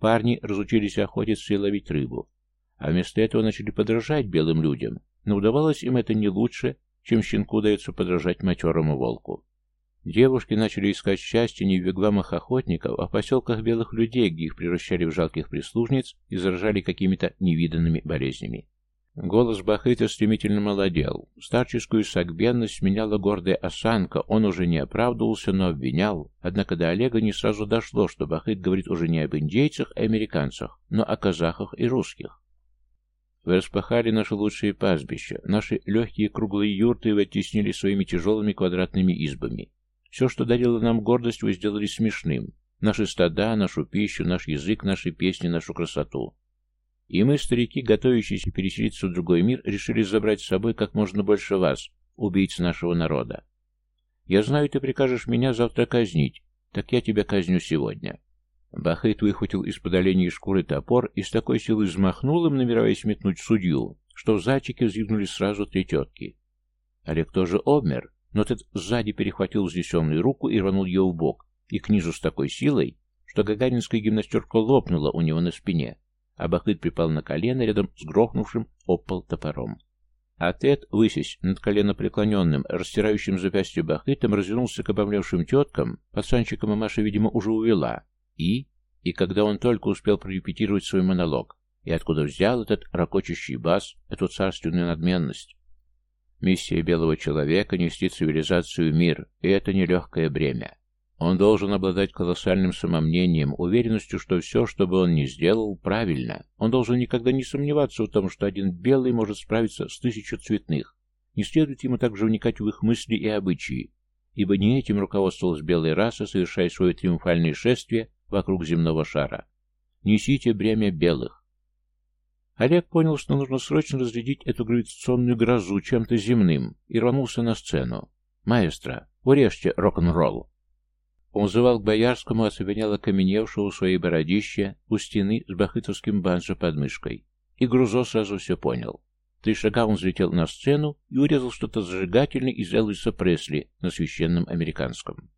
Парни разучились охотиться и ловить рыбу, а вместо этого начали подражать белым людям, но удавалось им это не лучше, чем щенку удается подражать матерому волку. Девушки начали искать счастье не в вигвамах охотников, а в поселках белых людей, где их превращали в жалких прислужниц и заражали какими-то невиданными болезнями. Голос Бахыта стремительно молодел. Старческую сагбенность сменяла гордая осанка, он уже не оправдывался, но обвинял. Однако до Олега не сразу дошло, что Бахыт говорит уже не об индейцах и американцах, но о казахах и русских. Вы распахали наши лучшие пастбища, наши легкие круглые юрты вы оттеснили своими тяжелыми квадратными избами. Все, что дарило нам гордость, вы сделали смешным. Наши стада, нашу пищу, наш язык, наши песни, нашу красоту. И мы, старики, готовящиеся переселиться в другой мир, решили забрать с собой как можно больше вас, убийц нашего народа. Я знаю, ты прикажешь меня завтра казнить, так я тебя казню сегодня. Бахайт выхватил из-под оленей шкуры топор и с такой силой взмахнул им, намереваясь метнуть судью, что в зайчике взъягнули сразу три тетки. Олег тоже обмер, но тот сзади перехватил взнесенную руку и рванул ее в бок, и к низу с такой силой, что гагаринская гимнастерка лопнула у него на спине а Бахыт припал на колено рядом с грохнувшим об топором. А Тед, высясь над колено преклоненным, растирающим запястье Бахытом, развернулся к обомлевшим теткам, пацанчика мамаша, видимо, уже увела, и... И когда он только успел прорепетировать свой монолог, и откуда взял этот ракочущий бас, эту царственную надменность. Миссия белого человека — нести цивилизацию в мир, и это нелегкое бремя. Он должен обладать колоссальным самомнением, уверенностью, что все, что бы он ни сделал, правильно. Он должен никогда не сомневаться в том, что один белый может справиться с тысячу цветных. Не следует ему также вникать в их мысли и обычаи, ибо не этим руководствовалась белая раса, совершая свое триумфальное шествие вокруг земного шара. Несите бремя белых. Олег понял, что нужно срочно разрядить эту гравитационную грозу чем-то земным, и рванулся на сцену. «Маэстро, урежьте рок-н-ролл!» Он взывал к Боярскому, оцепенял окаменевшего в своей бородище у стены с бахытовским банджо под мышкой. И Грузо сразу все понял. Три шага он взлетел на сцену и урезал что-то зажигательное из Элвиса Пресли на священном американском.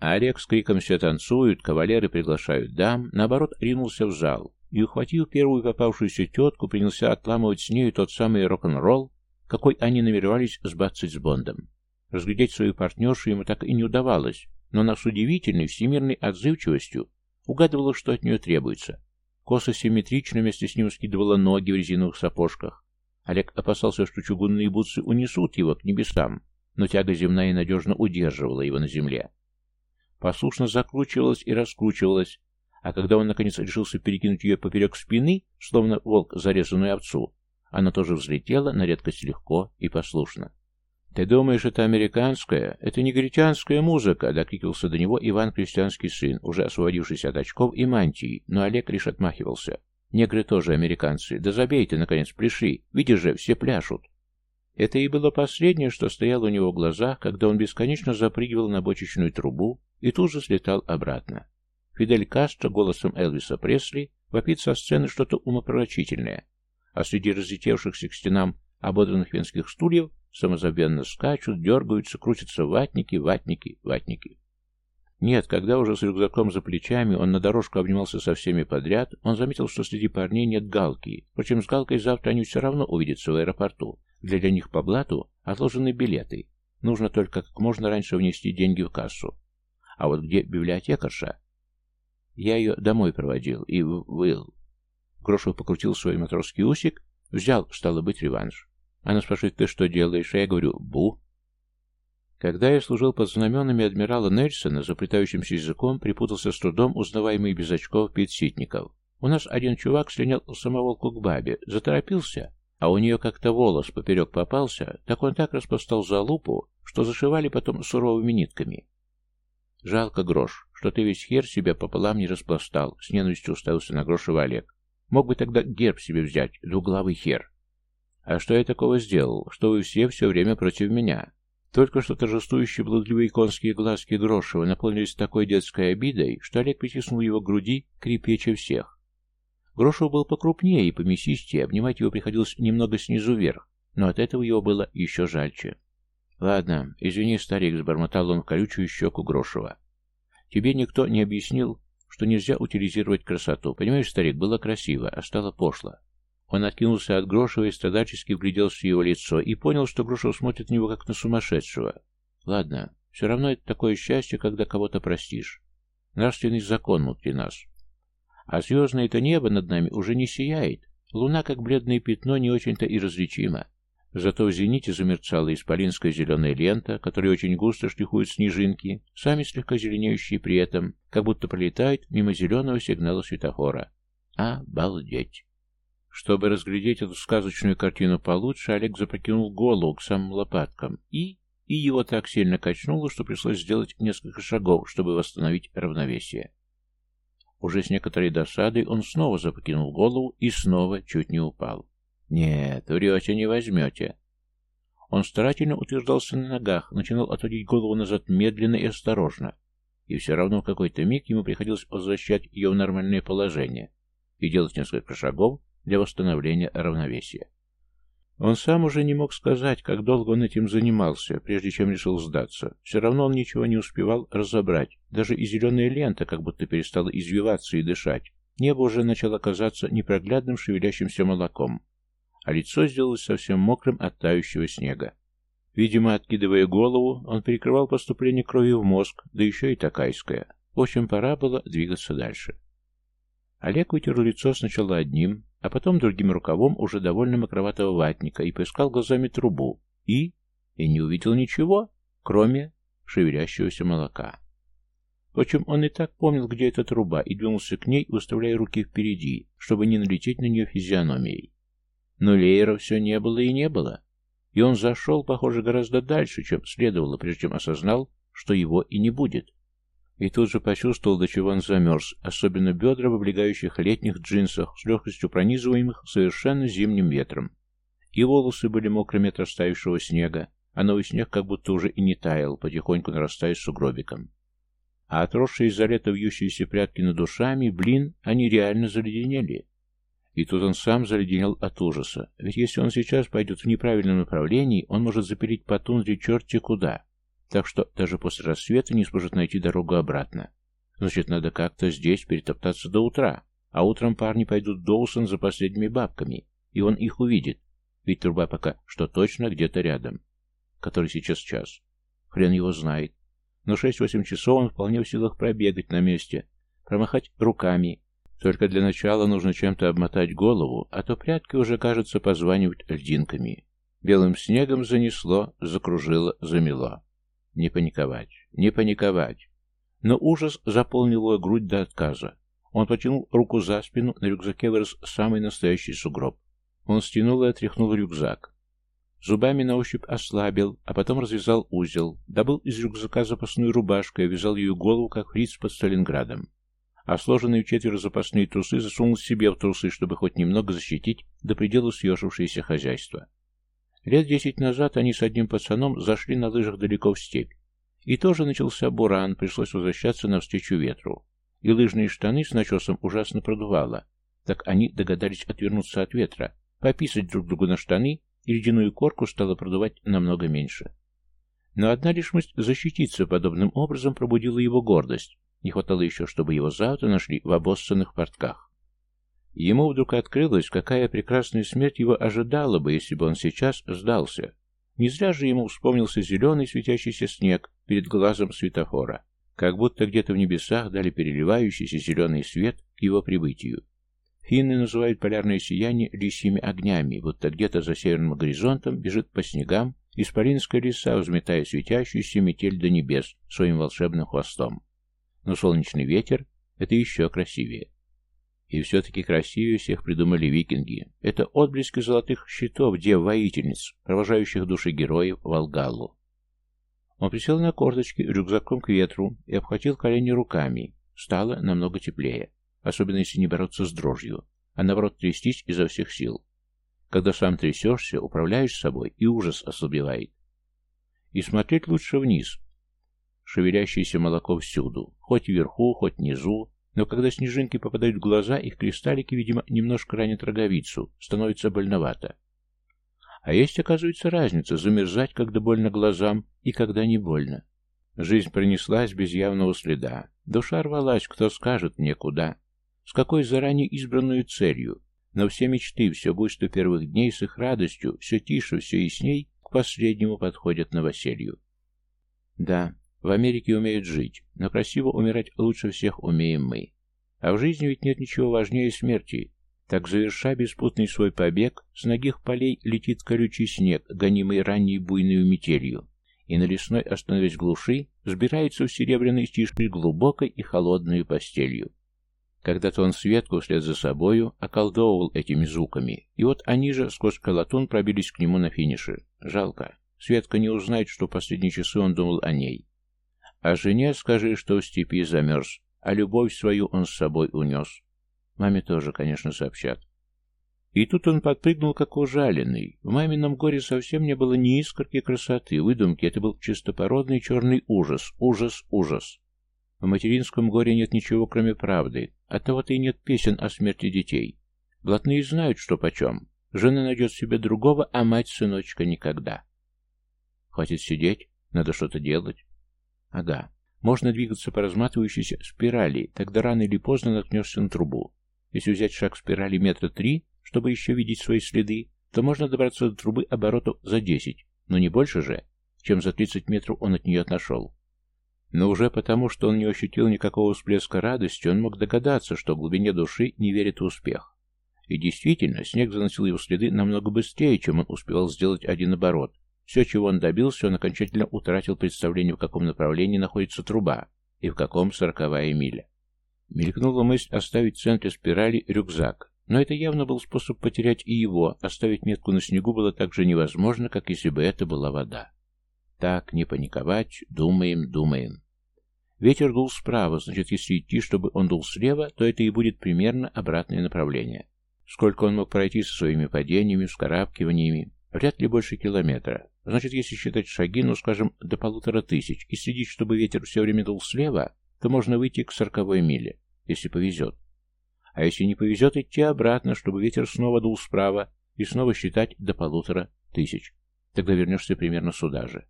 А Олег с криком «Все танцуют!» кавалеры приглашают дам, наоборот, ринулся в зал и, ухватив первую попавшуюся тетку, принялся отламывать с нею тот самый рок-н-ролл, какой они намеревались сбацать с Бондом. Разглядеть свою партнершу ему так и не удавалось, но она с удивительной всемирной отзывчивостью угадывала, что от нее требуется. Коса симметрично вместе с ним скидывала ноги в резиновых сапожках. Олег опасался, что чугунные бутсы унесут его к небесам, но тяга земная надежно удерживала его на земле. Послушно закручивалась и раскручивалась, а когда он наконец решился перекинуть ее поперек спины, словно волк зарезанную овцу, она тоже взлетела на редкость легко и послушно. «Ты думаешь, это американская? Это негритянская музыка!» — докрикился до него Иван Крестьянский сын, уже освободившись от очков и мантии, но Олег лишь отмахивался. «Негры тоже американцы. Да забей ты, наконец, пляши. Видишь же, все пляшут». Это и было последнее, что стояло у него в глазах, когда он бесконечно запрыгивал на бочечную трубу и тут же слетал обратно. Фидель Кастро голосом Элвиса Пресли вопит со сцены что-то умопророчительное, а среди разлетевшихся к стенам ободранных венских стульев Самозабвенно скачут, дергаются, крутятся ватники, ватники, ватники. Нет, когда уже с рюкзаком за плечами он на дорожку обнимался со всеми подряд, он заметил, что среди парней нет галки. Впрочем, с галкой завтра они все равно увидятся в аэропорту, для них по блату отложены билеты. Нужно только как можно раньше внести деньги в кассу. А вот где библиотекарша? Я ее домой проводил, и был. Грошев покрутил свой матросский усик, взял, стало быть, реванш. Она спрашивает, ты что делаешь? А я говорю, бу. Когда я служил под знаменами адмирала Нельсона, заплетающимся языком припутался с трудом узнаваемый без очков Пит Ситников. У нас один чувак слинял самоволку к бабе, заторопился, а у нее как-то волос поперек попался, так он так распластал за лупу, что зашивали потом суровыми нитками. Жалко, Грош, что ты весь хер себя пополам не распластал, с ненавистью уставился на Грошева Олег. Мог бы тогда герб себе взять, двуглавый хер. «А что я такого сделал, что вы все все время против меня?» Только что торжествующие блудливые конские глазки Грошева наполнились такой детской обидой, что Олег притиснул его к груди крепче всех. Грошев был покрупнее и помесистее, обнимать его приходилось немного снизу вверх, но от этого его было еще жальче. «Ладно, извини, старик», — сбормотал он в колючую щеку Грошева. «Тебе никто не объяснил, что нельзя утилизировать красоту. Понимаешь, старик, было красиво, а стало пошло. Он откинулся от Грошева и страдальчески вгляделся в его лицо и понял, что Грошев смотрит на него как на сумасшедшего. Ладно, все равно это такое счастье, когда кого-то простишь. Нравственный закон внутри нас. А звездное-то небо над нами уже не сияет. Луна, как бледное пятно, не очень-то и различима. Зато в зените замерцала исполинская зеленая лента, которой очень густо шлихуют снежинки, сами слегка зеленеющие при этом, как будто пролетают мимо зеленого сигнала светофора. Обалдеть! Чтобы разглядеть эту сказочную картину получше, Олег запрокинул голову к самым лопаткам и... и его так сильно качнуло, что пришлось сделать несколько шагов, чтобы восстановить равновесие. Уже с некоторой досадой он снова запрокинул голову и снова чуть не упал. «Нет, врете не возьмете». Он старательно утверждался на ногах, начинал отводить голову назад медленно и осторожно. И все равно в какой-то миг ему приходилось возвращать ее в нормальное положение и делать несколько шагов, для восстановления равновесия. Он сам уже не мог сказать, как долго он этим занимался, прежде чем решил сдаться. Все равно он ничего не успевал разобрать. Даже и зеленая лента как будто перестала извиваться и дышать. Небо уже начало казаться непроглядным шевелящимся молоком, а лицо сделалось совсем мокрым от тающего снега. Видимо, откидывая голову, он перекрывал поступление крови в мозг, да еще и такайское. В общем, пора было двигаться дальше. Олег вытер лицо сначала одним, а потом другим рукавом уже довольно мокроватого ватника и поискал глазами трубу. И... и не увидел ничего, кроме шевелящегося молока. Впрочем, он и так помнил, где эта труба, и двинулся к ней, выставляя руки впереди, чтобы не налететь на нее физиономией. Но Лейера все не было и не было. И он зашел, похоже, гораздо дальше, чем следовало, прежде чем осознал, что его и не будет. И тут же почувствовал, до чего он замерз, особенно бедра в облегающих летних джинсах, с легкостью пронизываемых совершенно зимним ветром. И волосы были мокрыми от растаявшего снега, а новый снег как будто уже и не таял, потихоньку нарастая сугробиком. А отросшие из-за лета вьющиеся прятки над душами, блин, они реально заледенели. И тут он сам заледенел от ужаса, ведь если он сейчас пойдет в неправильном направлении, он может запилить по тундре черти куда так что даже после рассвета не сможет найти дорогу обратно. Значит, надо как-то здесь перетоптаться до утра, а утром парни пойдут в Доусон за последними бабками, и он их увидит, ведь труба пока что точно где-то рядом. Который сейчас час. Хрен его знает. Но шесть-восемь часов он вполне в силах пробегать на месте, промахать руками. Только для начала нужно чем-то обмотать голову, а то прятки уже, кажется, позванивать льдинками. Белым снегом занесло, закружило, замело. Не паниковать, не паниковать. Но ужас заполнил его грудь до отказа. Он потянул руку за спину, на рюкзаке вырос самый настоящий сугроб. Он стянул и отряхнул рюкзак. Зубами на ощупь ослабил, а потом развязал узел, добыл из рюкзака запасную рубашку и вязал ее голову, как фриц под Сталинградом. А сложенные в четверо запасные трусы засунул себе в трусы, чтобы хоть немного защитить до предела съежившееся хозяйство. Лет десять назад они с одним пацаном зашли на лыжах далеко в степь. И тоже начался буран, пришлось возвращаться навстречу ветру. И лыжные штаны с начесом ужасно продувало. Так они догадались отвернуться от ветра, пописать друг другу на штаны, и ледяную корку стало продувать намного меньше. Но одна лишь мысль защититься подобным образом пробудила его гордость. Не хватало еще, чтобы его завтра нашли в обоссанных портках. Ему вдруг открылось, какая прекрасная смерть его ожидала бы, если бы он сейчас сдался. Не зря же ему вспомнился зеленый светящийся снег перед глазом светофора, как будто где-то в небесах дали переливающийся зеленый свет к его прибытию. Финны называют полярное сияние лисьими огнями, будто где-то за северным горизонтом бежит по снегам исполинская лиса, взметая светящуюся метель до небес своим волшебным хвостом. Но солнечный ветер — это еще красивее. И все-таки красивее всех придумали викинги. Это отблески золотых щитов дев-воительниц, провожающих души героев в Алгалу. Он присел на корточки, рюкзаком к ветру и обхватил колени руками. Стало намного теплее, особенно если не бороться с дрожью, а наоборот трястись изо всех сил. когда сам трясешься, управляешь собой, и ужас ослабевает. И смотреть лучше вниз. Шевелящееся молоко всюду, хоть вверху, хоть внизу, но когда снежинки попадают в глаза, их кристаллики, видимо, немножко ранят роговицу, становится больновато. А есть, оказывается, разница замерзать, когда больно глазам, и когда не больно. Жизнь пронеслась без явного следа. Душа рвалась, кто скажет мне куда. С какой заранее избранную целью. Но все мечты, все буйство первых дней с их радостью, все тише, все ясней, к последнему подходят новоселью. Да, в Америке умеют жить, но красиво умирать лучше всех умеем мы. А в жизни ведь нет ничего важнее смерти, так, заверша беспутный свой побег, с ногих полей летит колючий снег, гонимый ранней буйной метелью, и на лесной, остановясь глуши, сбирается в серебряной тиши глубокой и холодной постелью. Когда-то он Светку вслед за собою околдовывал этими звуками, и вот они же сквозь колотун пробились к нему на финише. Жалко. Светка не узнает, что последние часы он думал о ней. А жене скажи, что в степи замерз, а любовь свою он с собой унес. Маме тоже, конечно, сообщат. И тут он подпрыгнул, как ужаленный. В мамином горе совсем не было ни искорки красоты, выдумки. Это был чистопородный черный ужас, ужас, ужас. В материнском горе нет ничего, кроме правды. Оттого-то и нет песен о смерти детей. Блатные знают, что почем. Жена найдет себе другого, а мать сыночка никогда. Хватит сидеть, надо что-то делать. Ага, можно двигаться по разматывающейся спирали, тогда рано или поздно наткнешься на трубу. Если взять шаг спирали метра три, чтобы еще видеть свои следы, то можно добраться до трубы оборотов за десять, но не больше же, чем за тридцать метров он от нее отошел. Но уже потому, что он не ощутил никакого всплеска радости, он мог догадаться, что в глубине души не верит в успех. И действительно, снег заносил его следы намного быстрее, чем он успевал сделать один оборот. Все, чего он добился, он окончательно утратил представление, в каком направлении находится труба и в каком сороковая миля. Мелькнула мысль оставить в центре спирали рюкзак, но это явно был способ потерять и его, оставить метку на снегу было так же невозможно, как если бы это была вода. Так, не паниковать, думаем, думаем. Ветер дул справа, значит, если идти, чтобы он дул слева, то это и будет примерно обратное направление. Сколько он мог пройти со своими падениями, вскарабкиваниями? Вряд ли больше километра. Значит, если считать шаги, ну, скажем, до полутора тысяч, и следить, чтобы ветер все время дул слева, то можно выйти к сороковой миле, если повезет. А если не повезет, идти обратно, чтобы ветер снова дул справа, и снова считать до полутора тысяч. Тогда вернешься примерно сюда же.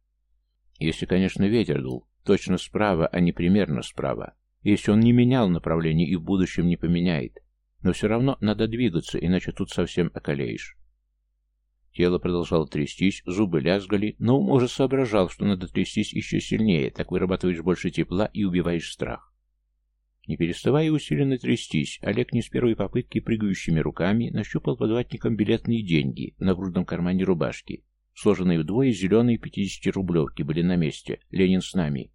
Если, конечно, ветер дул точно справа, а не примерно справа. Если он не менял направление и в будущем не поменяет. Но все равно надо двигаться, иначе тут совсем околеешь. Тело продолжало трястись, зубы лязгали, но ум уже соображал, что надо трястись еще сильнее, так вырабатываешь больше тепла и убиваешь страх. Не переставая усиленно трястись, Олег не с первой попытки прыгающими руками нащупал под ватником билетные деньги в нагрудном кармане рубашки. Сложенные вдвое зеленые 50-рублевки были на месте. Ленин с нами.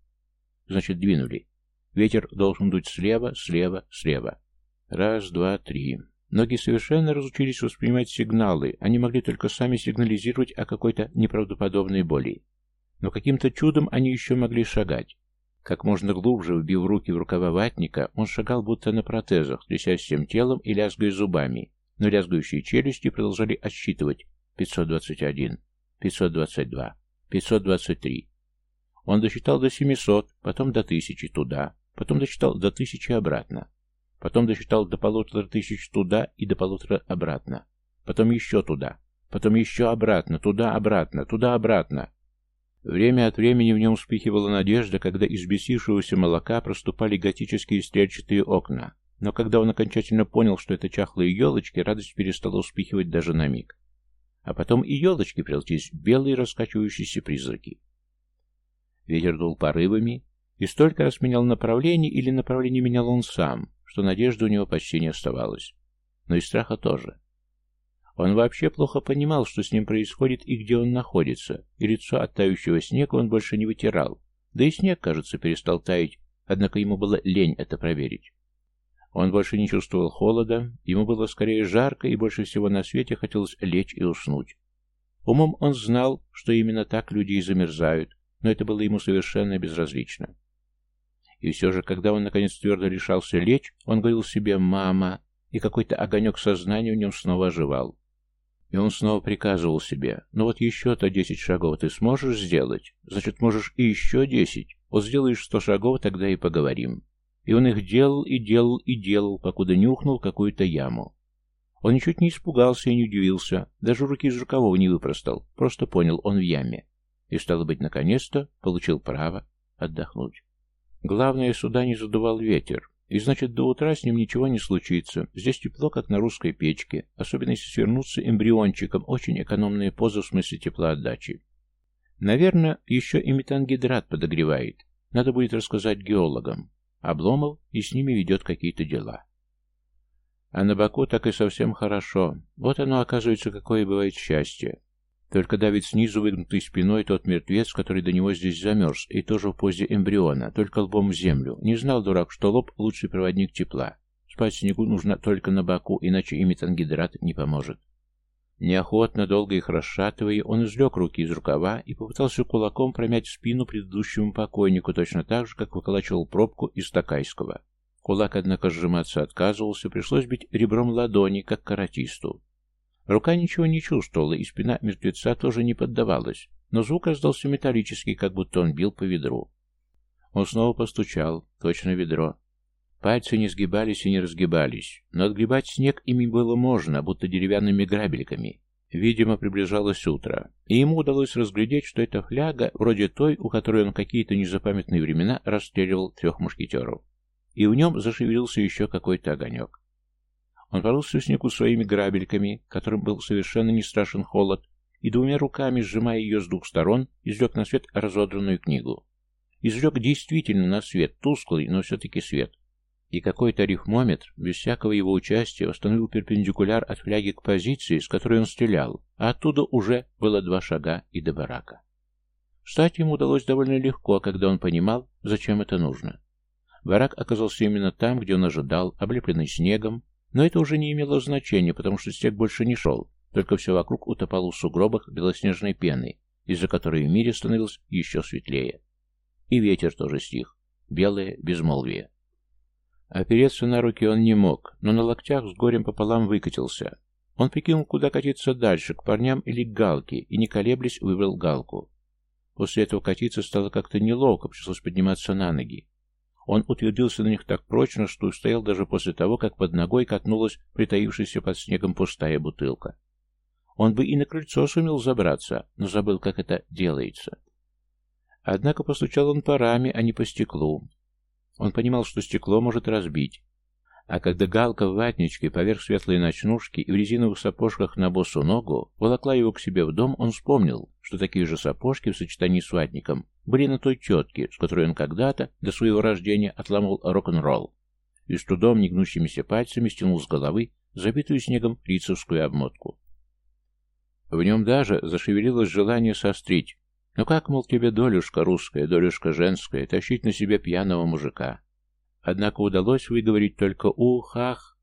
Значит, двинули. Ветер должен дуть слева, слева, слева. Раз, два, три. Ноги совершенно разучились воспринимать сигналы, они могли только сами сигнализировать о какой-то неправдоподобной боли. Но каким-то чудом они еще могли шагать. Как можно глубже вбив руки в рукава ватника, он шагал будто на протезах, трясясь всем телом и лязгая зубами, но лязгающие челюсти продолжали отсчитывать 521, 522, 523. Он досчитал до 700, потом до 1000 туда, потом досчитал до 1000 обратно. Потом досчитал до полутора тысяч туда и до полутора обратно. Потом еще туда. Потом еще обратно, туда-обратно, туда-обратно. Время от времени в нем вспыхивала надежда, когда из бесившегося молока проступали готические стрельчатые окна. Но когда он окончательно понял, что это чахлые елочки, радость перестала вспыхивать даже на миг. А потом и елочки превратились в белые раскачивающиеся призраки. Ветер дул порывами, и столько раз менял направление, или направление менял он сам, что надежды у него почти не оставалось. Но и страха тоже. Он вообще плохо понимал, что с ним происходит и где он находится, и лицо от тающего снега он больше не вытирал. Да и снег, кажется, перестал таять, однако ему было лень это проверить. Он больше не чувствовал холода, ему было скорее жарко, и больше всего на свете хотелось лечь и уснуть. Умом он знал, что именно так люди и замерзают, но это было ему совершенно безразлично. И все же, когда он наконец твердо решался лечь, он говорил себе «мама», и какой-то огонек сознания в нем снова оживал. И он снова приказывал себе, ну вот еще-то десять шагов ты сможешь сделать, значит, можешь и еще десять. Вот сделаешь сто шагов, тогда и поговорим. И он их делал и делал и делал, покуда нюхнул какую-то яму. Он ничуть не испугался и не удивился, даже руки из рукавов не выпростал, просто понял, он в яме. И, стало быть, наконец-то получил право отдохнуть. Главное, сюда не задувал ветер, и значит, до утра с ним ничего не случится. Здесь тепло, как на русской печке, особенно если свернуться эмбриончиком, очень экономная поза в смысле теплоотдачи. Наверное, еще и метангидрат подогревает. Надо будет рассказать геологам. Обломов и с ними ведет какие-то дела. А на боку так и совсем хорошо. Вот оно, оказывается, какое бывает счастье. Только давит снизу выгнутой спиной тот мертвец, который до него здесь замерз, и тоже в позе эмбриона, только лбом в землю. Не знал дурак, что лоб — лучший проводник тепла. Спать в снегу нужно только на боку, иначе и метангидрат не поможет. Неохотно, долго их расшатывая, он извлек руки из рукава и попытался кулаком промять спину предыдущему покойнику, точно так же, как выколачивал пробку из Такайского. Кулак, однако, сжиматься отказывался, пришлось бить ребром ладони, как каратисту. Рука ничего не чувствовала, и спина мертвеца тоже не поддавалась, но звук раздался металлический, как будто он бил по ведру. Он снова постучал, точно ведро. Пальцы не сгибались и не разгибались, но отгребать снег ими было можно, будто деревянными грабельками. Видимо, приближалось утро, и ему удалось разглядеть, что это фляга, вроде той, у которой он какие-то незапамятные времена расстреливал трех мушкетеров. И в нем зашевелился еще какой-то огонек. Он порылся в снегу своими грабельками, которым был совершенно не страшен холод, и двумя руками, сжимая ее с двух сторон, извлек на свет разодранную книгу. Извлек действительно на свет, тусклый, но все-таки свет. И какой-то рифмометр, без всякого его участия, установил перпендикуляр от фляги к позиции, с которой он стрелял, а оттуда уже было два шага и до барака. Встать ему удалось довольно легко, когда он понимал, зачем это нужно. Барак оказался именно там, где он ожидал, облепленный снегом, но это уже не имело значения, потому что снег больше не шел, только все вокруг утопало в сугробах белоснежной пены, из-за которой в мире становилось еще светлее. И ветер тоже стих. Белое безмолвие. Опереться на руки он не мог, но на локтях с горем пополам выкатился. Он прикинул, куда катиться дальше, к парням или к галке, и, не колеблясь, выбрал галку. После этого катиться стало как-то неловко, пришлось подниматься на ноги. Он утвердился на них так прочно, что устоял даже после того, как под ногой катнулась притаившаяся под снегом пустая бутылка. Он бы и на крыльцо сумел забраться, но забыл, как это делается. Однако постучал он по раме, а не по стеклу. Он понимал, что стекло может разбить. А когда Галка в ватничке поверх светлой ночнушки и в резиновых сапожках на босу ногу волокла его к себе в дом, он вспомнил, что такие же сапожки в сочетании с ватником были на той тетке, с которой он когда-то до своего рождения отламывал рок-н-ролл, и с трудом негнущимися пальцами стянул с головы забитую снегом рицевскую обмотку. В нем даже зашевелилось желание сострить. Ну как, мол, тебе долюшка русская, долюшка женская, тащить на себе пьяного мужика? Однако удалось выговорить только «ух-ах».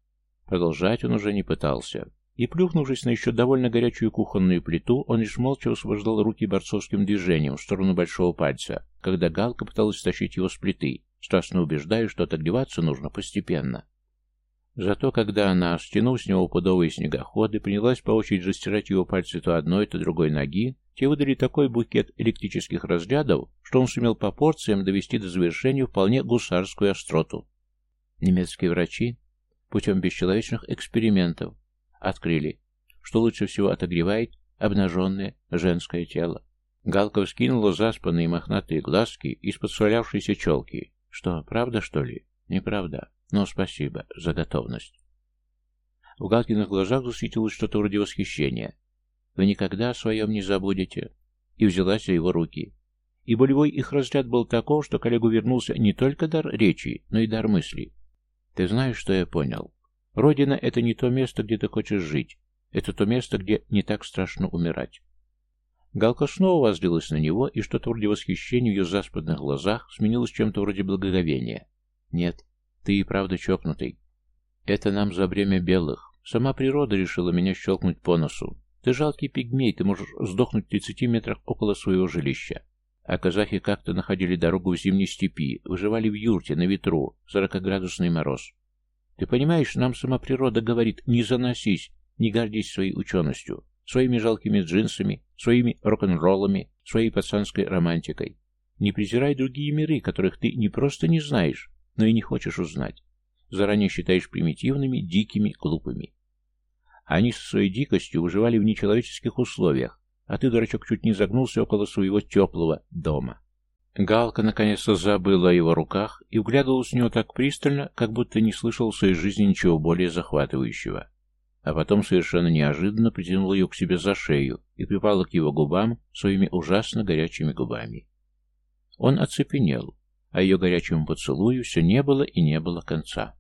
Продолжать он уже не пытался. И, плюхнувшись на еще довольно горячую кухонную плиту, он лишь молча освобождал руки борцовским движением в сторону большого пальца, когда Галка пыталась стащить его с плиты, страстно убеждая, что отогреваться нужно постепенно. Зато когда она, стянув с него пудовые снегоходы, принялась по очереди растирать его пальцы то одной, то другой ноги, те выдали такой букет электрических разрядов, что он сумел по порциям довести до завершения вполне гусарскую остроту. Немецкие врачи путем бесчеловечных экспериментов открыли, что лучше всего отогревает обнаженное женское тело. Галка вскинула заспанные мохнатые глазки из-под свалявшейся челки. Что, правда, что ли? Неправда. Но спасибо за готовность. В Галкиных глазах засветилось что-то вроде восхищения. Вы никогда о своем не забудете. И взялась за его руки. И болевой их разряд был таков, что коллегу вернулся не только дар речи, но и дар мысли. Ты знаешь, что я понял? Родина — это не то место, где ты хочешь жить. Это то место, где не так страшно умирать. Галка снова возлилась на него, и что-то вроде восхищения в ее заспанных глазах сменилось чем-то вроде благоговения. Нет, ты и правда чокнутый. Это нам за время белых. Сама природа решила меня щелкнуть по носу. Ты жалкий пигмей, ты можешь сдохнуть в 30 метрах около своего жилища. А казахи как-то находили дорогу в зимней степи, выживали в юрте, на ветру, 40-градусный мороз. Ты понимаешь, нам сама природа говорит, не заносись, не гордись своей ученостью. своими жалкими джинсами, своими рок-н-роллами, своей пацанской романтикой. Не презирай другие миры, которых ты не просто не знаешь, но и не хочешь узнать. Заранее считаешь примитивными, дикими, глупыми. Они со своей дикостью выживали в нечеловеческих условиях, а ты, дурачок, чуть не загнулся около своего теплого дома. Галка наконец-то забыла о его руках и вглядывалась в него так пристально, как будто не слышал в своей жизни ничего более захватывающего. А потом совершенно неожиданно притянула ее к себе за шею и припала к его губам своими ужасно горячими губами. Он оцепенел, а ее горячему поцелую все не было и не было конца.